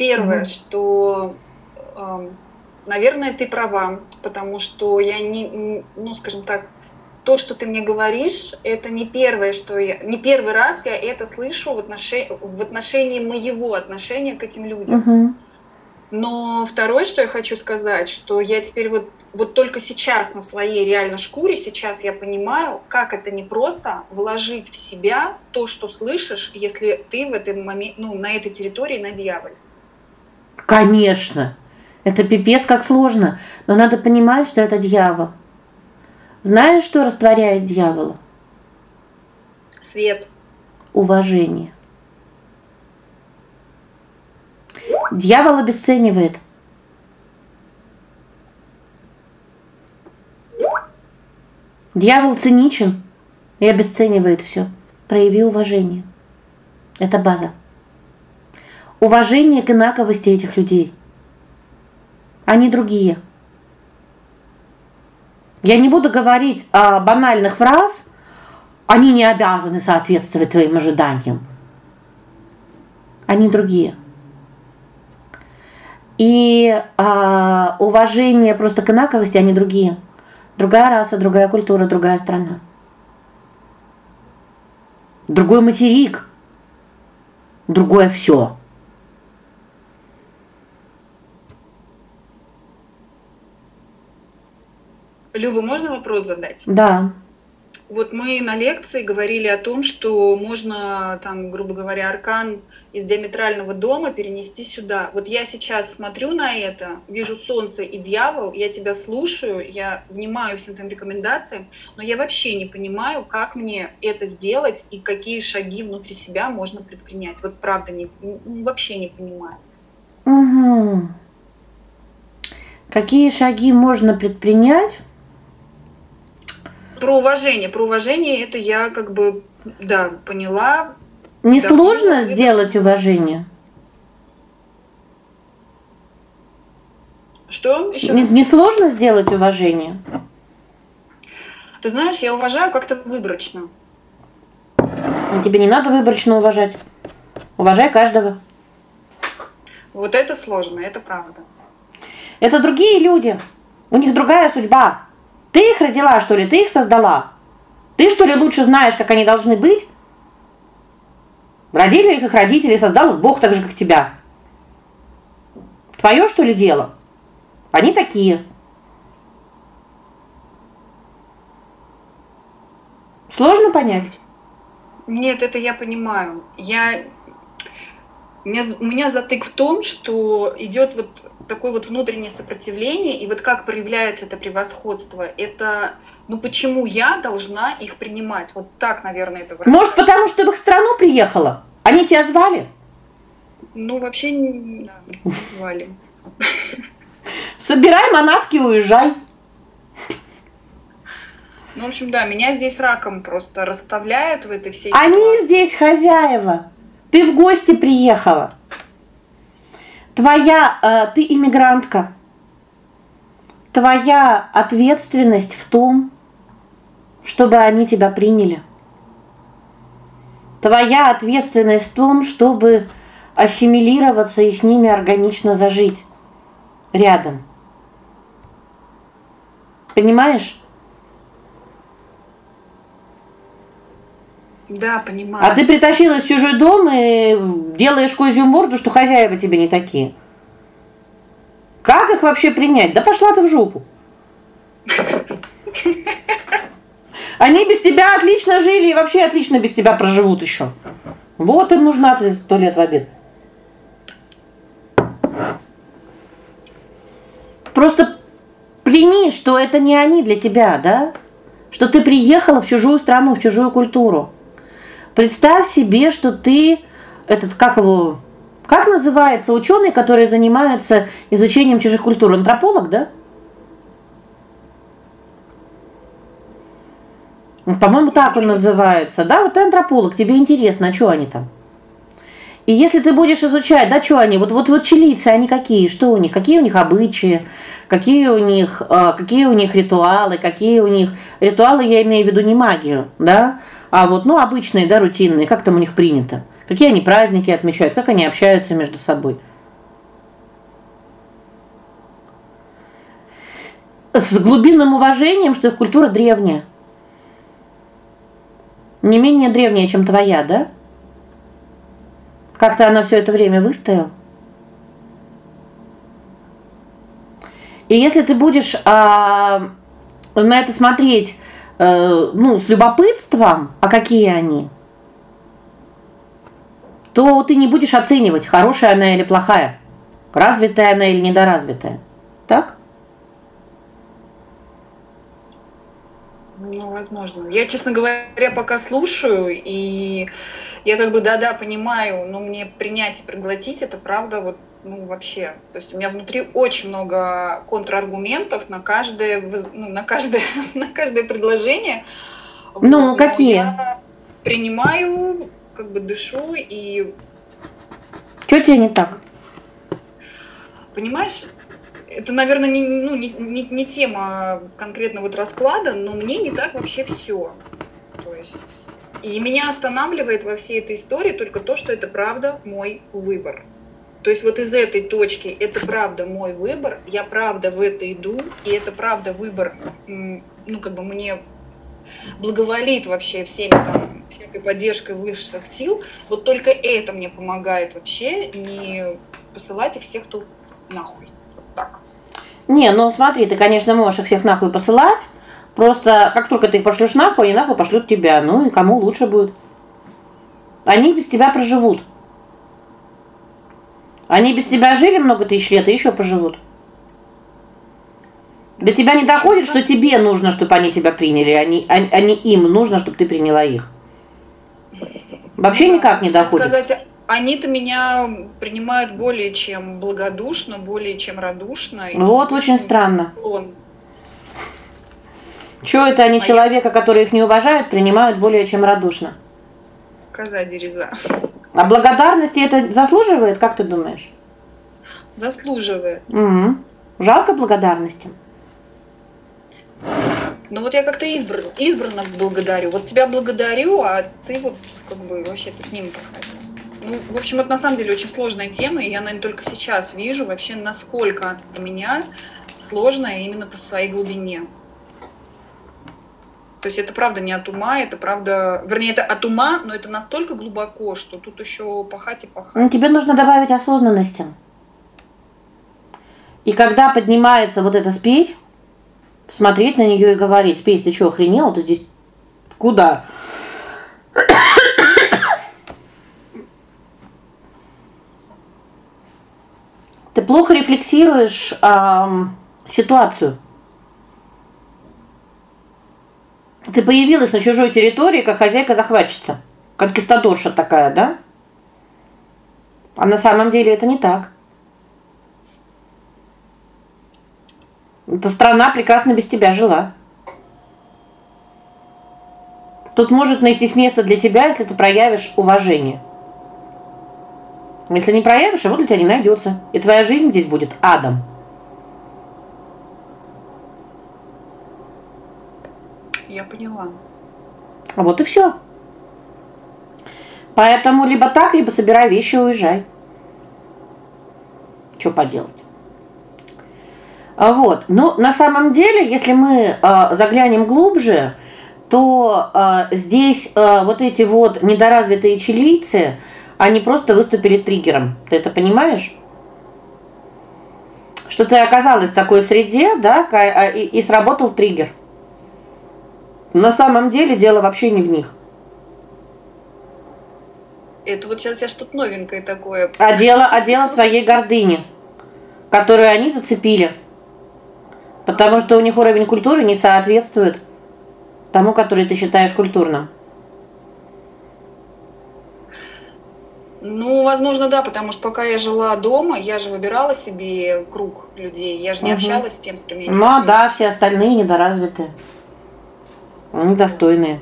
Первое, mm-hmm. что э, наверное, ты права, потому что я не ну, скажем так, то, что ты мне говоришь, это не первое, что я не первый раз я это слышу в отношении в отношении моего отношения к этим людям. Угу. Но второе, что я хочу сказать, что я теперь вот вот только сейчас на своей реальной шкуре сейчас я понимаю, как это не просто вложить в себя то, что слышишь, если ты в этом моменте, ну, на этой территории на дьяволе. Конечно. Это пипец как сложно, но надо понимать, что это дьявол. Знаешь, что растворяет дьявола? Свет. Уважение. Дьявол обесценивает. Дьявол циничен и обесценивает все. Прояви уважение. Это база. Уважение к инаковости этих людей. Они другие. Я не буду говорить о банальных фраз, они не обязаны соответствовать твоим ожиданиям. Они другие. И а, уважение просто к инаковости, они другие. Другая раса, другая культура, другая страна. Другой материк. Другое все. Люба, можно вопрос задать? Да. Вот мы на лекции говорили о том, что можно, там, грубо говоря, аркан из диаметрального дома перенести сюда. Вот я сейчас смотрю на это, вижу солнце и дьявол, я тебя слушаю, я внимаю всем твоим рекомендациям, но я вообще не понимаю, как мне это сделать и какие шаги внутри себя можно предпринять. Вот правда не вообще не понимаю. Угу. Какие шаги можно предпринять? Про уважение. Про уважение это я как бы, да, поняла. Не сложно сделать уважение? Что? Еще не, не сложно сделать уважение? Ты знаешь, я уважаю как-то выборочно. Тебе не надо выборочно уважать. Уважай каждого. Вот это сложно, это правда. Это другие люди. У них другая судьба. Ты их родила, что ли? Ты их создала? Ты что ли лучше знаешь, как они должны быть? Родили их их родители, создал их Бог так же, как тебя. Твое что ли дело? Они такие. Сложно понять? Нет, это я понимаю. Я у меня, у меня затык в том, что идет вот такое вот внутреннее сопротивление, и вот как проявляется это превосходство, это, ну почему я должна их принимать? Вот так, наверное, это выражается. Может, потому что в их страну приехала? Они тебя звали? Ну, вообще не, да, не звали. Собирай манатки, уезжай. Ну, в общем, да, меня здесь раком просто расставляют в этой всей Они ситуации. здесь хозяева. Ты в гости приехала. Твоя э, ты иммигрантка. Твоя ответственность в том, чтобы они тебя приняли. Твоя ответственность в том, чтобы ассимилироваться и с ними органично зажить рядом. Понимаешь? Да, понимаю. А ты притащилась в чужой дом и делаешь козью морду, что хозяева тебе не такие. Как их вообще принять? Да пошла ты в жопу. Они без тебя отлично жили и вообще отлично без тебя проживут еще. Вот им нужна ты сто лет в обед. что это не они для тебя, да? Что ты приехала в чужую страну, в чужую культуру. Представь себе, что ты этот как его как называется ученый, который занимается изучением чужих культур? Антрополог, да? Ну, по-моему, так он называется. Да, вот ты антрополог, тебе интересно, а что они там? И если ты будешь изучать, да, что они, вот вот вот чилийцы, они какие, что у них, какие у них обычаи, какие у них, э, какие у них ритуалы, какие у них ритуалы, я имею в виду не магию, да? А вот, ну, обычные, да, рутинные, как там у них принято. Какие они праздники отмечают, как они общаются между собой. С глубинным уважением, что их культура древняя. Не менее древняя, чем твоя, да? Как-то она все это время выстояла. И если ты будешь а, на это смотреть, э, ну, с любопытством, а какие они, то ты не будешь оценивать, хорошая она или плохая, развитая она или недоразвитая. Так? Ну, возможно. Я, честно говоря, пока слушаю, и я как бы да-да понимаю, но мне принять и проглотить это правда вот ну вообще. То есть у меня внутри очень много контраргументов на каждое ну, на каждое на каждое предложение. Ну, вот, какие? Я принимаю, как бы дышу и Что тебе не так? Понимаешь, это, наверное, не, ну, не, не, не тема конкретно вот расклада, но мне не так вообще все. То есть и меня останавливает во всей этой истории только то, что это правда мой выбор. То есть вот из этой точки это правда мой выбор, я правда в это иду, и это правда выбор, ну как бы мне благоволит вообще всеми там всякой поддержкой высших сил. Вот только это мне помогает вообще не посылать их всех тут нахуй. Вот так. Не, ну смотри, ты, конечно, можешь их всех нахуй посылать, Просто как только ты их пошлешь нахуй, они нахуй пошлют тебя. Ну и кому лучше будет? Они без тебя проживут. Они без тебя жили много тысяч лет и еще поживут. До тебя не доходит, что тебе нужно, чтобы они тебя приняли, они а, а не им нужно, чтобы ты приняла их. Вообще да, никак не доходит. Сказать, они-то меня принимают более чем благодушно, более чем радушно. Вот очень странно. Склон что это они а человека, я... который их не уважают, принимают более чем радушно? Коза дереза. А благодарности это заслуживает, как ты думаешь? Заслуживает. Угу. Жалко благодарности. Ну вот я как-то избран, избранно благодарю. Вот тебя благодарю, а ты вот как бы вообще тут мимо проходил. Ну, в общем, это на самом деле очень сложная тема, и я, наверное, только сейчас вижу вообще, насколько для меня сложная именно по своей глубине. То есть это правда не от ума, это правда, вернее, это от ума, но это настолько глубоко, что тут еще пахать и пахать. Ну, тебе нужно добавить осознанности. И когда поднимается вот эта спесь, смотреть на нее и говорить: "Спесь, ты что, охренел? Ты здесь куда?" Ты плохо рефлексируешь э, ситуацию. Ты появилась на чужой территории как хозяйка-захватчица, конкистадорша такая, да? А на самом деле это не так. Эта страна прекрасно без тебя жила. Тут может найтись место для тебя, если ты проявишь уважение. Если не проявишь, его для тебя не найдется. И твоя жизнь здесь будет адом. Я поняла. А вот и все. Поэтому либо так, либо собирай вещи и уезжай. Что поделать? А вот. Но на самом деле, если мы э, заглянем глубже, то э, здесь э, вот эти вот недоразвитые чилийцы, они просто выступили триггером. Ты это понимаешь? Что ты оказалась в такой среде, да, и, и сработал триггер. На самом деле дело вообще не в них. Это вот сейчас я что-то новенькое такое. А дело, а дело в твоей гордыне, которую они зацепили. Потому что у них уровень культуры не соответствует тому, который ты считаешь культурным. Ну, возможно, да, потому что пока я жила дома, я же выбирала себе круг людей, я же не угу. общалась с тем, с кем я не Ну, хотела. да, все остальные недоразвитые. Недостойные.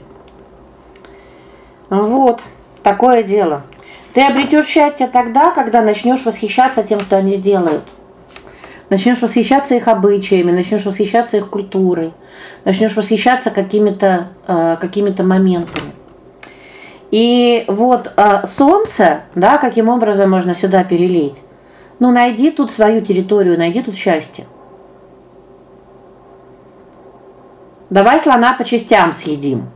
Вот, такое дело. Ты обретешь счастье тогда, когда начнешь восхищаться тем, что они сделают. Начнешь восхищаться их обычаями, начнешь восхищаться их культурой, начнешь восхищаться какими-то э, какими-то моментами. И вот э, солнце, да, каким образом можно сюда перелить? Ну найди тут свою территорию, найди тут счастье. Давай слона по частям съедим.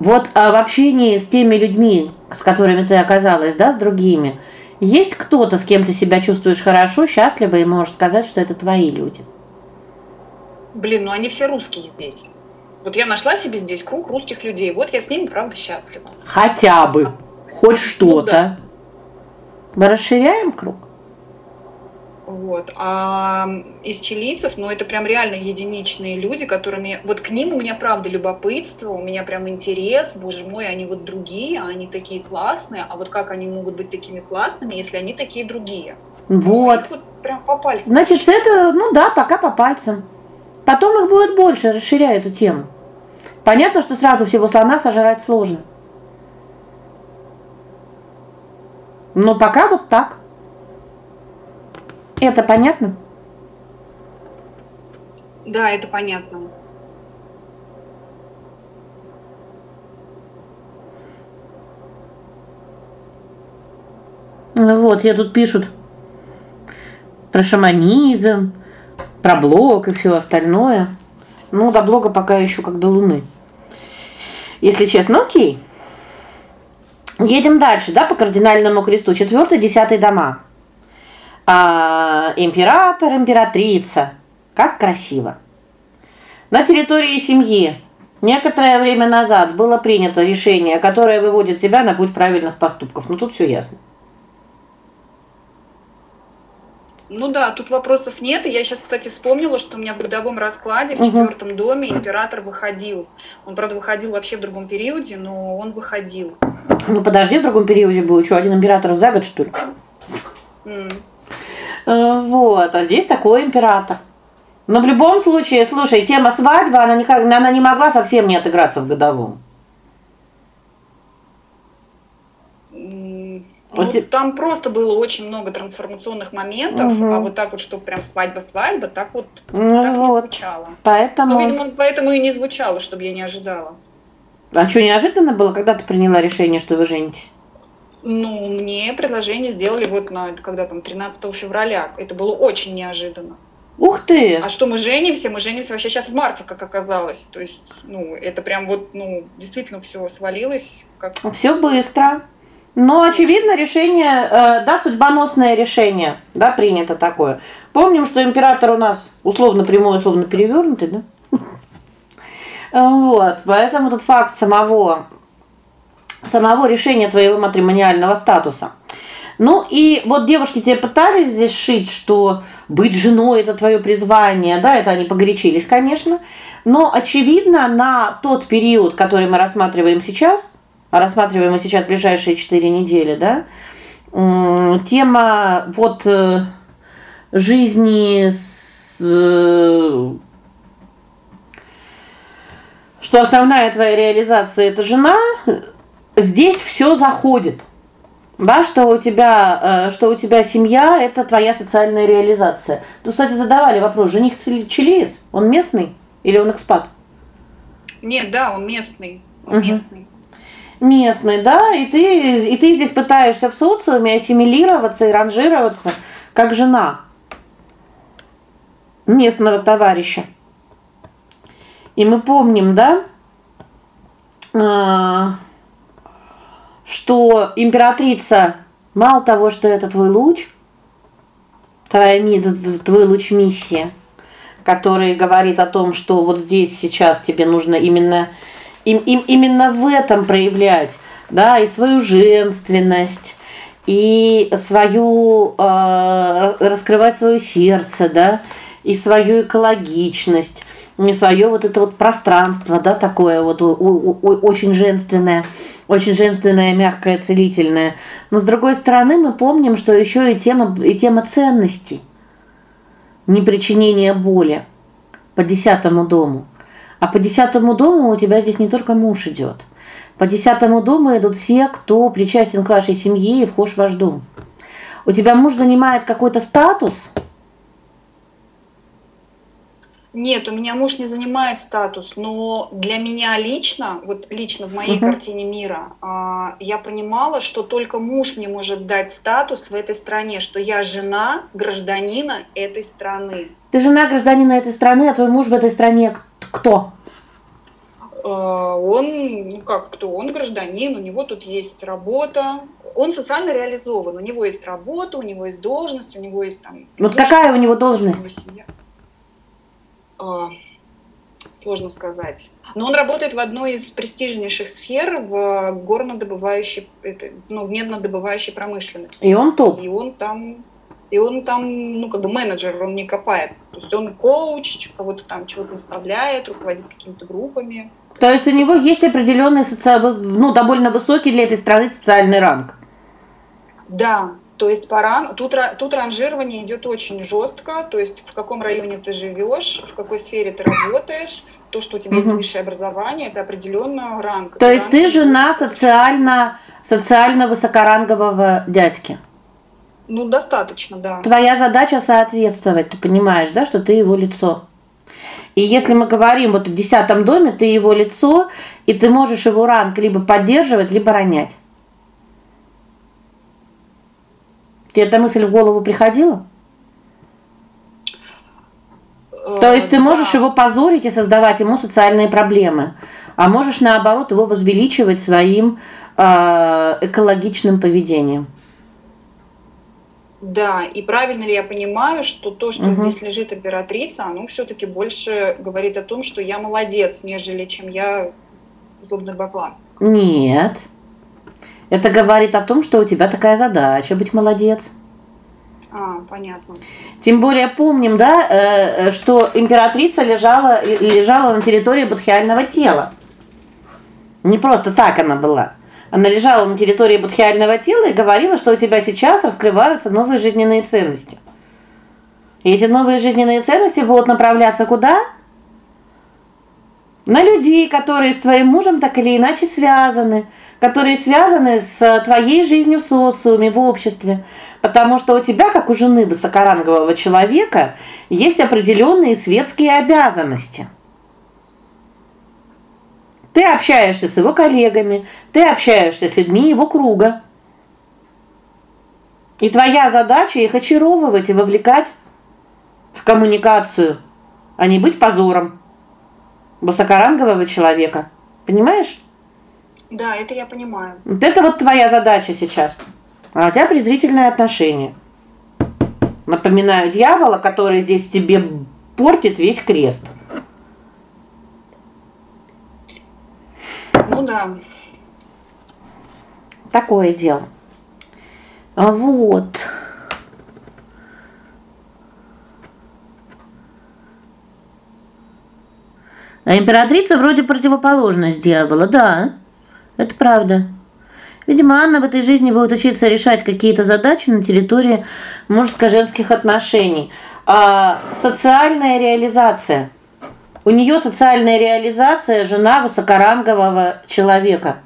Вот а в общении с теми людьми, с которыми ты оказалась, да, с другими, есть кто-то, с кем ты себя чувствуешь хорошо, счастливо и можешь сказать, что это твои люди. Блин, ну они все русские здесь. Вот я нашла себе здесь круг русских людей. Вот я с ними, правда, счастлива. Хотя бы а, хоть что-то. Ну, да. Мы расширяем круг. Вот. А из чилийцев, ну это прям реально единичные люди, которыми вот к ним у меня правда любопытство, у меня прям интерес, боже мой, они вот другие, а они такие классные, а вот как они могут быть такими классными, если они такие другие? Вот. Ну, вот прям по пальцам. Значит, это, ну да, пока по пальцам. Потом их будет больше, расширяя эту тему. Понятно, что сразу всего слона сожрать сложно. Но пока вот так. Это понятно? Да, это понятно. Вот, я тут пишут про шаманизм, про блог и все остальное. Ну, до блога пока еще как до луны. Если честно, окей. Едем дальше, да, по кардинальному кресту. Четвертый, десятый дома а, император, императрица. Как красиво. На территории семьи некоторое время назад было принято решение, которое выводит тебя на путь правильных поступков. Ну тут все ясно. Ну да, тут вопросов нет. И я сейчас, кстати, вспомнила, что у меня в годовом раскладе в угу. четвертом доме император выходил. Он, правда, выходил вообще в другом периоде, но он выходил. Ну подожди, в другом периоде был еще один император за год, что ли? Mm. Э, вот, а здесь такой император. Но в любом случае, слушай, тема свадьбы, она никак она не могла совсем не отыграться в годовом. Ну, вот там просто было очень много трансформационных моментов, угу. а вот так вот, что прям свадьба-свадьба, так вот ну, так вот. не звучало. Поэтому Ну, видимо, поэтому и не звучало, чтобы я не ожидала. А что неожиданно было, когда ты приняла решение, что вы женитесь? Ну, мне предложение сделали вот на когда там 13 февраля. Это было очень неожиданно. Ух ты. А что мы женимся? Мы женимся вообще сейчас в марте, как оказалось. То есть, ну, это прям вот, ну, действительно все свалилось как Все быстро. Но очевидно, решение, э, да, судьбоносное решение, да, принято такое. Помним, что император у нас условно прямой, условно перевернутый, да? Вот, поэтому тут факт самого самого решения твоего матримониального статуса. Ну и вот девушки тебе пытались здесь шить, что быть женой это твое призвание, да, это они погорячились, конечно. Но очевидно, на тот период, который мы рассматриваем сейчас, а рассматриваем мы сейчас ближайшие 4 недели, да, тема вот э, жизни с э, что основная твоя реализация это жена, здесь все заходит. Да, что у тебя, э, что у тебя семья это твоя социальная реализация. Тут, кстати, задавали вопрос: жених чилиец, он местный или он экспат? Нет, да, он местный. Он угу. местный. Местный, да, и ты и ты здесь пытаешься в социуме ассимилироваться и ранжироваться как жена местного товарища. И мы помним, да, а, что императрица мало того, что это твой луч, твоя твой луч миссия, который говорит о том, что вот здесь сейчас тебе нужно именно им, им именно в этом проявлять, да, и свою женственность, и свою э, раскрывать свое сердце, да, и свою экологичность, и свое вот это вот пространство, да, такое вот очень женственное, очень женственное, мягкое, целительное. Но с другой стороны, мы помним, что еще и тема и тема ценностей. Непричинение боли по десятому дому. А по десятому дому у тебя здесь не только муж идет. По десятому дому идут все, кто причастен к вашей семье и вхож в ваш дом. У тебя муж занимает какой-то статус? Нет, у меня муж не занимает статус, но для меня лично, вот лично в моей угу. картине мира, а, я понимала, что только муж мне может дать статус в этой стране, что я жена гражданина этой страны. Ты жена гражданина этой страны, а твой муж в этой стране кто? А, он, ну как кто, он гражданин, у него тут есть работа, он социально реализован, у него есть работа, у него есть должность, у него есть там... Вот муж, какая у него должность? У него семья. А, сложно сказать. Но он работает в одной из престижнейших сфер в горнодобывающей, это, ну, в меднодобывающей промышленности. И он топ. И он там и он там, ну, как бы менеджер, он не копает. То есть он коуч, кого-то там чего-то наставляет, руководит какими-то группами. То есть у него есть определенный соци... ну, довольно высокий для этой страны социальный ранг. Да, то есть по ран... тут, тут ранжирование идет очень жестко, то есть в каком районе ты живешь, в какой сфере ты работаешь, то, что у тебя угу. есть высшее образование, это определенно ранг. То есть ты жена социально, социально высокорангового дядьки? Ну, достаточно, да. Твоя задача соответствовать, ты понимаешь, да, что ты его лицо. И если мы говорим вот о десятом доме, ты его лицо, и ты можешь его ранг либо поддерживать, либо ронять. Тебе эта мысль в голову приходила? Э, То есть ты можешь да. его позорить и создавать ему социальные проблемы, а можешь наоборот его возвеличивать своим э, экологичным поведением. Да, и правильно ли я понимаю, что то, что угу. здесь лежит императрица, оно все-таки больше говорит о том, что я молодец, нежели чем я злобный баклан? Нет. Это говорит о том, что у тебя такая задача быть молодец. А, понятно. Тем более помним, да, э, что императрица лежала лежала на территории будхиального тела. Не просто так она была. Она лежала на территории будхиального тела и говорила, что у тебя сейчас раскрываются новые жизненные ценности. И эти новые жизненные ценности будут направляться куда? На людей, которые с твоим мужем так или иначе связаны, которые связаны с твоей жизнью в социуме, в обществе. Потому что у тебя, как у жены высокорангового человека, есть определенные светские обязанности. Ты общаешься с его коллегами, ты общаешься с людьми его круга. И твоя задача их очаровывать и вовлекать в коммуникацию, а не быть позором высокорангового человека. Понимаешь? Да, это я понимаю. Вот это вот твоя задача сейчас. А у тебя презрительное отношение. Напоминаю дьявола, который здесь тебе портит весь крест. Ну да. Такое дело. Вот. А императрица вроде противоположность дьявола, да. Это правда. Видимо, Анна в этой жизни будет учиться решать какие-то задачи на территории мужско-женских отношений. А социальная реализация у нее социальная реализация жена высокорангового человека.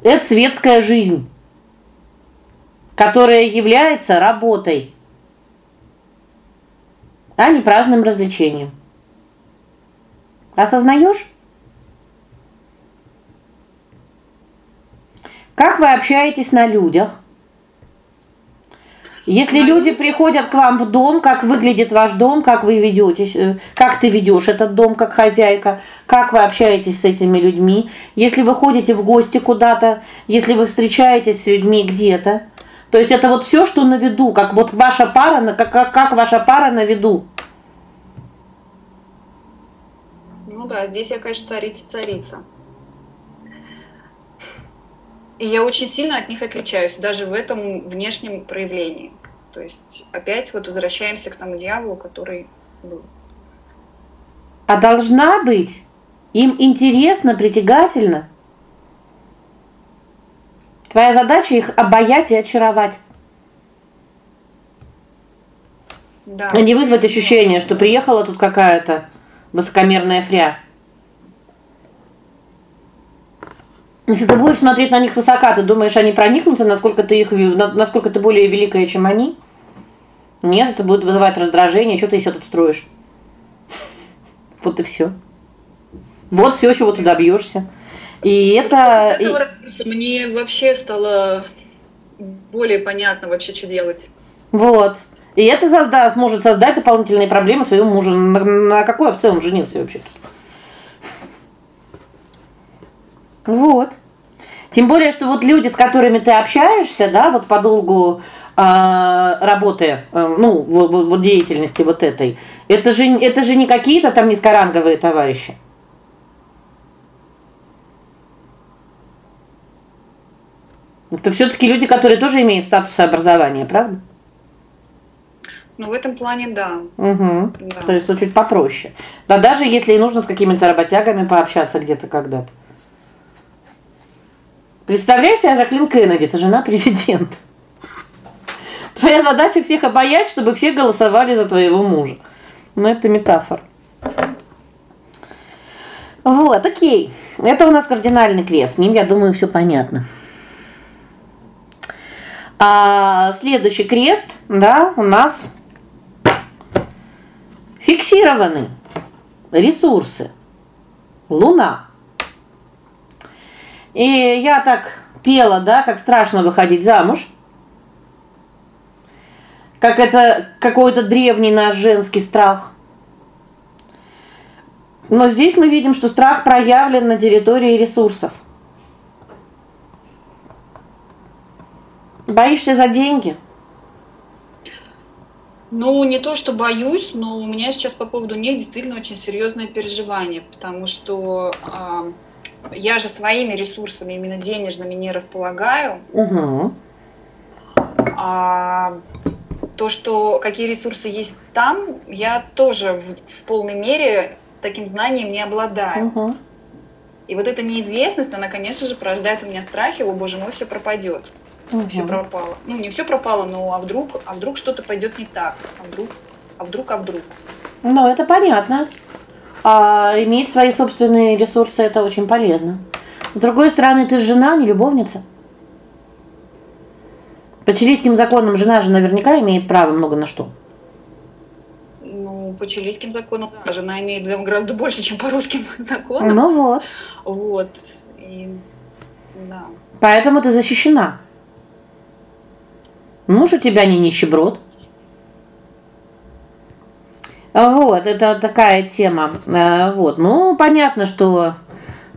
Это светская жизнь, которая является работой, а не праздным развлечением. Осознаешь? Как вы общаетесь на людях? Если люди приходят к вам в дом, как выглядит ваш дом, как вы ведетесь, э, как ты ведешь этот дом как хозяйка, как вы общаетесь с этими людьми, если вы ходите в гости куда-то, если вы встречаетесь с людьми где-то. То есть это вот все, что на виду, как вот ваша пара, как как, как ваша пара на виду. Ну да, здесь я, конечно, царица царица. И я очень сильно от них отличаюсь, даже в этом внешнем проявлении. То есть опять вот возвращаемся к тому дьяволу, который был. А должна быть им интересно, притягательно. Твоя задача их обаять и очаровать. Да. А не вызвать ощущение, что приехала тут какая-то высокомерная фря. Если ты будешь смотреть на них высока, ты думаешь, они проникнутся, насколько ты их насколько ты более великая, чем они? Нет, это будет вызывать раздражение, что ты себе тут строишь? Вот и все. Вот все, чего ты добьешься. И вот, это кстати, мне вообще стало более понятно вообще, что делать. Вот. И это создаст, может создать дополнительные проблемы своему мужу. На, на какой овце он женился вообще-то? Вот. Тем более, что вот люди, с которыми ты общаешься, да, вот по долгу э, работы, э, ну, вот, вот деятельности вот этой. Это же это же не какие-то там низкоранговые товарищи. Это все таки люди, которые тоже имеют статус образования, правда? Ну, в этом плане да. Угу. Да. То есть, ну, чуть попроще. Да даже если и нужно с какими-то работягами пообщаться где-то когда-то. Представляй себе Жаклин Кеннеди, это жена президента. Твоя задача всех обаять, чтобы все голосовали за твоего мужа. Ну это метафора. Вот, о'кей. Это у нас кардинальный крест. С ним, я думаю, все понятно. А следующий крест, да, у нас фиксированы ресурсы. Луна. И я так пела, да, как страшно выходить замуж. Как это какой-то древний наш женский страх. Но здесь мы видим, что страх проявлен на территории ресурсов. Боишься за деньги? Ну, не то, что боюсь, но у меня сейчас по поводу них действительно очень серьезное переживание, потому что э, я же своими ресурсами, именно денежными, не располагаю. Угу. А то, что какие ресурсы есть там, я тоже в, в полной мере таким знанием не обладаю. Угу. И вот эта неизвестность, она, конечно же, порождает у меня страхи, о боже мой, все пропадет угу. все пропало. Ну, не все пропало, но а вдруг, а вдруг что-то пойдет не так? А вдруг, а вдруг, а вдруг? Ну, это понятно. А иметь свои собственные ресурсы это очень полезно. С другой стороны, ты жена, не любовница. По чилийским законам жена же наверняка имеет право много на что. Ну, по чилийским законам да, жена имеет гораздо больше, чем по русским законам. Ну вот. Вот. И да. Поэтому ты защищена. Муж у тебя не нищеброд. Вот, это такая тема. Э, вот. Ну, понятно, что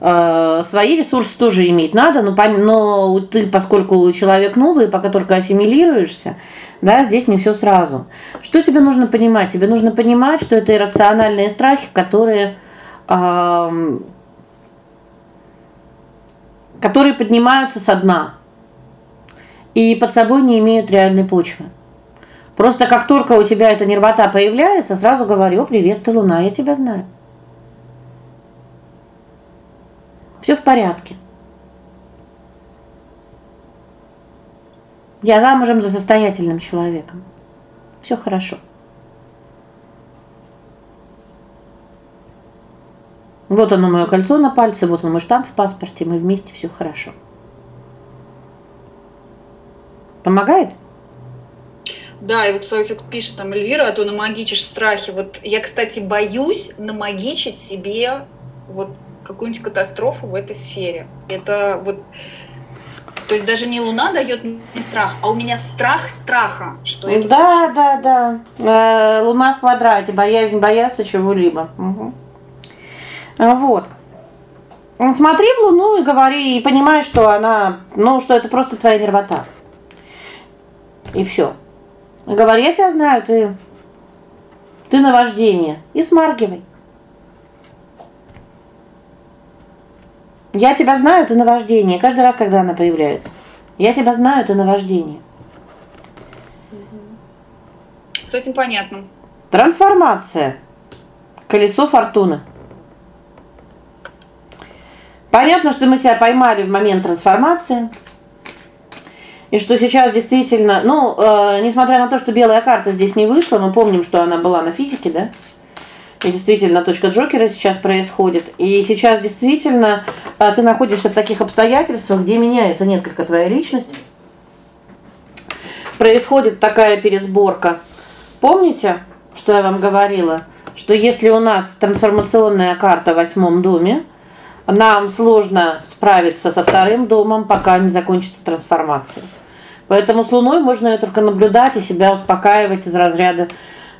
э, свои ресурсы тоже иметь надо, но но ты, поскольку человек новый, пока только ассимилируешься, да, здесь не все сразу. Что тебе нужно понимать? Тебе нужно понимать, что это иррациональные страхи, которые э, которые поднимаются со дна и под собой не имеют реальной почвы. Просто как только у тебя эта нервота появляется, сразу говорю: "Привет, ты луна, я тебя знаю". Все в порядке. Я замужем за состоятельным человеком. Все хорошо. Вот оно мое кольцо на пальце, вот он мой штамп в паспорте, мы вместе, все хорошо. Помогает? Да, и вот кстати, пишет там Эльвира, а то намагичишь страхи. Вот я, кстати, боюсь намагичить себе вот какую-нибудь катастрофу в этой сфере. Это вот то есть даже не Луна дает мне страх, а у меня страх страха, что это Да, случится. да, да. Э, луна в квадрате, боязнь бояться чего-либо. Угу. Вот. Смотри в Луну и говори, и понимай, что она, ну, что это просто твоя нервота. И все. Говори, я тебя знаю, ты ты наваждение. И смаргивай. Я тебя знаю, ты наваждение. Каждый раз, когда она появляется. Я тебя знаю, ты наваждение. С этим понятно. Трансформация. Колесо фортуны. Понятно, что мы тебя поймали в момент трансформации. И что сейчас действительно, ну, э, несмотря на то, что белая карта здесь не вышла, мы помним, что она была на физике, да? И действительно точка Джокера сейчас происходит. И сейчас действительно э, ты находишься в таких обстоятельствах, где меняется несколько твоя личность. Происходит такая пересборка. Помните, что я вам говорила, что если у нас трансформационная карта в восьмом доме, нам сложно справиться со вторым домом, пока не закончится трансформация. Поэтому с Луной можно ее только наблюдать и себя успокаивать из разряда,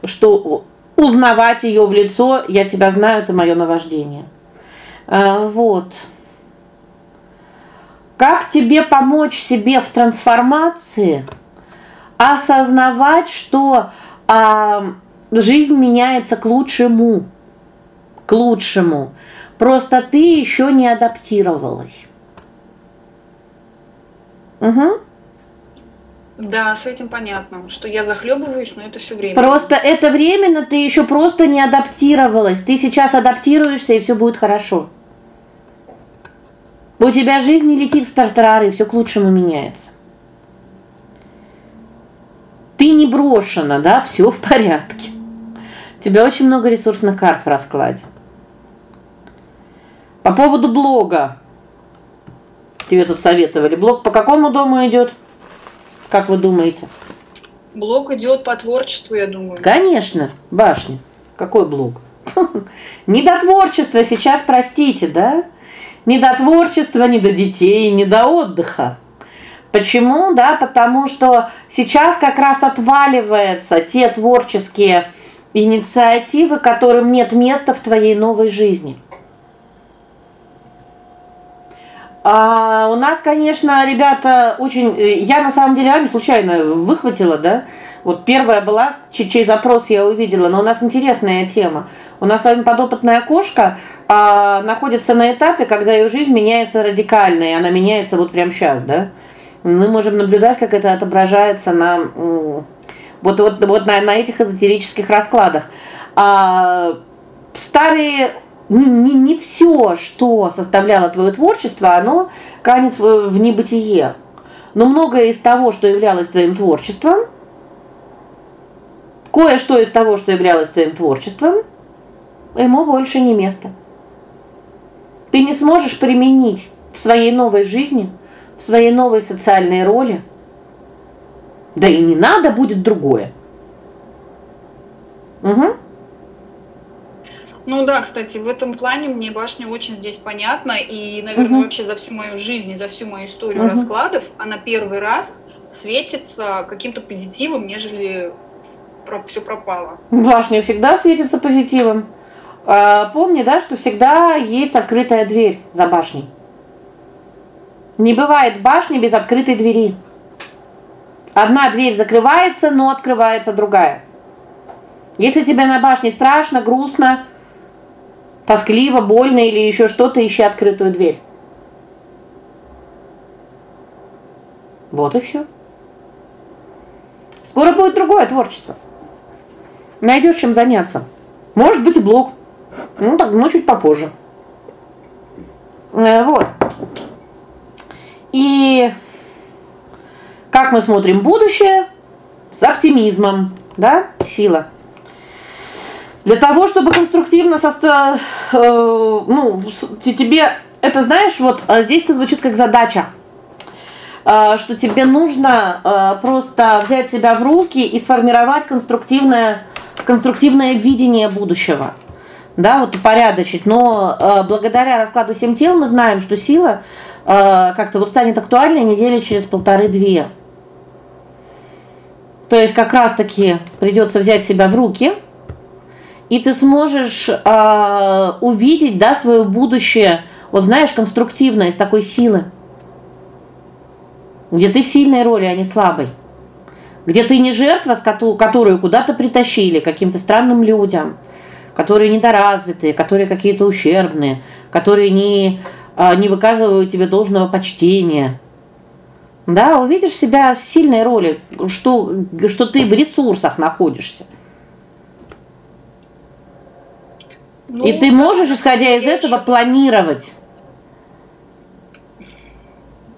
что узнавать ее в лицо, я тебя знаю, это мое наваждение. А, вот. Как тебе помочь себе в трансформации? Осознавать, что а, жизнь меняется к лучшему. К лучшему. Просто ты еще не адаптировалась. Угу. Да, с этим понятно, что я захлебываюсь, но это все время. Просто это временно, ты еще просто не адаптировалась. Ты сейчас адаптируешься, и все будет хорошо. У тебя жизнь не летит в тартарары, все к лучшему меняется. Ты не брошена, да, все в порядке. У тебя очень много ресурсных карт в раскладе. По поводу блога. Тебе тут советовали. Блог по какому дому идет? Как вы думаете? Блог идет по творчеству, я думаю. Конечно, башня. Какой блог? Не до творчества сейчас, простите, да? Не до творчества, не до детей, не до отдыха. Почему? Да, потому что сейчас как раз отваливаются те творческие инициативы, которым нет места в твоей новой жизни. А у нас, конечно, ребята очень э, я на самом деле вами случайно выхватила, да? Вот первая была, чей, чей запрос я увидела, но у нас интересная тема. У нас с вами подопытная кошка а, находится на этапе, когда ее жизнь меняется радикально, и она меняется вот прямо сейчас, да? Мы можем наблюдать, как это отображается на вот вот вот на, на этих эзотерических раскладах. А старые не не не все, что составляло твое творчество, оно канет в, в небытие. Но многое из того, что являлось твоим творчеством, кое-что из того, что являлось твоим творчеством, ему больше не место. Ты не сможешь применить в своей новой жизни, в своей новой социальной роли. Да и не надо будет другое. Угу. Ну да, кстати, в этом плане мне башня очень здесь понятна, и, наверное, угу. вообще за всю мою жизнь и за всю мою историю угу. раскладов она первый раз светится каким-то позитивом, нежели все пропало. Башня всегда светится позитивом. А, помни, да, что всегда есть открытая дверь за башней. Не бывает башни без открытой двери. Одна дверь закрывается, но открывается другая. Если тебе на башне страшно, грустно, тоскливо, больно или еще что-то, ищи открытую дверь. Вот и все. Скоро будет другое творчество. Найдешь чем заняться. Может быть, и блог. Ну так, ну чуть попозже. Э, вот. И как мы смотрим будущее с оптимизмом, да? Сила. Для того, чтобы конструктивно состо... э, ну, тебе это знаешь, вот а здесь это звучит как задача. Э, что тебе нужно э, просто взять себя в руки и сформировать конструктивное конструктивное видение будущего. Да, вот упорядочить. Но э, благодаря раскладу семь тел мы знаем, что сила э, как-то вот станет актуальной недели через полторы-две. То есть как раз таки придется взять себя в руки и ты сможешь э, увидеть, да, свое будущее, вот знаешь, конструктивное, из такой силы. Где ты в сильной роли, а не слабой. Где ты не жертва, которую куда-то притащили каким-то странным людям, которые недоразвитые, которые какие-то ущербные, которые не а, не выказывают тебе должного почтения. Да, увидишь себя с сильной роли, что что ты в ресурсах находишься. Ну, и ты можешь, исходя из этого, планировать.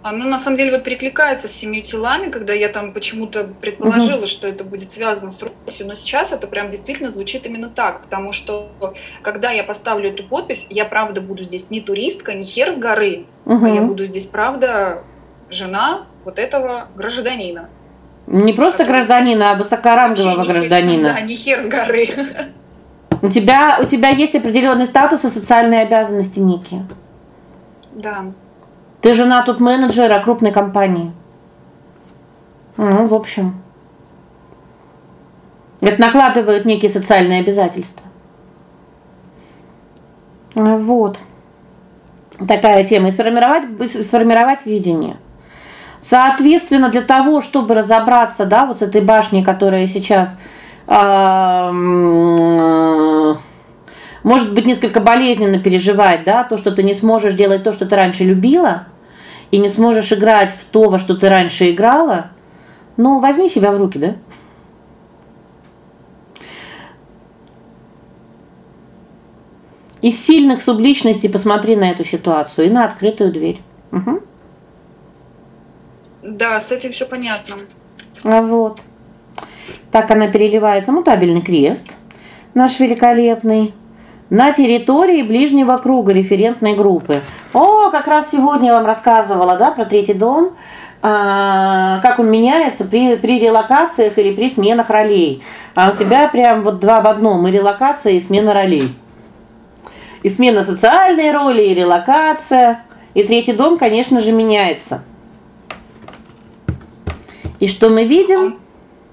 Она на самом деле вот перекликается с семью телами, когда я там почему-то предположила, угу. что это будет связано с рукописью, но сейчас это прям действительно звучит именно так, потому что когда я поставлю эту подпись, я правда буду здесь не туристка, не хер с горы, угу. а я буду здесь правда жена вот этого гражданина. Не просто гражданина, а высокорангового гражданина. Хер, да, не хер с горы. У тебя у тебя есть определенный статус и социальные обязанности, Ники. Да. Ты жена тут менеджера крупной компании. Ну, в общем. Это накладывает некие социальные обязательства. Вот. Такая тема и сформировать сформировать видение. Соответственно, для того, чтобы разобраться, да, вот с этой башней, которая сейчас может быть несколько болезненно переживать, да, то, что ты не сможешь делать то, что ты раньше любила, и не сможешь играть в то, во что ты раньше играла, ну, возьми себя в руки, да? Из сильных субличностей посмотри на эту ситуацию и на открытую дверь. Угу. Да, с этим все понятно. А вот. Так она переливается мутабельный крест. Наш великолепный на территории ближнего круга референтной группы. О, как раз сегодня я вам рассказывала, да, про третий дом. А, как он меняется при при релокациях или при сменах ролей. А у тебя прям вот два в одном: и релокация, и смена ролей. И смена социальной роли, и релокация. И третий дом, конечно же, меняется. И что мы видим?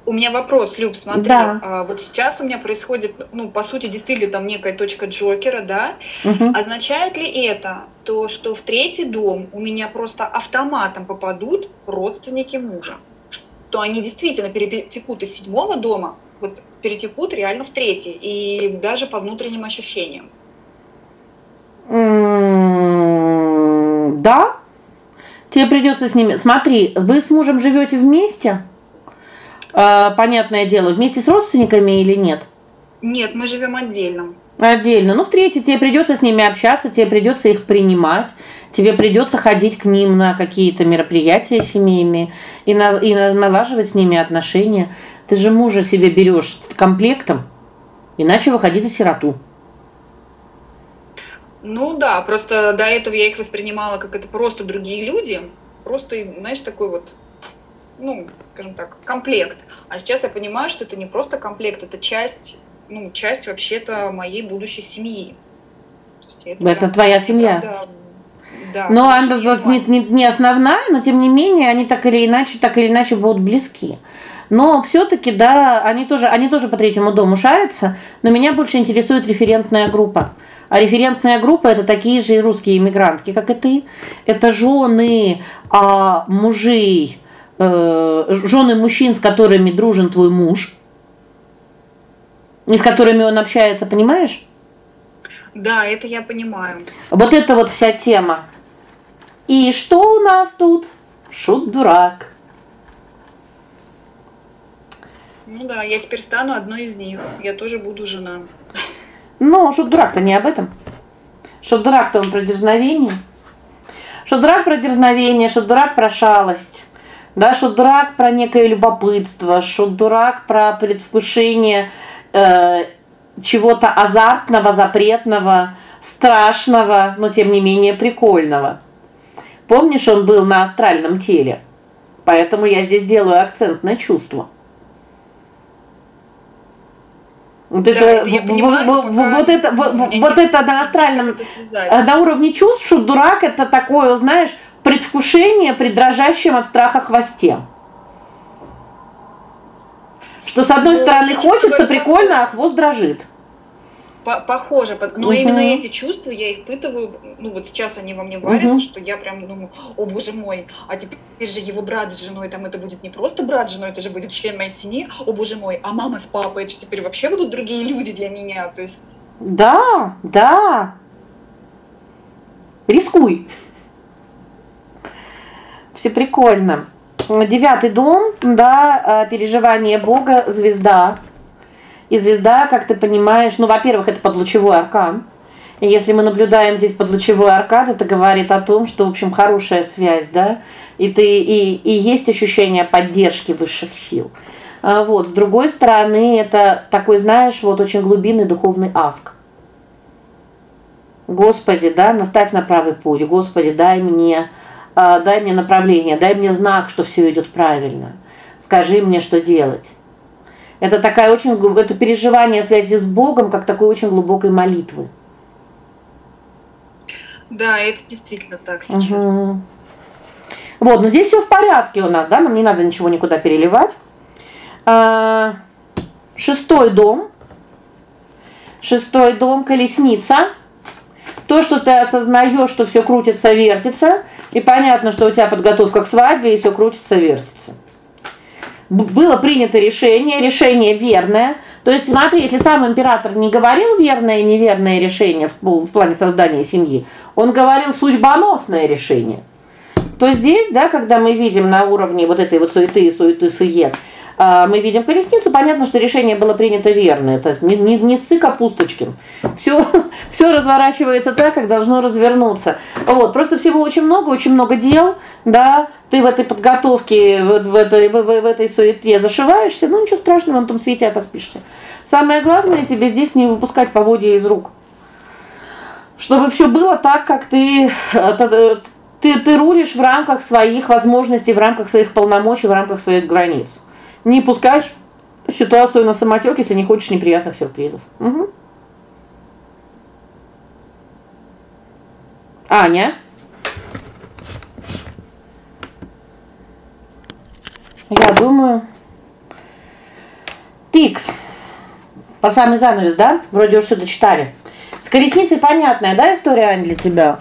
У меня вопрос, Люб, смотри, да. а, вот сейчас у меня происходит, ну, по сути, действительно там некая точка Джокера, да? Угу. Означает ли это то, что в третий дом у меня просто автоматом попадут родственники мужа? Что они действительно перетекут из седьмого дома, вот перетекут реально в третий, и даже по внутренним ощущениям? да. Тебе придется с ними. Смотри, вы с мужем живете вместе? А, понятное дело, вместе с родственниками или нет? Нет, мы живем отдельно. Отдельно. Ну, в-третьих, тебе придется с ними общаться, тебе придется их принимать, тебе придется ходить к ним на какие-то мероприятия семейные и на и налаживать с ними отношения. Ты же мужа себе берешь комплектом, иначе выходи за сироту. Ну да, просто до этого я их воспринимала как это просто другие люди, просто, знаешь, такой вот ну, скажем так, комплект. А сейчас я понимаю, что это не просто комплект, это часть, ну, часть вообще-то моей будущей семьи. Это, это твоя семья. Да, да, но она вот не, не, не основная, но тем не менее они так или иначе, так или иначе будут близки. Но все таки да, они тоже они тоже по третьему дому шарятся, но меня больше интересует референтная группа. А референтная группа это такие же и русские иммигрантки, как и ты. Это жены а, мужей жены мужчин, с которыми дружен твой муж, и с которыми он общается, понимаешь? Да, это я понимаю. Вот это вот вся тема. И что у нас тут? Шут-дурак. Ну да, я теперь стану одной из них. Я тоже буду жена. Но шут-дурак-то не об этом. Шут-дурак-то он про дерзновение. Шут-дурак про дерзновение, шут-дурак про шалость. Да, что дурак про некое любопытство, что дурак про предвкушение э, чего-то азартного, запретного, страшного, но тем не менее прикольного. Помнишь, он был на астральном теле. Поэтому я здесь делаю акцент на чувство. Вот да, это, это я понимаю, вот, вот это вот, вот это на астральном это на уровне чувств, что дурак это такое, знаешь, предвкушение при дрожащем от страха хвосте. Что с одной ну, стороны хочется, прикольно, а хвост дрожит. Похоже, но угу. именно эти чувства я испытываю, ну вот сейчас они во мне варятся, угу. что я прям думаю, о боже мой, а теперь же его брат с женой, там это будет не просто брат с женой, это же будет член моей семьи, о боже мой, а мама с папой, это же теперь вообще будут другие люди для меня, то есть... Да, да. Рискуй. Все прикольно. Девятый дом, да, э, переживание Бога, звезда. И звезда, как ты понимаешь, ну, во-первых, это подлучевой аркан. И если мы наблюдаем здесь подлучевой аркан, это говорит о том, что, в общем, хорошая связь, да? И ты и и есть ощущение поддержки высших сил. А вот, с другой стороны, это такой, знаешь, вот очень глубинный духовный аск. Господи, да, наставь на правый путь. Господи, дай мне дай мне направление, дай мне знак, что все идет правильно. Скажи мне, что делать. Это такая очень это переживание связи с Богом, как такой очень глубокой молитвы. Да, это действительно так сейчас. Угу. Вот, но здесь все в порядке у нас, да? Нам не надо ничего никуда переливать. А, шестой дом. Шестой дом колесница. То, что ты осознаешь, что все крутится, вертится, и понятно, что у тебя подготовка к свадьбе, и все крутится, вертится. Было принято решение, решение верное. То есть, смотри, если сам император не говорил верное и неверное решение в, в плане создания семьи, он говорил судьбоносное решение. То здесь, да, когда мы видим на уровне вот этой вот суеты, суеты, сует, мы видим колесницу, понятно, что решение было принято верное. Это не не не сы Капусточкин. Всё всё разворачивается так, как должно развернуться. Вот, просто всего очень много, очень много дел, да? Ты в этой подготовке, в, в этой в, в, в этой суете зашиваешься, ну ничего страшного, на том свете отоспишься. Самое главное тебе здесь не выпускать поводья из рук. Чтобы все было так, как ты э, ты ты рулишь в рамках своих возможностей, в рамках своих полномочий, в рамках своих границ. Не пускаешь ситуацию на самотек, если не хочешь неприятных сюрпризов. Угу. Аня. Я думаю, Тикс. По самый занавес, да? Вроде уже все дочитали. С колесницей понятная, да, история, Ань, для тебя?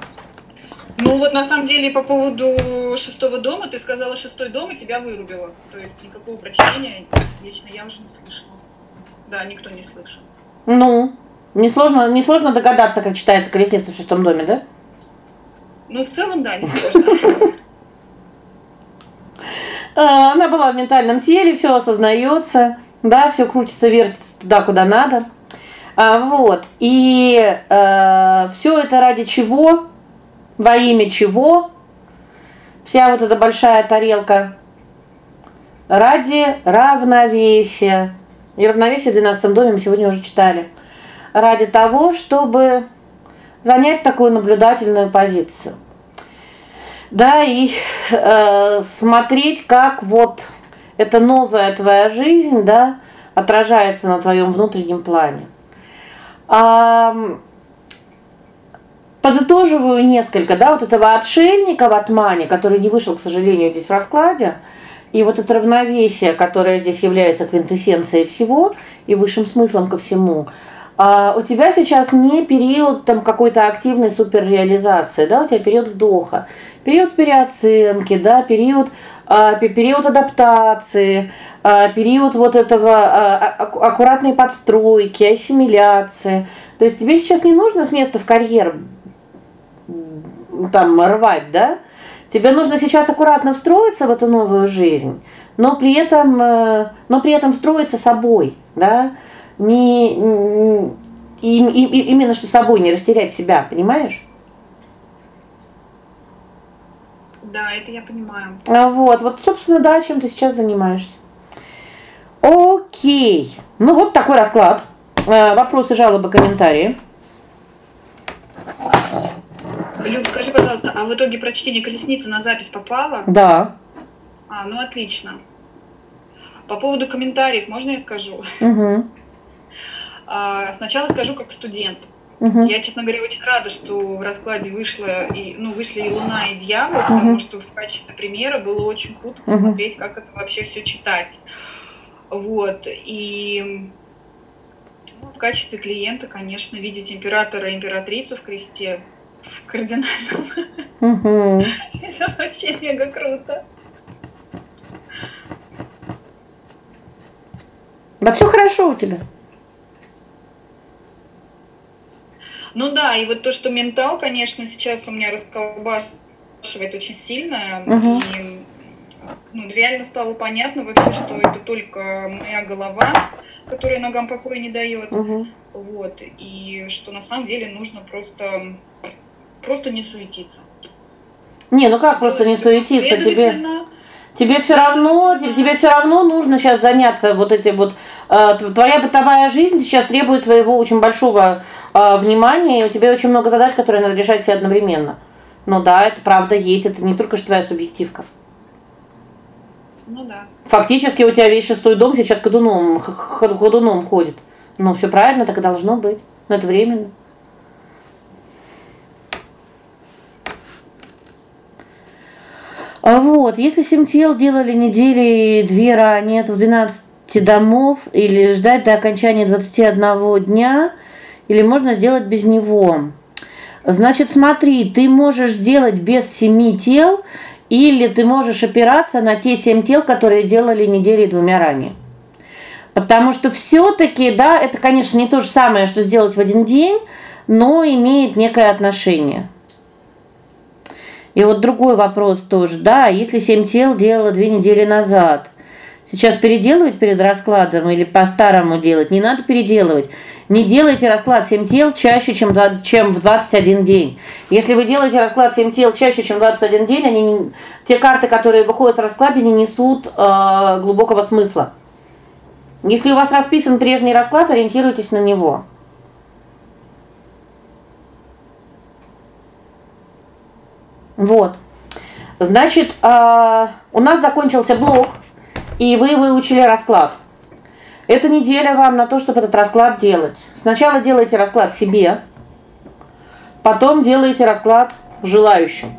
Ну вот на самом деле по поводу шестого дома, ты сказала шестой дом и тебя вырубило. То есть никакого прочтения лично я уже не слышала. Да, никто не слышал. Ну, несложно, несложно догадаться, как читается колесница в шестом доме, да? Ну, в целом, да, несложно. А, она была в ментальном теле, все осознается, да, все крутится, вертится туда, куда надо. А, вот. И э, все это ради чего? Во имя чего? Вся вот эта большая тарелка ради равновесия. И равновесие в 12 доме мы сегодня уже читали. Ради того, чтобы занять такую наблюдательную позицию. Да, и э, смотреть, как вот эта новая твоя жизнь, да, отражается на твоем внутреннем плане. А подытоживаю несколько, да, вот этого отшельника в Атмане, который не вышел, к сожалению, здесь в раскладе, и вот это равновесие, которое здесь является квинтэссенцией всего и высшим смыслом ко всему. А у тебя сейчас не период там какой-то активной суперреализации, да, у тебя период вдоха, период переоценки, да, период а, период адаптации, а, период вот этого а, аккуратной подстройки, ассимиляции. То есть тебе сейчас не нужно с места в карьер там рвать, да? Тебе нужно сейчас аккуратно встроиться в эту новую жизнь, но при этом э, но при этом встроиться собой, да? Не, не и, и, именно что собой не растерять себя, понимаешь? Да, это я понимаю. А вот, вот, собственно, да, чем ты сейчас занимаешься. О'кей. Ну вот такой расклад. Э, вопросы, жалобы, комментарии. Люд, скажи, пожалуйста, а в итоге прочтение колесницы на запись попало? Да. А, ну отлично. По поводу комментариев, можно я скажу? Угу. А, сначала скажу как студент. Угу. Я, честно говоря, очень рада, что в раскладе вышло и ну вышли и Луна, и Дьявол, угу. потому что в качестве примера было очень круто посмотреть, угу. как это вообще все читать. Вот. И в качестве клиента, конечно, видеть императора и императрицу в кресте в кардинальном. Угу. Это вообще мега круто. Да все хорошо у тебя. Ну да, и вот то, что ментал, конечно, сейчас у меня расколбашивает очень сильно. Угу. И ну, реально стало понятно вообще, что это только моя голова, которая ногам покоя не дает. Угу. Вот. И что на самом деле нужно просто, просто не суетиться. Не, ну как просто не суетиться? Тебе, тебе все равно, тебе, тебе все равно нужно сейчас заняться вот этой вот э, твоя бытовая жизнь сейчас требует твоего очень большого э, внимания, и у тебя очень много задач, которые надо решать все одновременно. Ну да, это правда есть, это не только же твоя субъективка. Ну да. Фактически у тебя весь шестой дом сейчас ходуном, ходуном ходит. Ну, все правильно, так и должно быть. Но это временно. Вот, если семь тел делали недели две ранее, то в 12 домов или ждать до окончания 21 дня, или можно сделать без него. Значит, смотри, ты можешь сделать без семи тел, или ты можешь опираться на те семь тел, которые делали недели двумя ранее. Потому что все таки да, это, конечно, не то же самое, что сделать в один день, но имеет некое отношение. И вот другой вопрос тоже, да, если семь тел делала две недели назад, сейчас переделывать перед раскладом или по-старому делать, не надо переделывать. Не делайте расклад 7 тел чаще, чем чем в 21 день. Если вы делаете расклад 7 тел чаще, чем 21 день, они не, те карты, которые выходят в раскладе, не несут э, глубокого смысла. Если у вас расписан прежний расклад, ориентируйтесь на него. Вот. Значит, э, у нас закончился блок, и вы выучили расклад. Эта неделя вам на то, чтобы этот расклад делать. Сначала делайте расклад себе, потом делайте расклад желающим.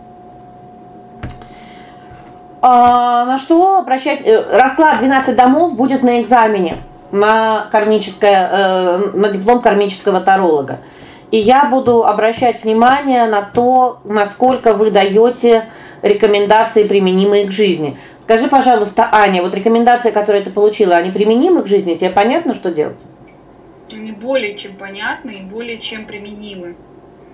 А на что обращать э, расклад 12 домов будет на экзамене на кармическое э, на диплом кармического таролога. И я буду обращать внимание на то, насколько вы даете рекомендации, применимые к жизни. Скажи, пожалуйста, Аня, вот рекомендации, которые ты получила, они применимы к жизни? Тебе понятно, что делать? Они более чем понятны и более чем применимы.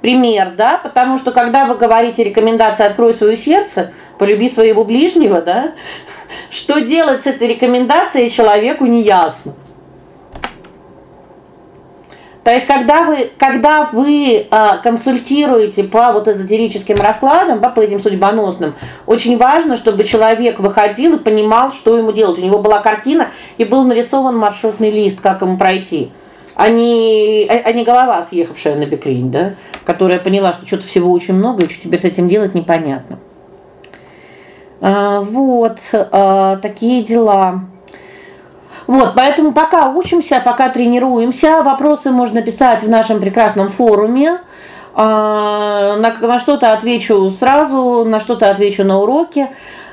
Пример, да? Потому что когда вы говорите рекомендации "открой свое сердце", полюби своего ближнего, да? Что делать с этой рекомендацией, человеку не ясно. То есть когда вы когда вы э, консультируете по вот эзотерическим раскладам, по этим судьбоносным, очень важно, чтобы человек выходил и понимал, что ему делать. У него была картина и был нарисован маршрутный лист, как ему пройти. А не а, а не голова, съехавшая на бекрень, да, которая поняла, что что-то всего очень много, и что теперь с этим делать непонятно. А, вот, а, такие дела. Вот, поэтому пока учимся, пока тренируемся, вопросы можно писать в нашем прекрасном форуме. А, на на что-то отвечу сразу, на что-то отвечу на уроке.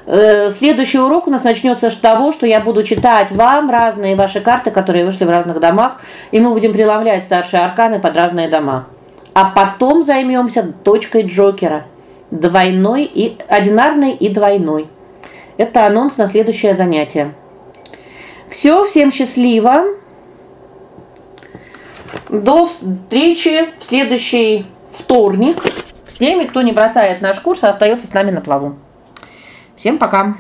Э, следующий урок у нас начнется с того, что я буду читать вам разные ваши карты, которые вышли в разных домах, и мы будем прилавлять старшие арканы под разные дома. А потом займемся точкой Джокера, двойной и одинарной и двойной. Это анонс на следующее занятие. Все, всем счастливо. До встречи в следующий вторник. С теми, кто не бросает наш курс, а остается с нами на плаву. Всем пока.